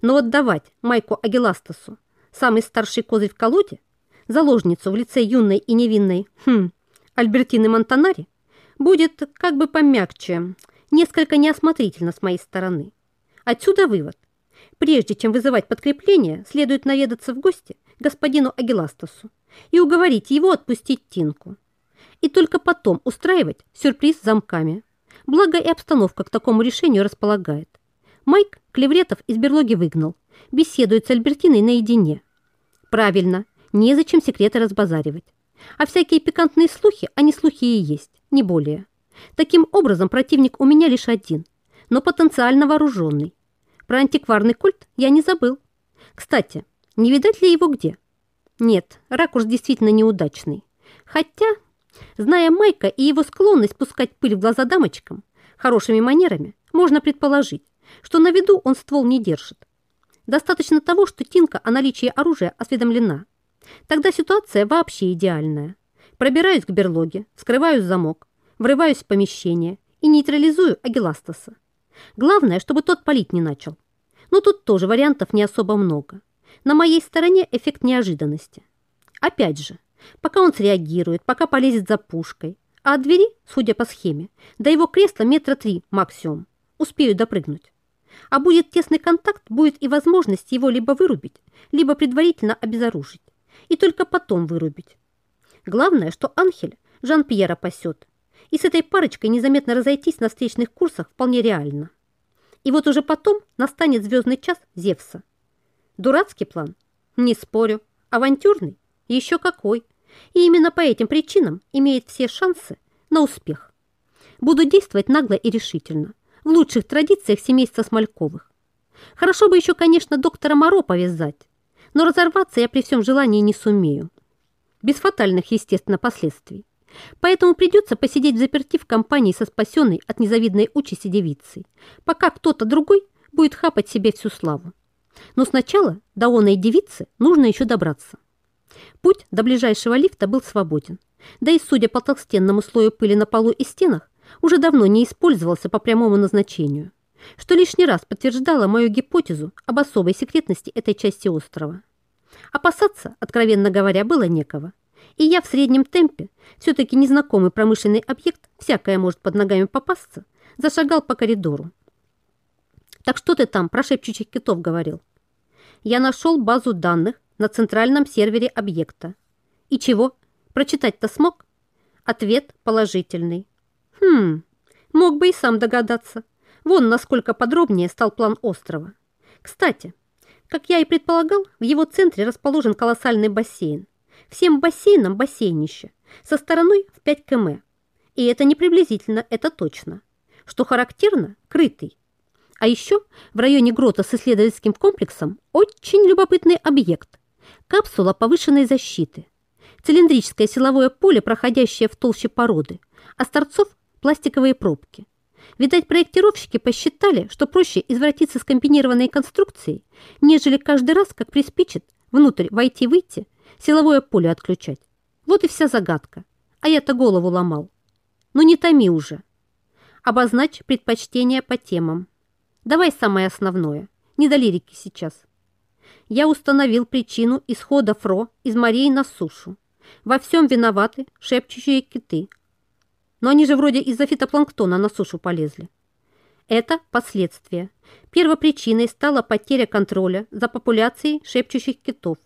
A: Но отдавать Майку Агиластасу, самый старший козырь в колоде, заложницу в лице юной и невинной, хм, Альбертины Монтанари, будет как бы помягче, несколько неосмотрительно с моей стороны. Отсюда вывод. Прежде чем вызывать подкрепление, следует наведаться в гости господину Агиластасу и уговорить его отпустить Тинку. И только потом устраивать сюрприз замками. Благо и обстановка к такому решению располагает. Майк Клевретов из берлоги выгнал. Беседует с Альбертиной наедине. Правильно, незачем секреты разбазаривать. А всякие пикантные слухи, они слухи и есть, не более. Таким образом, противник у меня лишь один, но потенциально вооруженный. Про антикварный культ я не забыл. Кстати, не видать ли его где? Нет, ракурс действительно неудачный. Хотя, зная Майка и его склонность пускать пыль в глаза дамочкам, хорошими манерами, можно предположить, что на виду он ствол не держит. Достаточно того, что Тинка о наличии оружия осведомлена – Тогда ситуация вообще идеальная. Пробираюсь к берлоге, скрываю замок, врываюсь в помещение и нейтрализую Агиластаса. Главное, чтобы тот палить не начал. Но тут тоже вариантов не особо много. На моей стороне эффект неожиданности. Опять же, пока он среагирует, пока полезет за пушкой, а от двери, судя по схеме, до его кресла метра три максимум, успею допрыгнуть. А будет тесный контакт, будет и возможность его либо вырубить, либо предварительно обезоружить и только потом вырубить. Главное, что Анхель Жан-Пьера пасет, и с этой парочкой незаметно разойтись на встречных курсах вполне реально. И вот уже потом настанет звездный час Зевса. Дурацкий план? Не спорю. Авантюрный? Еще какой. И именно по этим причинам имеет все шансы на успех. Буду действовать нагло и решительно, в лучших традициях семейства Смольковых. Хорошо бы еще, конечно, доктора Моро повязать, но разорваться я при всем желании не сумею. Без фатальных, естественно, последствий. Поэтому придется посидеть в заперти в компании со спасенной от незавидной участи девицей, пока кто-то другой будет хапать себе всю славу. Но сначала до оной девицы нужно еще добраться. Путь до ближайшего лифта был свободен, да и, судя по толстенному слою пыли на полу и стенах, уже давно не использовался по прямому назначению что лишний раз подтверждало мою гипотезу об особой секретности этой части острова. Опасаться, откровенно говоря, было некого. И я в среднем темпе, все-таки незнакомый промышленный объект, всякое может под ногами попасться, зашагал по коридору. «Так что ты там про шепчущих китов говорил?» «Я нашел базу данных на центральном сервере объекта». «И чего? Прочитать-то смог?» Ответ положительный. «Хм, мог бы и сам догадаться. Вон насколько подробнее стал план острова. Кстати, как я и предполагал, в его центре расположен колоссальный бассейн. Всем бассейнам бассейнище, со стороной в 5 км. И это не приблизительно, это точно. Что характерно, крытый. А еще в районе грота с исследовательским комплексом очень любопытный объект. Капсула повышенной защиты. Цилиндрическое силовое поле, проходящее в толще породы, а с торцов пластиковые пробки. Видать, проектировщики посчитали, что проще извратиться с комбинированной конструкцией, нежели каждый раз, как приспичит, внутрь войти-выйти, силовое поле отключать. Вот и вся загадка. А я-то голову ломал. Ну не томи уже. Обозначь предпочтения по темам. Давай самое основное. Не до лирики сейчас. Я установил причину исхода ФРО из морей на сушу. Во всем виноваты шепчущие киты. Но они же вроде из-за фитопланктона на сушу полезли. Это последствия. Первопричиной стала потеря контроля за популяцией шепчущих китов.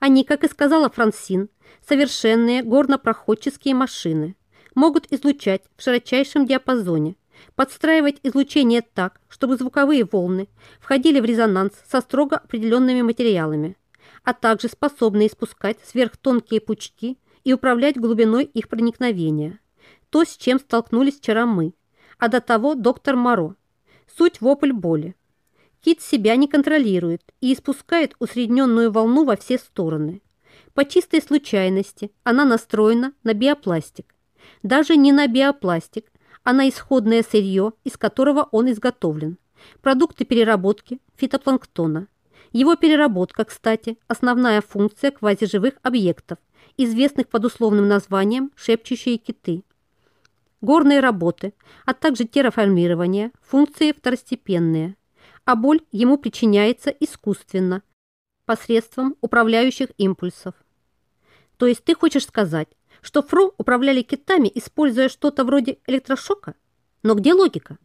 A: Они, как и сказала Франсин, совершенные горнопроходческие машины, могут излучать в широчайшем диапазоне, подстраивать излучение так, чтобы звуковые волны входили в резонанс со строго определенными материалами, а также способны испускать сверхтонкие пучки и управлять глубиной их проникновения. То, с чем столкнулись вчера мы, а до того доктор Моро. Суть вопль боли. Кит себя не контролирует и испускает усредненную волну во все стороны. По чистой случайности она настроена на биопластик. Даже не на биопластик, а на исходное сырье, из которого он изготовлен. Продукты переработки фитопланктона. Его переработка, кстати, основная функция квазиживых объектов, известных под условным названием «шепчущие киты». Горные работы, а также терраформирование, функции второстепенные, а боль ему причиняется искусственно, посредством управляющих импульсов. То есть ты хочешь сказать, что ФРО управляли китами, используя что-то вроде электрошока? Но где логика?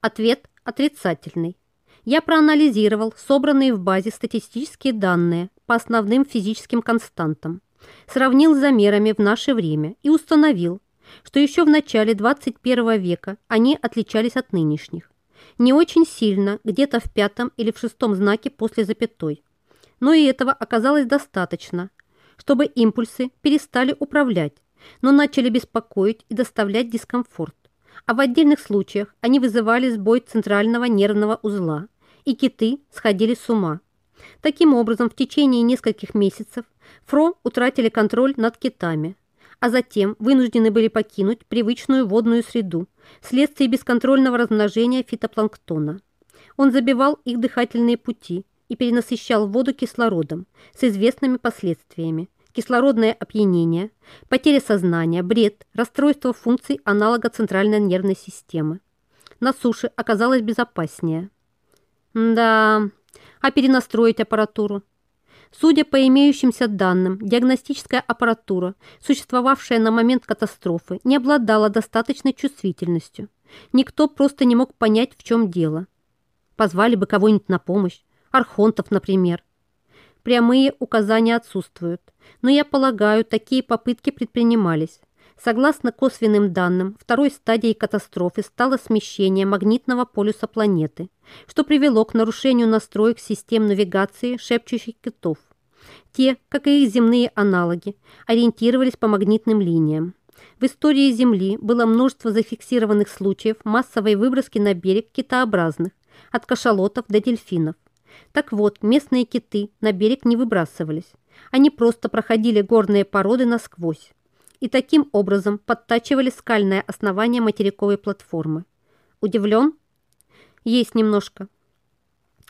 A: Ответ отрицательный. Я проанализировал собранные в базе статистические данные по основным физическим константам, сравнил с замерами в наше время и установил, что еще в начале 21 века они отличались от нынешних. Не очень сильно, где-то в пятом или в шестом знаке после запятой. Но и этого оказалось достаточно, чтобы импульсы перестали управлять, но начали беспокоить и доставлять дискомфорт. А в отдельных случаях они вызывали сбой центрального нервного узла, и киты сходили с ума. Таким образом, в течение нескольких месяцев Фро утратили контроль над китами, а затем вынуждены были покинуть привычную водную среду вследствие бесконтрольного размножения фитопланктона. Он забивал их дыхательные пути и перенасыщал воду кислородом с известными последствиями. Кислородное опьянение, потеря сознания, бред, расстройство функций аналога центральной нервной системы. На суше оказалось безопаснее. Да, а перенастроить аппаратуру? Судя по имеющимся данным, диагностическая аппаратура, существовавшая на момент катастрофы, не обладала достаточной чувствительностью. Никто просто не мог понять, в чем дело. Позвали бы кого-нибудь на помощь, архонтов, например. Прямые указания отсутствуют, но я полагаю, такие попытки предпринимались. Согласно косвенным данным, второй стадией катастрофы стало смещение магнитного полюса планеты, что привело к нарушению настроек систем навигации шепчущих китов. Те, как и их земные аналоги, ориентировались по магнитным линиям. В истории Земли было множество зафиксированных случаев массовой выброски на берег китообразных, от кашалотов до дельфинов. Так вот, местные киты на берег не выбрасывались. Они просто проходили горные породы насквозь и таким образом подтачивали скальное основание материковой платформы. Удивлен? Есть немножко.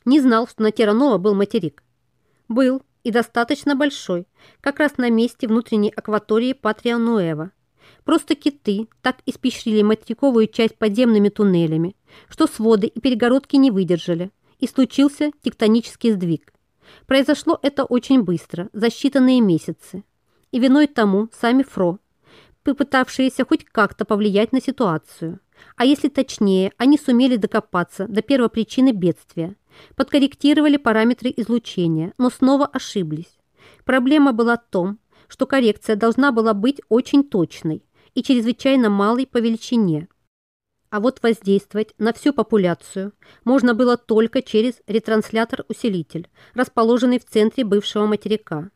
A: Не знал, что на Терранова был материк. Был, и достаточно большой, как раз на месте внутренней акватории Патрия Нуэва. Просто киты так испещрили материковую часть подземными туннелями, что своды и перегородки не выдержали, и случился тектонический сдвиг. Произошло это очень быстро, за считанные месяцы и виной тому сами Фро, попытавшиеся хоть как-то повлиять на ситуацию. А если точнее, они сумели докопаться до первопричины бедствия, подкорректировали параметры излучения, но снова ошиблись. Проблема была в том, что коррекция должна была быть очень точной и чрезвычайно малой по величине. А вот воздействовать на всю популяцию можно было только через ретранслятор-усилитель, расположенный в центре бывшего материка.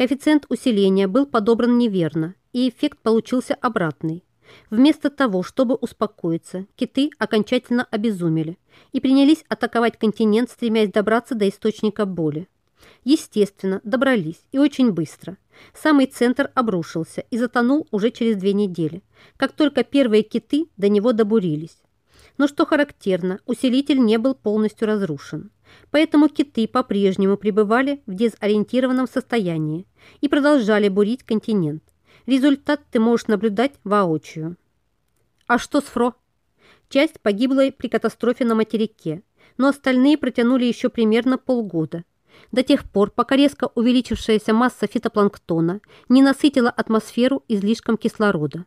A: Коэффициент усиления был подобран неверно, и эффект получился обратный. Вместо того, чтобы успокоиться, киты окончательно обезумели и принялись атаковать континент, стремясь добраться до источника боли. Естественно, добрались и очень быстро. Самый центр обрушился и затонул уже через две недели, как только первые киты до него добурились. Но что характерно, усилитель не был полностью разрушен. Поэтому киты по-прежнему пребывали в дезориентированном состоянии и продолжали бурить континент. Результат ты можешь наблюдать воочию. А что с Фро? Часть погибла при катастрофе на материке, но остальные протянули еще примерно полгода. До тех пор, пока резко увеличившаяся масса фитопланктона не насытила атмосферу излишком кислорода.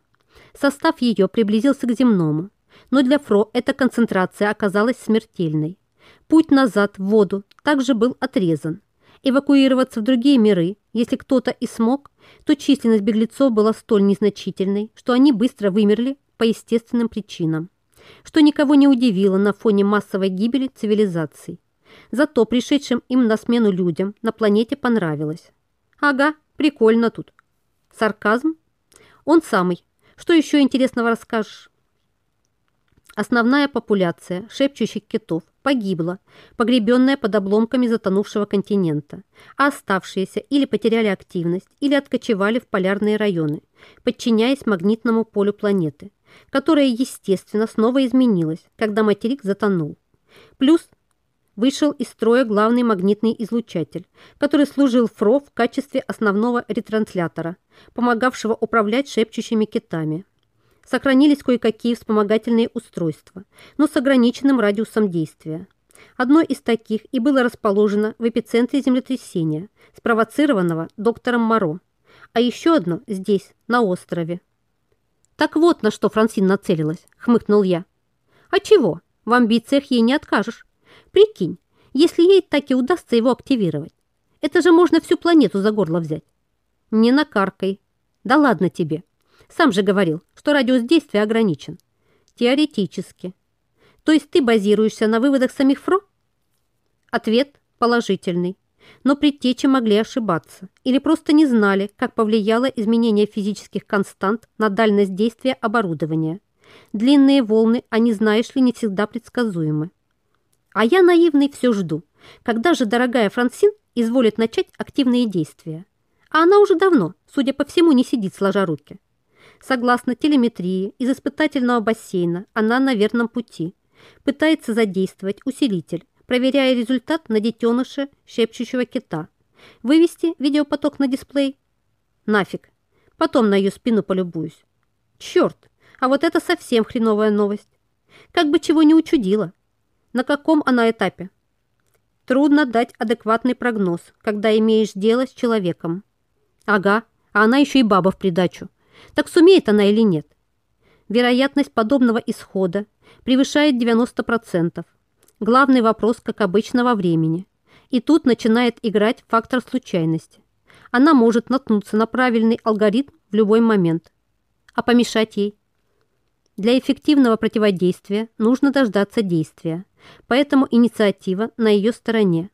A: Состав ее приблизился к земному, но для Фро эта концентрация оказалась смертельной. Путь назад в воду также был отрезан. Эвакуироваться в другие миры, если кто-то и смог, то численность беглецов была столь незначительной, что они быстро вымерли по естественным причинам, что никого не удивило на фоне массовой гибели цивилизаций. Зато пришедшим им на смену людям на планете понравилось. Ага, прикольно тут. Сарказм? Он самый. Что еще интересного расскажешь? Основная популяция шепчущих китов погибла, погребенная под обломками затонувшего континента, а оставшиеся или потеряли активность, или откочевали в полярные районы, подчиняясь магнитному полю планеты, которое, естественно, снова изменилось, когда материк затонул. Плюс вышел из строя главный магнитный излучатель, который служил ФРО в качестве основного ретранслятора, помогавшего управлять шепчущими китами. Сохранились кое-какие вспомогательные устройства, но с ограниченным радиусом действия. Одно из таких и было расположено в эпицентре землетрясения, спровоцированного доктором Моро, а еще одно здесь, на острове. «Так вот, на что Франсин нацелилась», — хмыкнул я. «А чего? В амбициях ей не откажешь. Прикинь, если ей так и удастся его активировать. Это же можно всю планету за горло взять». «Не накаркай. Да ладно тебе. Сам же говорил, что радиус действия ограничен. Теоретически. То есть ты базируешься на выводах самих ФРО? Ответ положительный. Но предтечи могли ошибаться или просто не знали, как повлияло изменение физических констант на дальность действия оборудования. Длинные волны, они, знаешь ли, не всегда предсказуемы. А я наивный все жду. Когда же дорогая Франсин изволит начать активные действия? А она уже давно, судя по всему, не сидит сложа руки. Согласно телеметрии из испытательного бассейна, она на верном пути. Пытается задействовать усилитель, проверяя результат на детеныше шепчущего кита. Вывести видеопоток на дисплей? Нафиг. Потом на ее спину полюбуюсь. Черт, а вот это совсем хреновая новость. Как бы чего не учудила. На каком она этапе? Трудно дать адекватный прогноз, когда имеешь дело с человеком. Ага, а она еще и баба в придачу. Так сумеет она или нет? Вероятность подобного исхода превышает 90%. Главный вопрос, как обычно, во времени. И тут начинает играть фактор случайности. Она может наткнуться на правильный алгоритм в любой момент. А помешать ей? Для эффективного противодействия нужно дождаться действия, поэтому инициатива на ее стороне.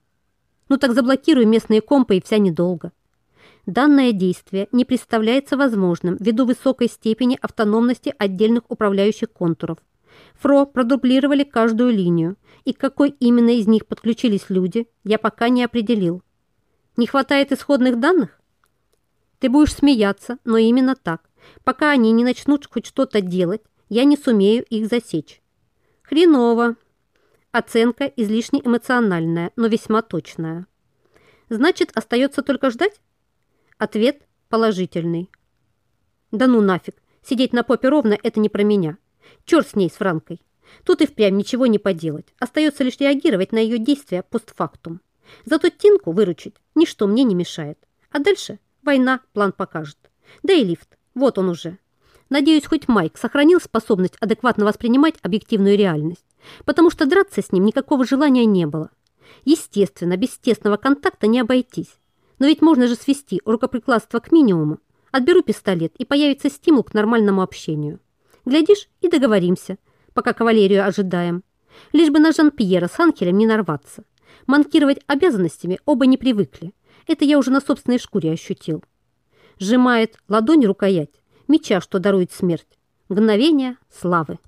A: Ну так заблокируй местные компы и вся недолго. Данное действие не представляется возможным ввиду высокой степени автономности отдельных управляющих контуров. ФРО продублировали каждую линию, и к какой именно из них подключились люди, я пока не определил. Не хватает исходных данных? Ты будешь смеяться, но именно так. Пока они не начнут хоть что-то делать, я не сумею их засечь. Хреново. Оценка излишне эмоциональная, но весьма точная. Значит, остается только ждать? Ответ положительный. Да ну нафиг, сидеть на попе ровно – это не про меня. Черт с ней, с Франкой. Тут и впрямь ничего не поделать. Остается лишь реагировать на ее действия постфактум. Зато Тинку выручить ничто мне не мешает. А дальше война план покажет. Да и лифт. Вот он уже. Надеюсь, хоть Майк сохранил способность адекватно воспринимать объективную реальность, потому что драться с ним никакого желания не было. Естественно, без тесного контакта не обойтись. Но ведь можно же свести рукоприкладство к минимуму. Отберу пистолет, и появится стимул к нормальному общению. Глядишь, и договоримся, пока кавалерию ожидаем. Лишь бы на Жан-Пьера с Анхелем не нарваться. Манкировать обязанностями оба не привыкли. Это я уже на собственной шкуре ощутил. Сжимает ладонь рукоять, меча, что дарует смерть. Мгновение славы.